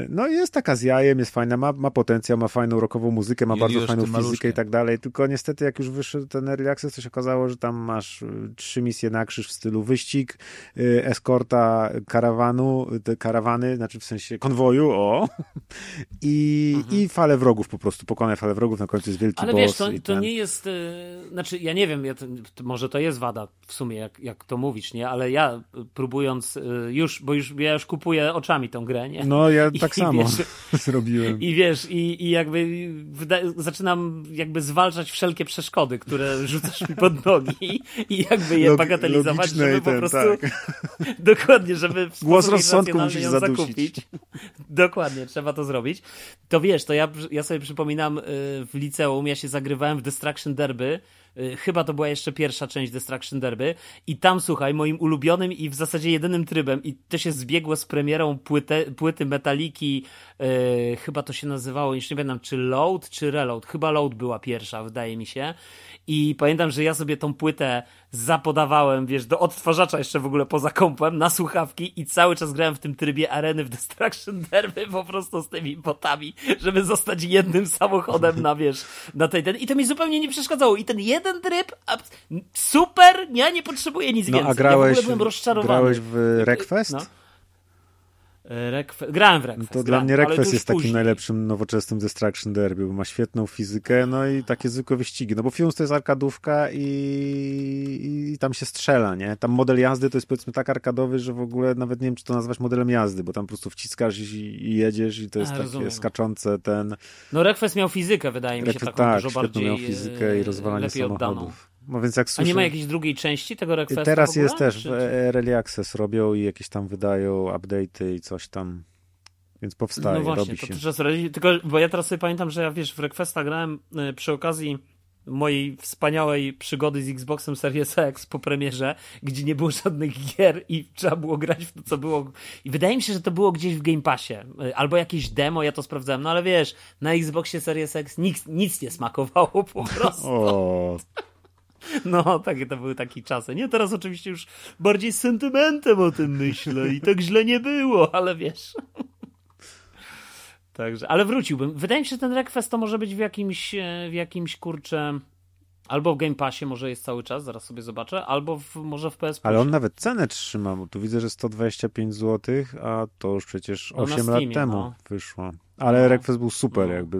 No jest taka z jajem, jest fajna, ma, ma potencjał, ma fajną rockową muzykę, ma I bardzo fajną fizykę i tak dalej, tylko niestety jak już wyszedł ten Early Access, to się okazało, że tam masz y, trzy misje na krzyż w stylu wyścig, y, eskorta karawanu, te karawany, znaczy w sensie konwoju, o, i, i falę wrogów po prostu, pokonaj falę wrogów, na końcu jest wielki Ale boss. wiesz, to, to ten. nie jest, e, znaczy ja nie wiem, ja to, może to jest wada w sumie, jak, jak to mówisz, nie? Ale ja próbując już, bo już ja już kupuję oczami tą grę, nie? No, ja tak i samo wiesz, zrobiłem. I wiesz, i, i jakby zaczynam jakby zwalczać wszelkie przeszkody, które rzucasz mi pod nogi i jakby je Log- bagatelizować, żeby po ten, prostu tak. dokładnie, żeby w Głos rozsądku musisz ją zadusić. zakupić. Dokładnie, trzeba to zrobić. To wiesz, to ja, ja sobie przypominam y, w liceum, ja się zagrywałem w Destruction Derby, chyba to była jeszcze pierwsza część Destruction Derby i tam, słuchaj, moim ulubionym i w zasadzie jedynym trybem i to się zbiegło z premierą płytę, płyty Metaliki, yy, chyba to się nazywało, już nie pamiętam, czy Load, czy Reload, chyba Load była pierwsza, wydaje mi się i pamiętam, że ja sobie tą płytę zapodawałem, wiesz, do odtwarzacza jeszcze w ogóle poza kąpem, na słuchawki i cały czas grałem w tym trybie areny w Destruction Derby po prostu z tymi botami, żeby zostać jednym samochodem na, wiesz, na tej ten. I to mi zupełnie nie przeszkadzało. I ten jeden tryb, super, ja nie potrzebuję nic no, więcej. A grałeś, ja w grałeś w Wreckfest? No. Rekwe... Grałem w Wreckfest. To grałem, dla mnie Wreckfest jest później. takim najlepszym nowoczesnym Destruction Derby, bo ma świetną fizykę, no i takie zwykłe wyścigi. No bo Fumes to jest arkadówka i, i tam się strzela, nie? Tam model jazdy to jest powiedzmy tak arkadowy, że w ogóle nawet nie wiem, czy to nazwać modelem jazdy, bo tam po prostu wciskasz i, jedziesz i to jest A, takie rozumiem. skaczące ten... No Wreckfest miał fizykę, wydaje mi się, Wreckfest- taką tak, dużo bardziej miał fizykę i rozwalanie lepiej oddaną. No więc jak A słyszę... nie ma jakiejś drugiej części tego Wreckfesta Teraz jest też, Czy- Early Access robią i jakieś tam wydają update'y i coś tam, więc powstaje, No właśnie, robi to się. robi- tylko, bo ja teraz sobie pamiętam, że ja wiesz, w Requesta grałem y, przy okazji mojej wspaniałej przygody z Xboxem Series X po premierze, gdzie nie było żadnych gier i trzeba było grać w to, co było. I wydaje mi się, że to było gdzieś w Game Passie. Y, Albo jakieś demo, ja to sprawdzałem. No ale wiesz, na Xboxie Series X nic, nic nie smakowało po prostu. O, No, takie to były takie czasy. Nie, teraz oczywiście już bardziej z sentymentem o tym myślę i tak źle nie było, ale wiesz. Także, ale wróciłbym. Wydaje mi się, że ten Request to może być w jakimś, e, w jakimś kurczę. Albo w Game Passie może jest cały czas, zaraz sobie zobaczę, albo w, może w PS ale on nawet cenę trzyma, bo tu widzę, że 125 zł, a to już przecież No, na 8 lat Steamie, temu no. wyszło. Ale No. Request był super, No. jakby,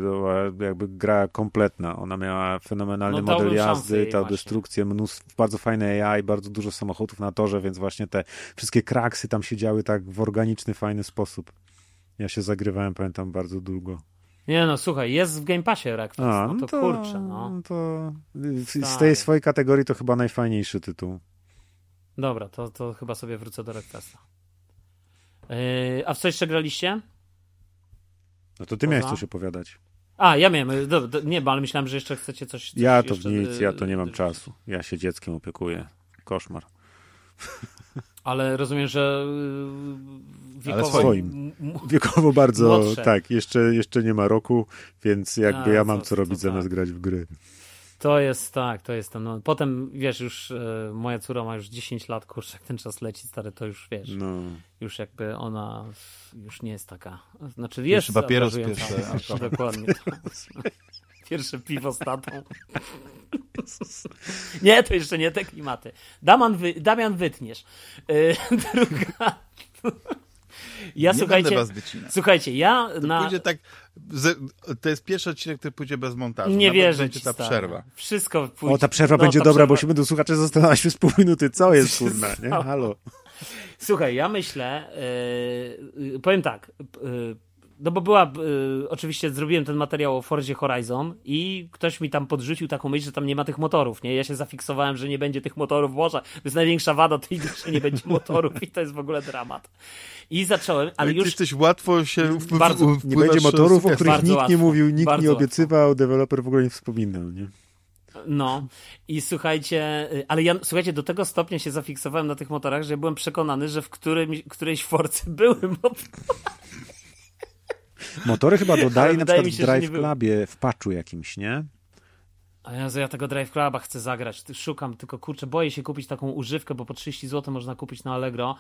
jakby gra kompletna. Ona miała fenomenalny No, model jazdy, ta destrukcja, mnóstwo, bardzo fajne AI, bardzo dużo samochodów na torze, więc właśnie te wszystkie kraksy tam się działy tak w organiczny, fajny sposób. Ja się zagrywałem, pamiętam, bardzo długo. Nie no, słuchaj, jest w Game Passie Request, A, no to, kurczę, no. to z- tej swojej kategorii to chyba najfajniejszy tytuł. Dobra, to, to chyba sobie wrócę do Requesta. Yy, a w co jeszcze graliście? No to ty Poza? miałeś coś opowiadać. A, ja miałem, y, do, do, nie, bo ale myślałem, że jeszcze chcecie coś... coś Ja to jeszcze, nic, y, ja to nie mam y, czasu. Ja się dzieckiem opiekuję. Koszmar. Ale rozumiem, że y, wiekowo... swoim. m- m- Wiekowo bardzo, Młodsze. tak, jeszcze, jeszcze nie ma roku, więc jakby A, ja mam to- co robić to zamiast tak. grać w gry. To jest tak, to jest ten. No. Potem wiesz, już y, moja córa ma już 10 lat, kurczę, jak ten czas leci, stary, to już wiesz, No. już jakby ona już nie jest taka. Znaczy jest Pierwszy papieros, angażująca, pierwszy. Dokładnie. Pierwsze piwo z tatą. Nie, to jeszcze nie te klimaty. Damian, wy, Damian wytniesz. Y, druga. Ja nie słuchajcie. będę was wycinać. Słuchajcie, ja To na. pójdzie tak, to jest pierwszy odcinek, który pójdzie bez montażu. Nie wierzę będzie ci, ta stary. przerwa. Wszystko pójdzie. O, ta przerwa no, będzie ta dobra, przerwa... bo się będą słuchacze zastanawiać przez pół minuty, co jest kurna, nie? Halo. Słuchaj, ja myślę, yy, powiem tak, yy, no bo była, yy, oczywiście zrobiłem ten materiał o Forzie Horizon i ktoś mi tam podrzucił taką myśl, że tam nie ma tych motorów, nie? Ja się zafiksowałem, że nie będzie tych motorów, Boże, to jest największa wada tej gry, że nie będzie motorów i to jest w ogóle dramat. I zacząłem, ale już... Jesteś łatwo się w, Bardzo. w, Nie będzie motorów, o których nikt nie łatwo. mówił, nikt nie łatwo. obiecywał, deweloper w ogóle nie wspominał, nie? No i słuchajcie, y, ale ja słuchajcie, do tego stopnia się zafiksowałem na tych motorach, że byłem przekonany, że w którym, którejś Forcy były motory. Motory chyba dodali na przykład w się, nie Drive. Clubie w patchu jakimś, nie? A ja, ja tego Drive Cluba chcę zagrać. Szukam, tylko kurczę, boję się kupić taką używkę, bo po 30 zł można kupić na Allegro,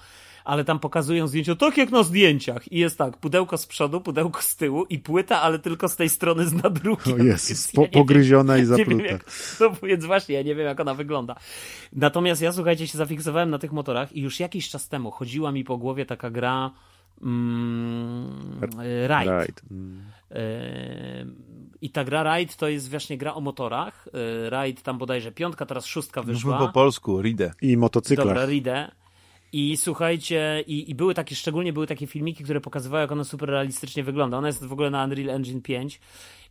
ale tam pokazują zdjęcia tak jak na zdjęciach. I jest tak, pudełko z przodu, pudełko z tyłu i płyta, ale tylko z tej strony z nadrukiem. O jest, ja po, wiem, pogryziona i wiem, zapluta. jak, no więc właśnie, ja nie wiem jak ona wygląda. Natomiast ja, słuchajcie, się zafiksowałem na tych motorach i już jakiś czas temu chodziła mi po głowie taka gra mm, Ride. Right. Mm. Yy, I ta gra Ride to jest właśnie gra o motorach. Yy, Ride tam bodajże piątka, teraz szóstka Mówmy wyszła. po polsku, Ride. I motocyklach. Dobra, Ride. I słuchajcie, i, i, były takie, szczególnie były takie filmiki, które pokazywały, jak ona super realistycznie wygląda. Ona jest w ogóle na Unreal Engine 5.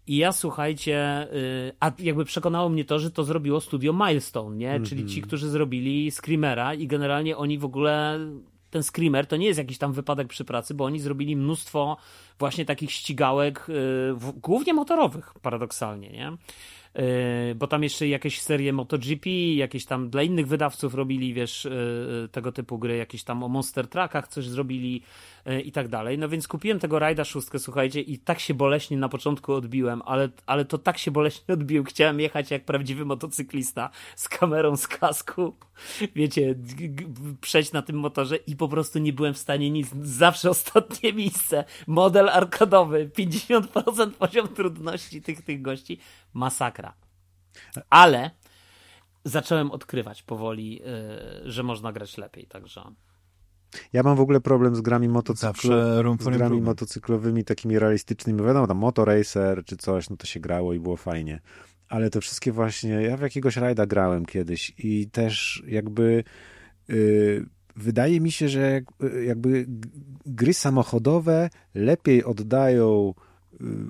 I ja słuchajcie, y, a jakby przekonało mnie to, że to zrobiło studio Milestone, nie? Mm -hmm. Czyli ci, którzy zrobili Screamera i generalnie oni w ogóle ten Screamer to nie jest jakiś tam wypadek przy pracy, bo oni zrobili mnóstwo właśnie takich ścigałek, yy, głównie motorowych, paradoksalnie, nie? Yy, bo tam jeszcze jakieś serie MotoGP, jakieś tam dla innych wydawców robili, wiesz, yy, tego typu gry, jakieś tam o Monster Truckach coś zrobili, i tak dalej. No więc kupiłem tego Rajda szóstkę, słuchajcie, i tak się boleśnie na początku odbiłem, ale, ale to tak się boleśnie odbił. Chciałem jechać jak prawdziwy motocyklista z kamerą z kasku, wiecie, przejść na tym motorze i po prostu nie byłem w stanie nic. Zawsze ostatnie miejsce. Model arkadowy, 50% poziom trudności tych, tych gości. Masakra. Ale zacząłem odkrywać powoli, yy, że można grać lepiej, także... Ja mam w ogóle problem z grami, z grami motocyklowymi, takimi realistycznymi. Wiadomo, tam Motoracer czy coś, no to się grało i było fajnie. Ale te wszystkie właśnie, ja w jakiegoś rajda grałem kiedyś i też jakby yy, wydaje mi się, że jakby gry samochodowe lepiej oddają Y,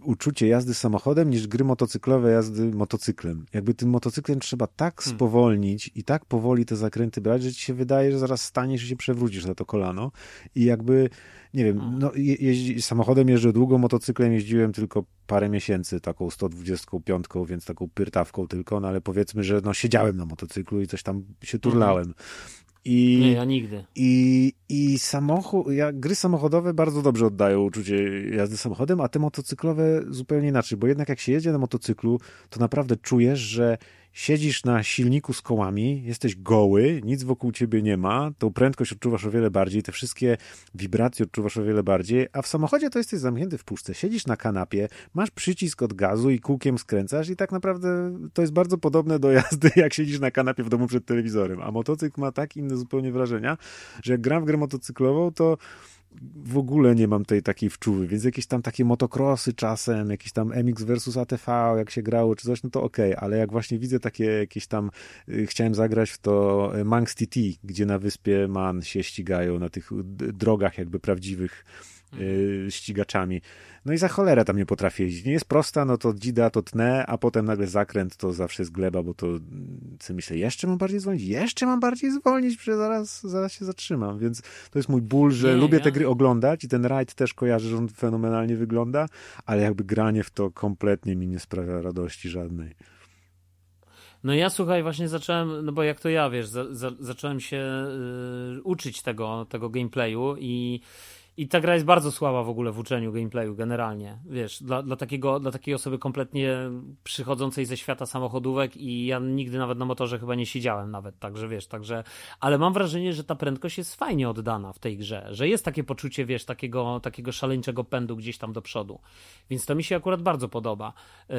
uczucie jazdy samochodem niż gry motocyklowe jazdy motocyklem. Jakby tym motocyklem trzeba tak hmm. spowolnić i tak powoli te zakręty brać, że ci się wydaje, że zaraz staniesz i się przewrócisz na to kolano i jakby nie wiem, hmm. no, jeździ, samochodem jeżdżę długo, motocyklem jeździłem tylko parę miesięcy, taką 125, więc taką pyrtawką tylko, no ale powiedzmy, że no siedziałem na motocyklu i coś tam się turlałem. I, nie, ja nigdy. I, i samochód, ja, gry samochodowe bardzo dobrze oddają uczucie jazdy samochodem, a te motocyklowe zupełnie inaczej, bo jednak jak się jedzie na motocyklu, to naprawdę czujesz, że siedzisz na silniku z kołami, jesteś goły, nic wokół ciebie nie ma, tą prędkość odczuwasz o wiele bardziej, te wszystkie wibracje odczuwasz o wiele bardziej, a w samochodzie to jesteś zamknięty w puszce, siedzisz na kanapie, masz przycisk od gazu i kółkiem skręcasz i tak naprawdę to jest bardzo podobne do jazdy, jak siedzisz na kanapie w domu przed telewizorem, a motocykl ma tak inne zupełnie wrażenia, że jak gram w grę motocyklową, to w ogóle nie mam tej takiej wczuwy, więc jakieś tam takie motocrossy czasem, jakieś tam MX versus ATV, jak się grało czy coś, no to okej, okay, ale jak właśnie widzę takie jakieś tam, y, chciałem zagrać w to y, Manx TT, gdzie na wyspie Man się ścigają na tych drogach jakby prawdziwych y, ścigaczami. No i za cholerę tam nie potrafię jeździć. Nie jest prosta, no to dzida, to tnę, a potem nagle zakręt to zawsze jest gleba, bo to co myślę, jeszcze mam bardziej zwolnić, jeszcze mam bardziej zwolnić, że zaraz, zaraz się zatrzymam. Więc to jest mój ból, że nie, lubię te gry oglądać i ten rajd też kojarzę, że on fenomenalnie wygląda, ale jakby granie w to kompletnie mi nie sprawia radości żadnej. No ja słuchaj, właśnie zacząłem, no bo jak to ja, wiesz, za, za, zacząłem się y, uczyć tego, tego gameplayu i i ta gra jest bardzo słaba w ogóle w uczeniu gameplayu generalnie. Wiesz, dla, dla, takiego, dla takiej osoby kompletnie przychodzącej ze świata samochodówek i ja nigdy nawet na motorze chyba nie siedziałem nawet, także wiesz, także, ale mam wrażenie, że ta prędkość jest fajnie oddana w tej grze, że jest takie poczucie, wiesz, takiego, takiego szaleńczego pędu gdzieś tam do przodu. Więc to mi się akurat bardzo podoba yy,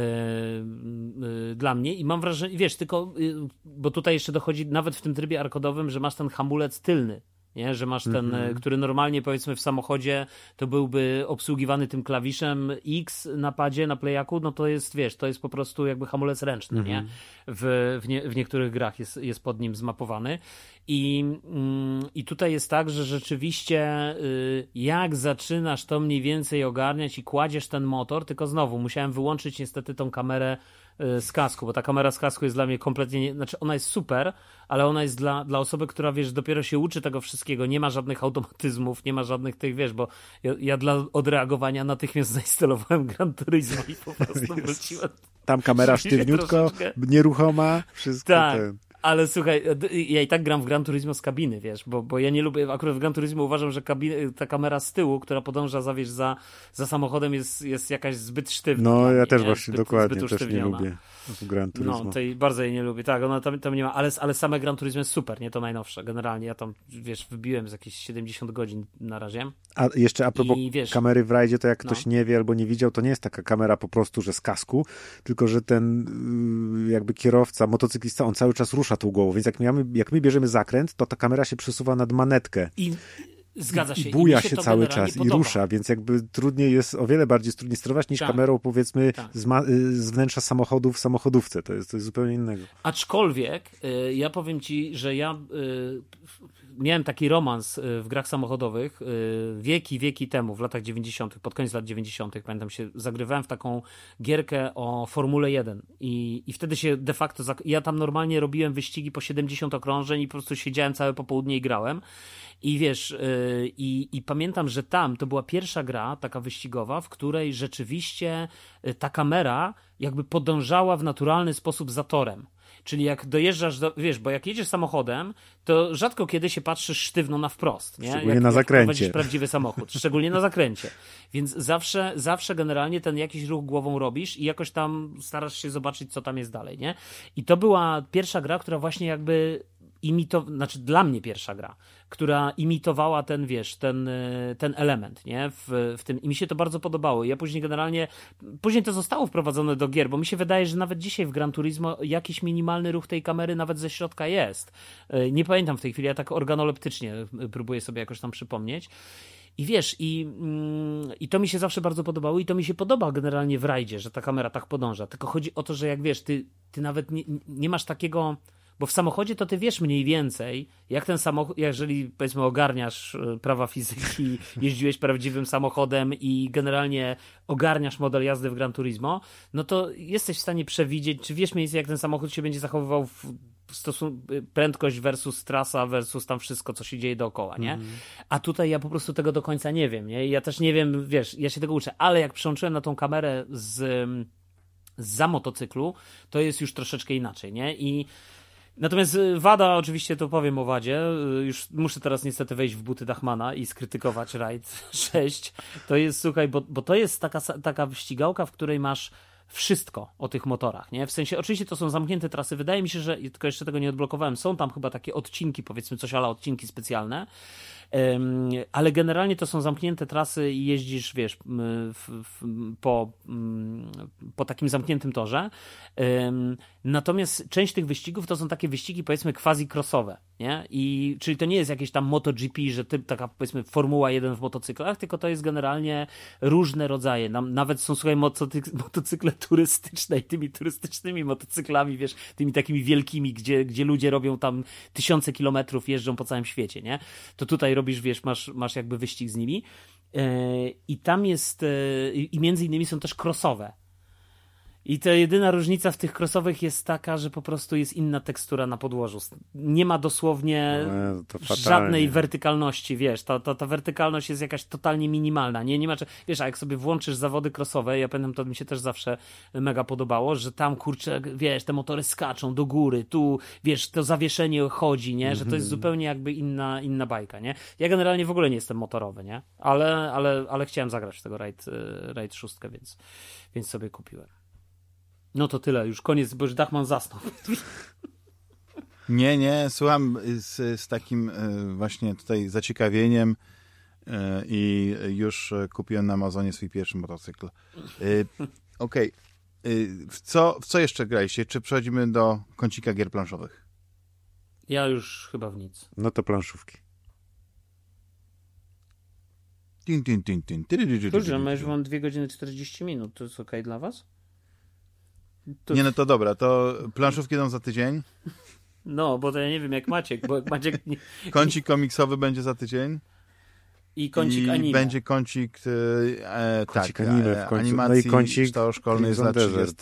yy, dla mnie i mam wrażenie, wiesz, tylko, yy, bo tutaj jeszcze dochodzi nawet w tym trybie arkodowym, że masz ten hamulec tylny, nie? że masz ten, mm -hmm. który normalnie powiedzmy w samochodzie to byłby obsługiwany tym klawiszem X na padzie, na playaku, no to jest, wiesz, to jest po prostu jakby hamulec ręczny, mm -hmm. nie? Mhm. W, w, nie, w, niektórych grach jest, jest pod nim zmapowany. I, mm, I tutaj jest tak, że rzeczywiście y, jak zaczynasz to mniej więcej ogarniać i kładziesz ten motor, tylko znowu musiałem wyłączyć niestety tą kamerę z kasku, bo ta kamera z kasku jest dla mnie kompletnie, nie, znaczy ona jest super, ale ona jest dla, dla osoby, która wiesz, dopiero się uczy tego wszystkiego, nie ma żadnych automatyzmów, nie ma żadnych tych, wiesz, bo ja, ja dla odreagowania natychmiast zainstalowałem Gran Turismo i po prostu wróciłem. Tam kamera sztywniutko, nieruchoma, wszystko. Tak. Ten. Ale słuchaj, ja i tak gram w Gran Turismo z kabiny, wiesz, bo, bo ja nie lubię, akurat w Gran Turismo uważam, że kabiny, ta kamera z tyłu, która podąża za, wiesz, za, za samochodem jest, jest jakaś zbyt sztywna. No, ja też właśnie, zbyt, dokładnie, zbyt też nie lubię w Gran Turismo. No, tej bardzo jej nie lubię, tak, ona tam, tam nie ma, ale, ale same Gran Turismo jest super, nie to najnowsze, generalnie, ja tam, wiesz, wybiłem z jakieś 70 godzin na razie. A jeszcze a propos I, wiesz, kamery w rajdzie, to jak no. ktoś nie wie albo nie widział, to nie jest taka kamera po prostu, że z kasku, tylko że ten y, jakby kierowca, motocyklista, on cały czas rusza tą głową, więc jak my, jak my bierzemy zakręt, to ta kamera się przesuwa nad manetkę. I Zgadza się. I buja się, się cały czas podoba. i rusza, więc jakby trudniej jest, o wiele bardziej trudniej sterować niż tak. kamerą powiedzmy tak. z, ma, y, z, wnętrza samochodu w samochodówce. To jest, to jest zupełnie innego. Aczkolwiek y, ja powiem ci, że ja y, miałem taki romans y, w grach samochodowych y, wieki, wieki temu, w latach 90., pod koniec lat 90., pamiętam się, zagrywałem w taką gierkę o Formule 1 i, i wtedy się de facto, ja tam normalnie robiłem wyścigi po 70 okrążeń i po prostu siedziałem całe popołudnie i grałem. I wiesz, yy, i, i pamiętam, że tam to była pierwsza gra, taka wyścigowa, w której rzeczywiście ta kamera jakby podążała w naturalny sposób za torem. Czyli jak dojeżdżasz, do, wiesz, bo jak jedziesz samochodem, to rzadko kiedy się patrzysz sztywno na wprost. Nie? Szczególnie jak, na zakręcie. Jak prawdziwy samochód, szczególnie na zakręcie. Więc zawsze, zawsze generalnie ten jakiś ruch głową robisz i jakoś tam starasz się zobaczyć, co tam jest dalej, nie? I to była pierwsza gra, która właśnie jakby imitował, znaczy dla mnie pierwsza gra, która imitowała ten, wiesz, ten, e, ten element, nie? W, w tym. I mi się to bardzo podobało. Ja później generalnie, później to zostało wprowadzone do gier, bo mi się wydaje, że nawet dzisiaj w Gran Turismo jakiś minimalny ruch tej kamery nawet ze środka jest. E, nie pamiętam w tej chwili, ja tak organoleptycznie e, próbuję sobie jakoś tam przypomnieć. I wiesz, i, mm, i to mi się zawsze bardzo podobało i to mi się podoba generalnie w rajdzie, że ta kamera tak podąża. Tylko chodzi o to, że jak wiesz, ty, ty nawet nie, nie masz takiego bo w samochodzie to ty wiesz mniej więcej, jak ten samochód, jeżeli powiedzmy ogarniasz e, prawa fizyki, jeździłeś prawdziwym samochodem i generalnie ogarniasz model jazdy w Gran Turismo, no to jesteś w stanie przewidzieć, czy wiesz mniej więcej, jak ten samochód się będzie zachowywał w stosunku e, prędkość versus trasa versus tam wszystko, co się dzieje dookoła, nie? Mm. A tutaj ja po prostu tego do końca nie wiem, nie? Ja też nie wiem, wiesz, ja się tego uczę, ale jak przełączyłem na tą kamerę z za motocyklu, to jest już troszeczkę inaczej, nie? I Natomiast y, wada, oczywiście to powiem o wadzie, y, już muszę teraz niestety wejść w buty Dachmana i skrytykować Raid 6. To jest, słuchaj, bo, bo to jest taka, taka ścigałka, w której masz wszystko o tych motorach, nie? W sensie, oczywiście to są zamknięte trasy, wydaje mi się, że, tylko jeszcze tego nie odblokowałem, są tam chyba takie odcinki, powiedzmy coś ale odcinki specjalne, ale generalnie to są zamknięte trasy i jeździsz, wiesz, w, w, po, po takim zamkniętym torze. Natomiast część tych wyścigów to są takie wyścigi, powiedzmy, quasi-crossowe, nie? I, czyli to nie jest jakieś tam MotoGP, że typ, taka, powiedzmy, Formuła 1 w motocyklach, tylko to jest generalnie różne rodzaje. Nawet są, słuchaj, motocykle turystyczne i tymi turystycznymi motocyklami, wiesz, tymi takimi wielkimi, gdzie, gdzie ludzie robią tam tysiące kilometrów, jeżdżą po całym świecie, nie? To tutaj robisz, wiesz, masz, masz jakby wyścig z nimi. E, I tam jest, e, i między innymi są też crossowe. I to jedyna różnica w tych crossowych jest taka, że po prostu jest inna tekstura na podłożu. Nie ma dosłownie no, żadnej wertykalności, wiesz, ta, ta, ta wertykalność jest jakaś totalnie minimalna. Nie, nie ma, wiesz, a jak sobie włączysz zawody crossowe, ja pamiętam, to mi się też zawsze mega podobało, że tam, kurczę, wiesz, te motory skaczą do góry, tu, wiesz, to zawieszenie chodzi, nie, że to jest mhm. zupełnie jakby inna, inna bajka, nie. Ja generalnie w ogóle nie jestem motorowy, nie, ale, ale, ale chciałem zagrać w tego Raid, Raid 6, więc, więc sobie kupiłem. No to tyle, już koniec, bo już Dachman zasnął. Nie, nie, słucham z, z takim e, właśnie tutaj zaciekawieniem e, i już kupiłem na Amazonie swój pierwszy motocykl. E, okej, okay. w, co, w co jeszcze graliście? Czy przechodzimy do kącika gier planszowych? Ja już chyba w nic. No to planszówki. Tin, tin, tin, tin. Kurczę, już mam 2 godziny 40 minut. To jest ok dla was? To... Nie, no to dobra, to planszówki idą za tydzień. No, bo to ja nie wiem jak Maciek, bo jak Maciek... Nie... Kącik komiksowy będzie za tydzień. I kącik I anime. będzie kącik, e, kącik tak, anime w e, końcu. animacji no i kącik szkolnej z lat 30.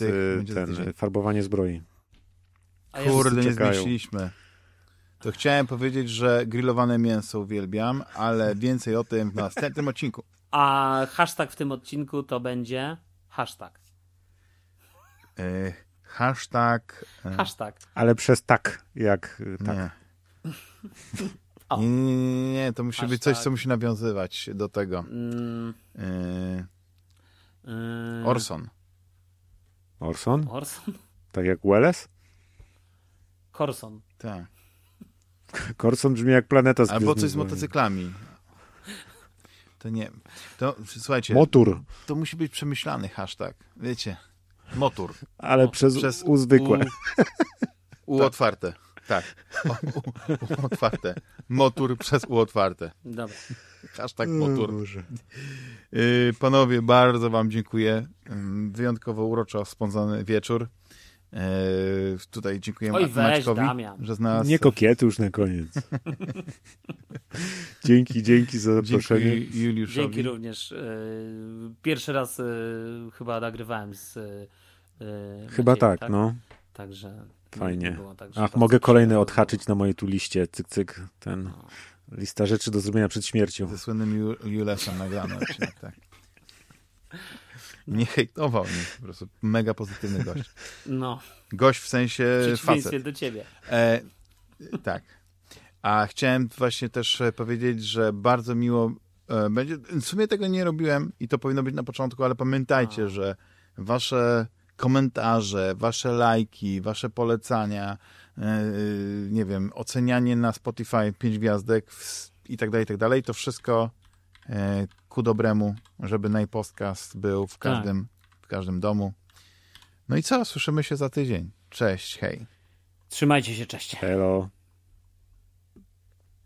Ten, farbowanie zbroi. A Kurde, nie zmieściliśmy. To chciałem powiedzieć, że grillowane mięso uwielbiam, ale więcej o tym w następnym odcinku. A hashtag w tym odcinku to będzie hashtag. E, hashtag. E, hashtag. Ale przez tak, jak e, tak. Nie. Nie, nie, nie, nie, to musi Hashtag. być coś, co musi nawiązywać do tego. Mm. Orson. Orson? Orson? Tak jak Welles? Corson. Tak. Corson brzmi jak planeta z Albo coś z motocyklami. To nie. To słuchajcie. Motor. To musi być przemyślany hashtag. Wiecie. Motor. Ale o, przez, przez U zwykłe. U, u otwarte. Tak. U, u, u, otwarte. Motor przez U otwarte. Dobra. Hashtag motor. Yy, panowie, bardzo wam dziękuję. Wyjątkowo uroczo spędzony wieczór. Tutaj dziękujemy Oj, weź, Maćkowi, Damian. że znalazł... Nie kokietu już na koniec. dzięki, dzięki za zaproszenie. Dzięki Juliuszowi. Dzięki również. e, Pierwszy raz e, chyba nagrywałem z. e, Chyba Maciejem, tak, no. Także. Fajnie. było tak, Ach, bardzo mogę kolejny odhaczyć na mojej tu liście. Cyk, cyk. Ten było. lista rzeczy do zrobienia przed śmiercią. Ze słynnym Ju- Julesem nagrany odcinek, tak. Nie hejtował mnie, po prostu mega pozytywny gość. No, Gość w sensie facet. do ciebie. E, tak. A chciałem właśnie też e, powiedzieć, że bardzo miło e, będzie. W sumie tego nie robiłem i to powinno być na początku, ale pamiętajcie, A. że wasze komentarze, wasze lajki, wasze polecania, e, nie wiem, ocenianie na Spotify 5 gwiazdek w- i tak dalej, i tak dalej, to wszystko e, ku dobremu, żeby najpodcast był w każdym, w każdym domu. No i co? Słyszymy się za tydzień. Cześć, hej. Trzymajcie się, cześć. Hello.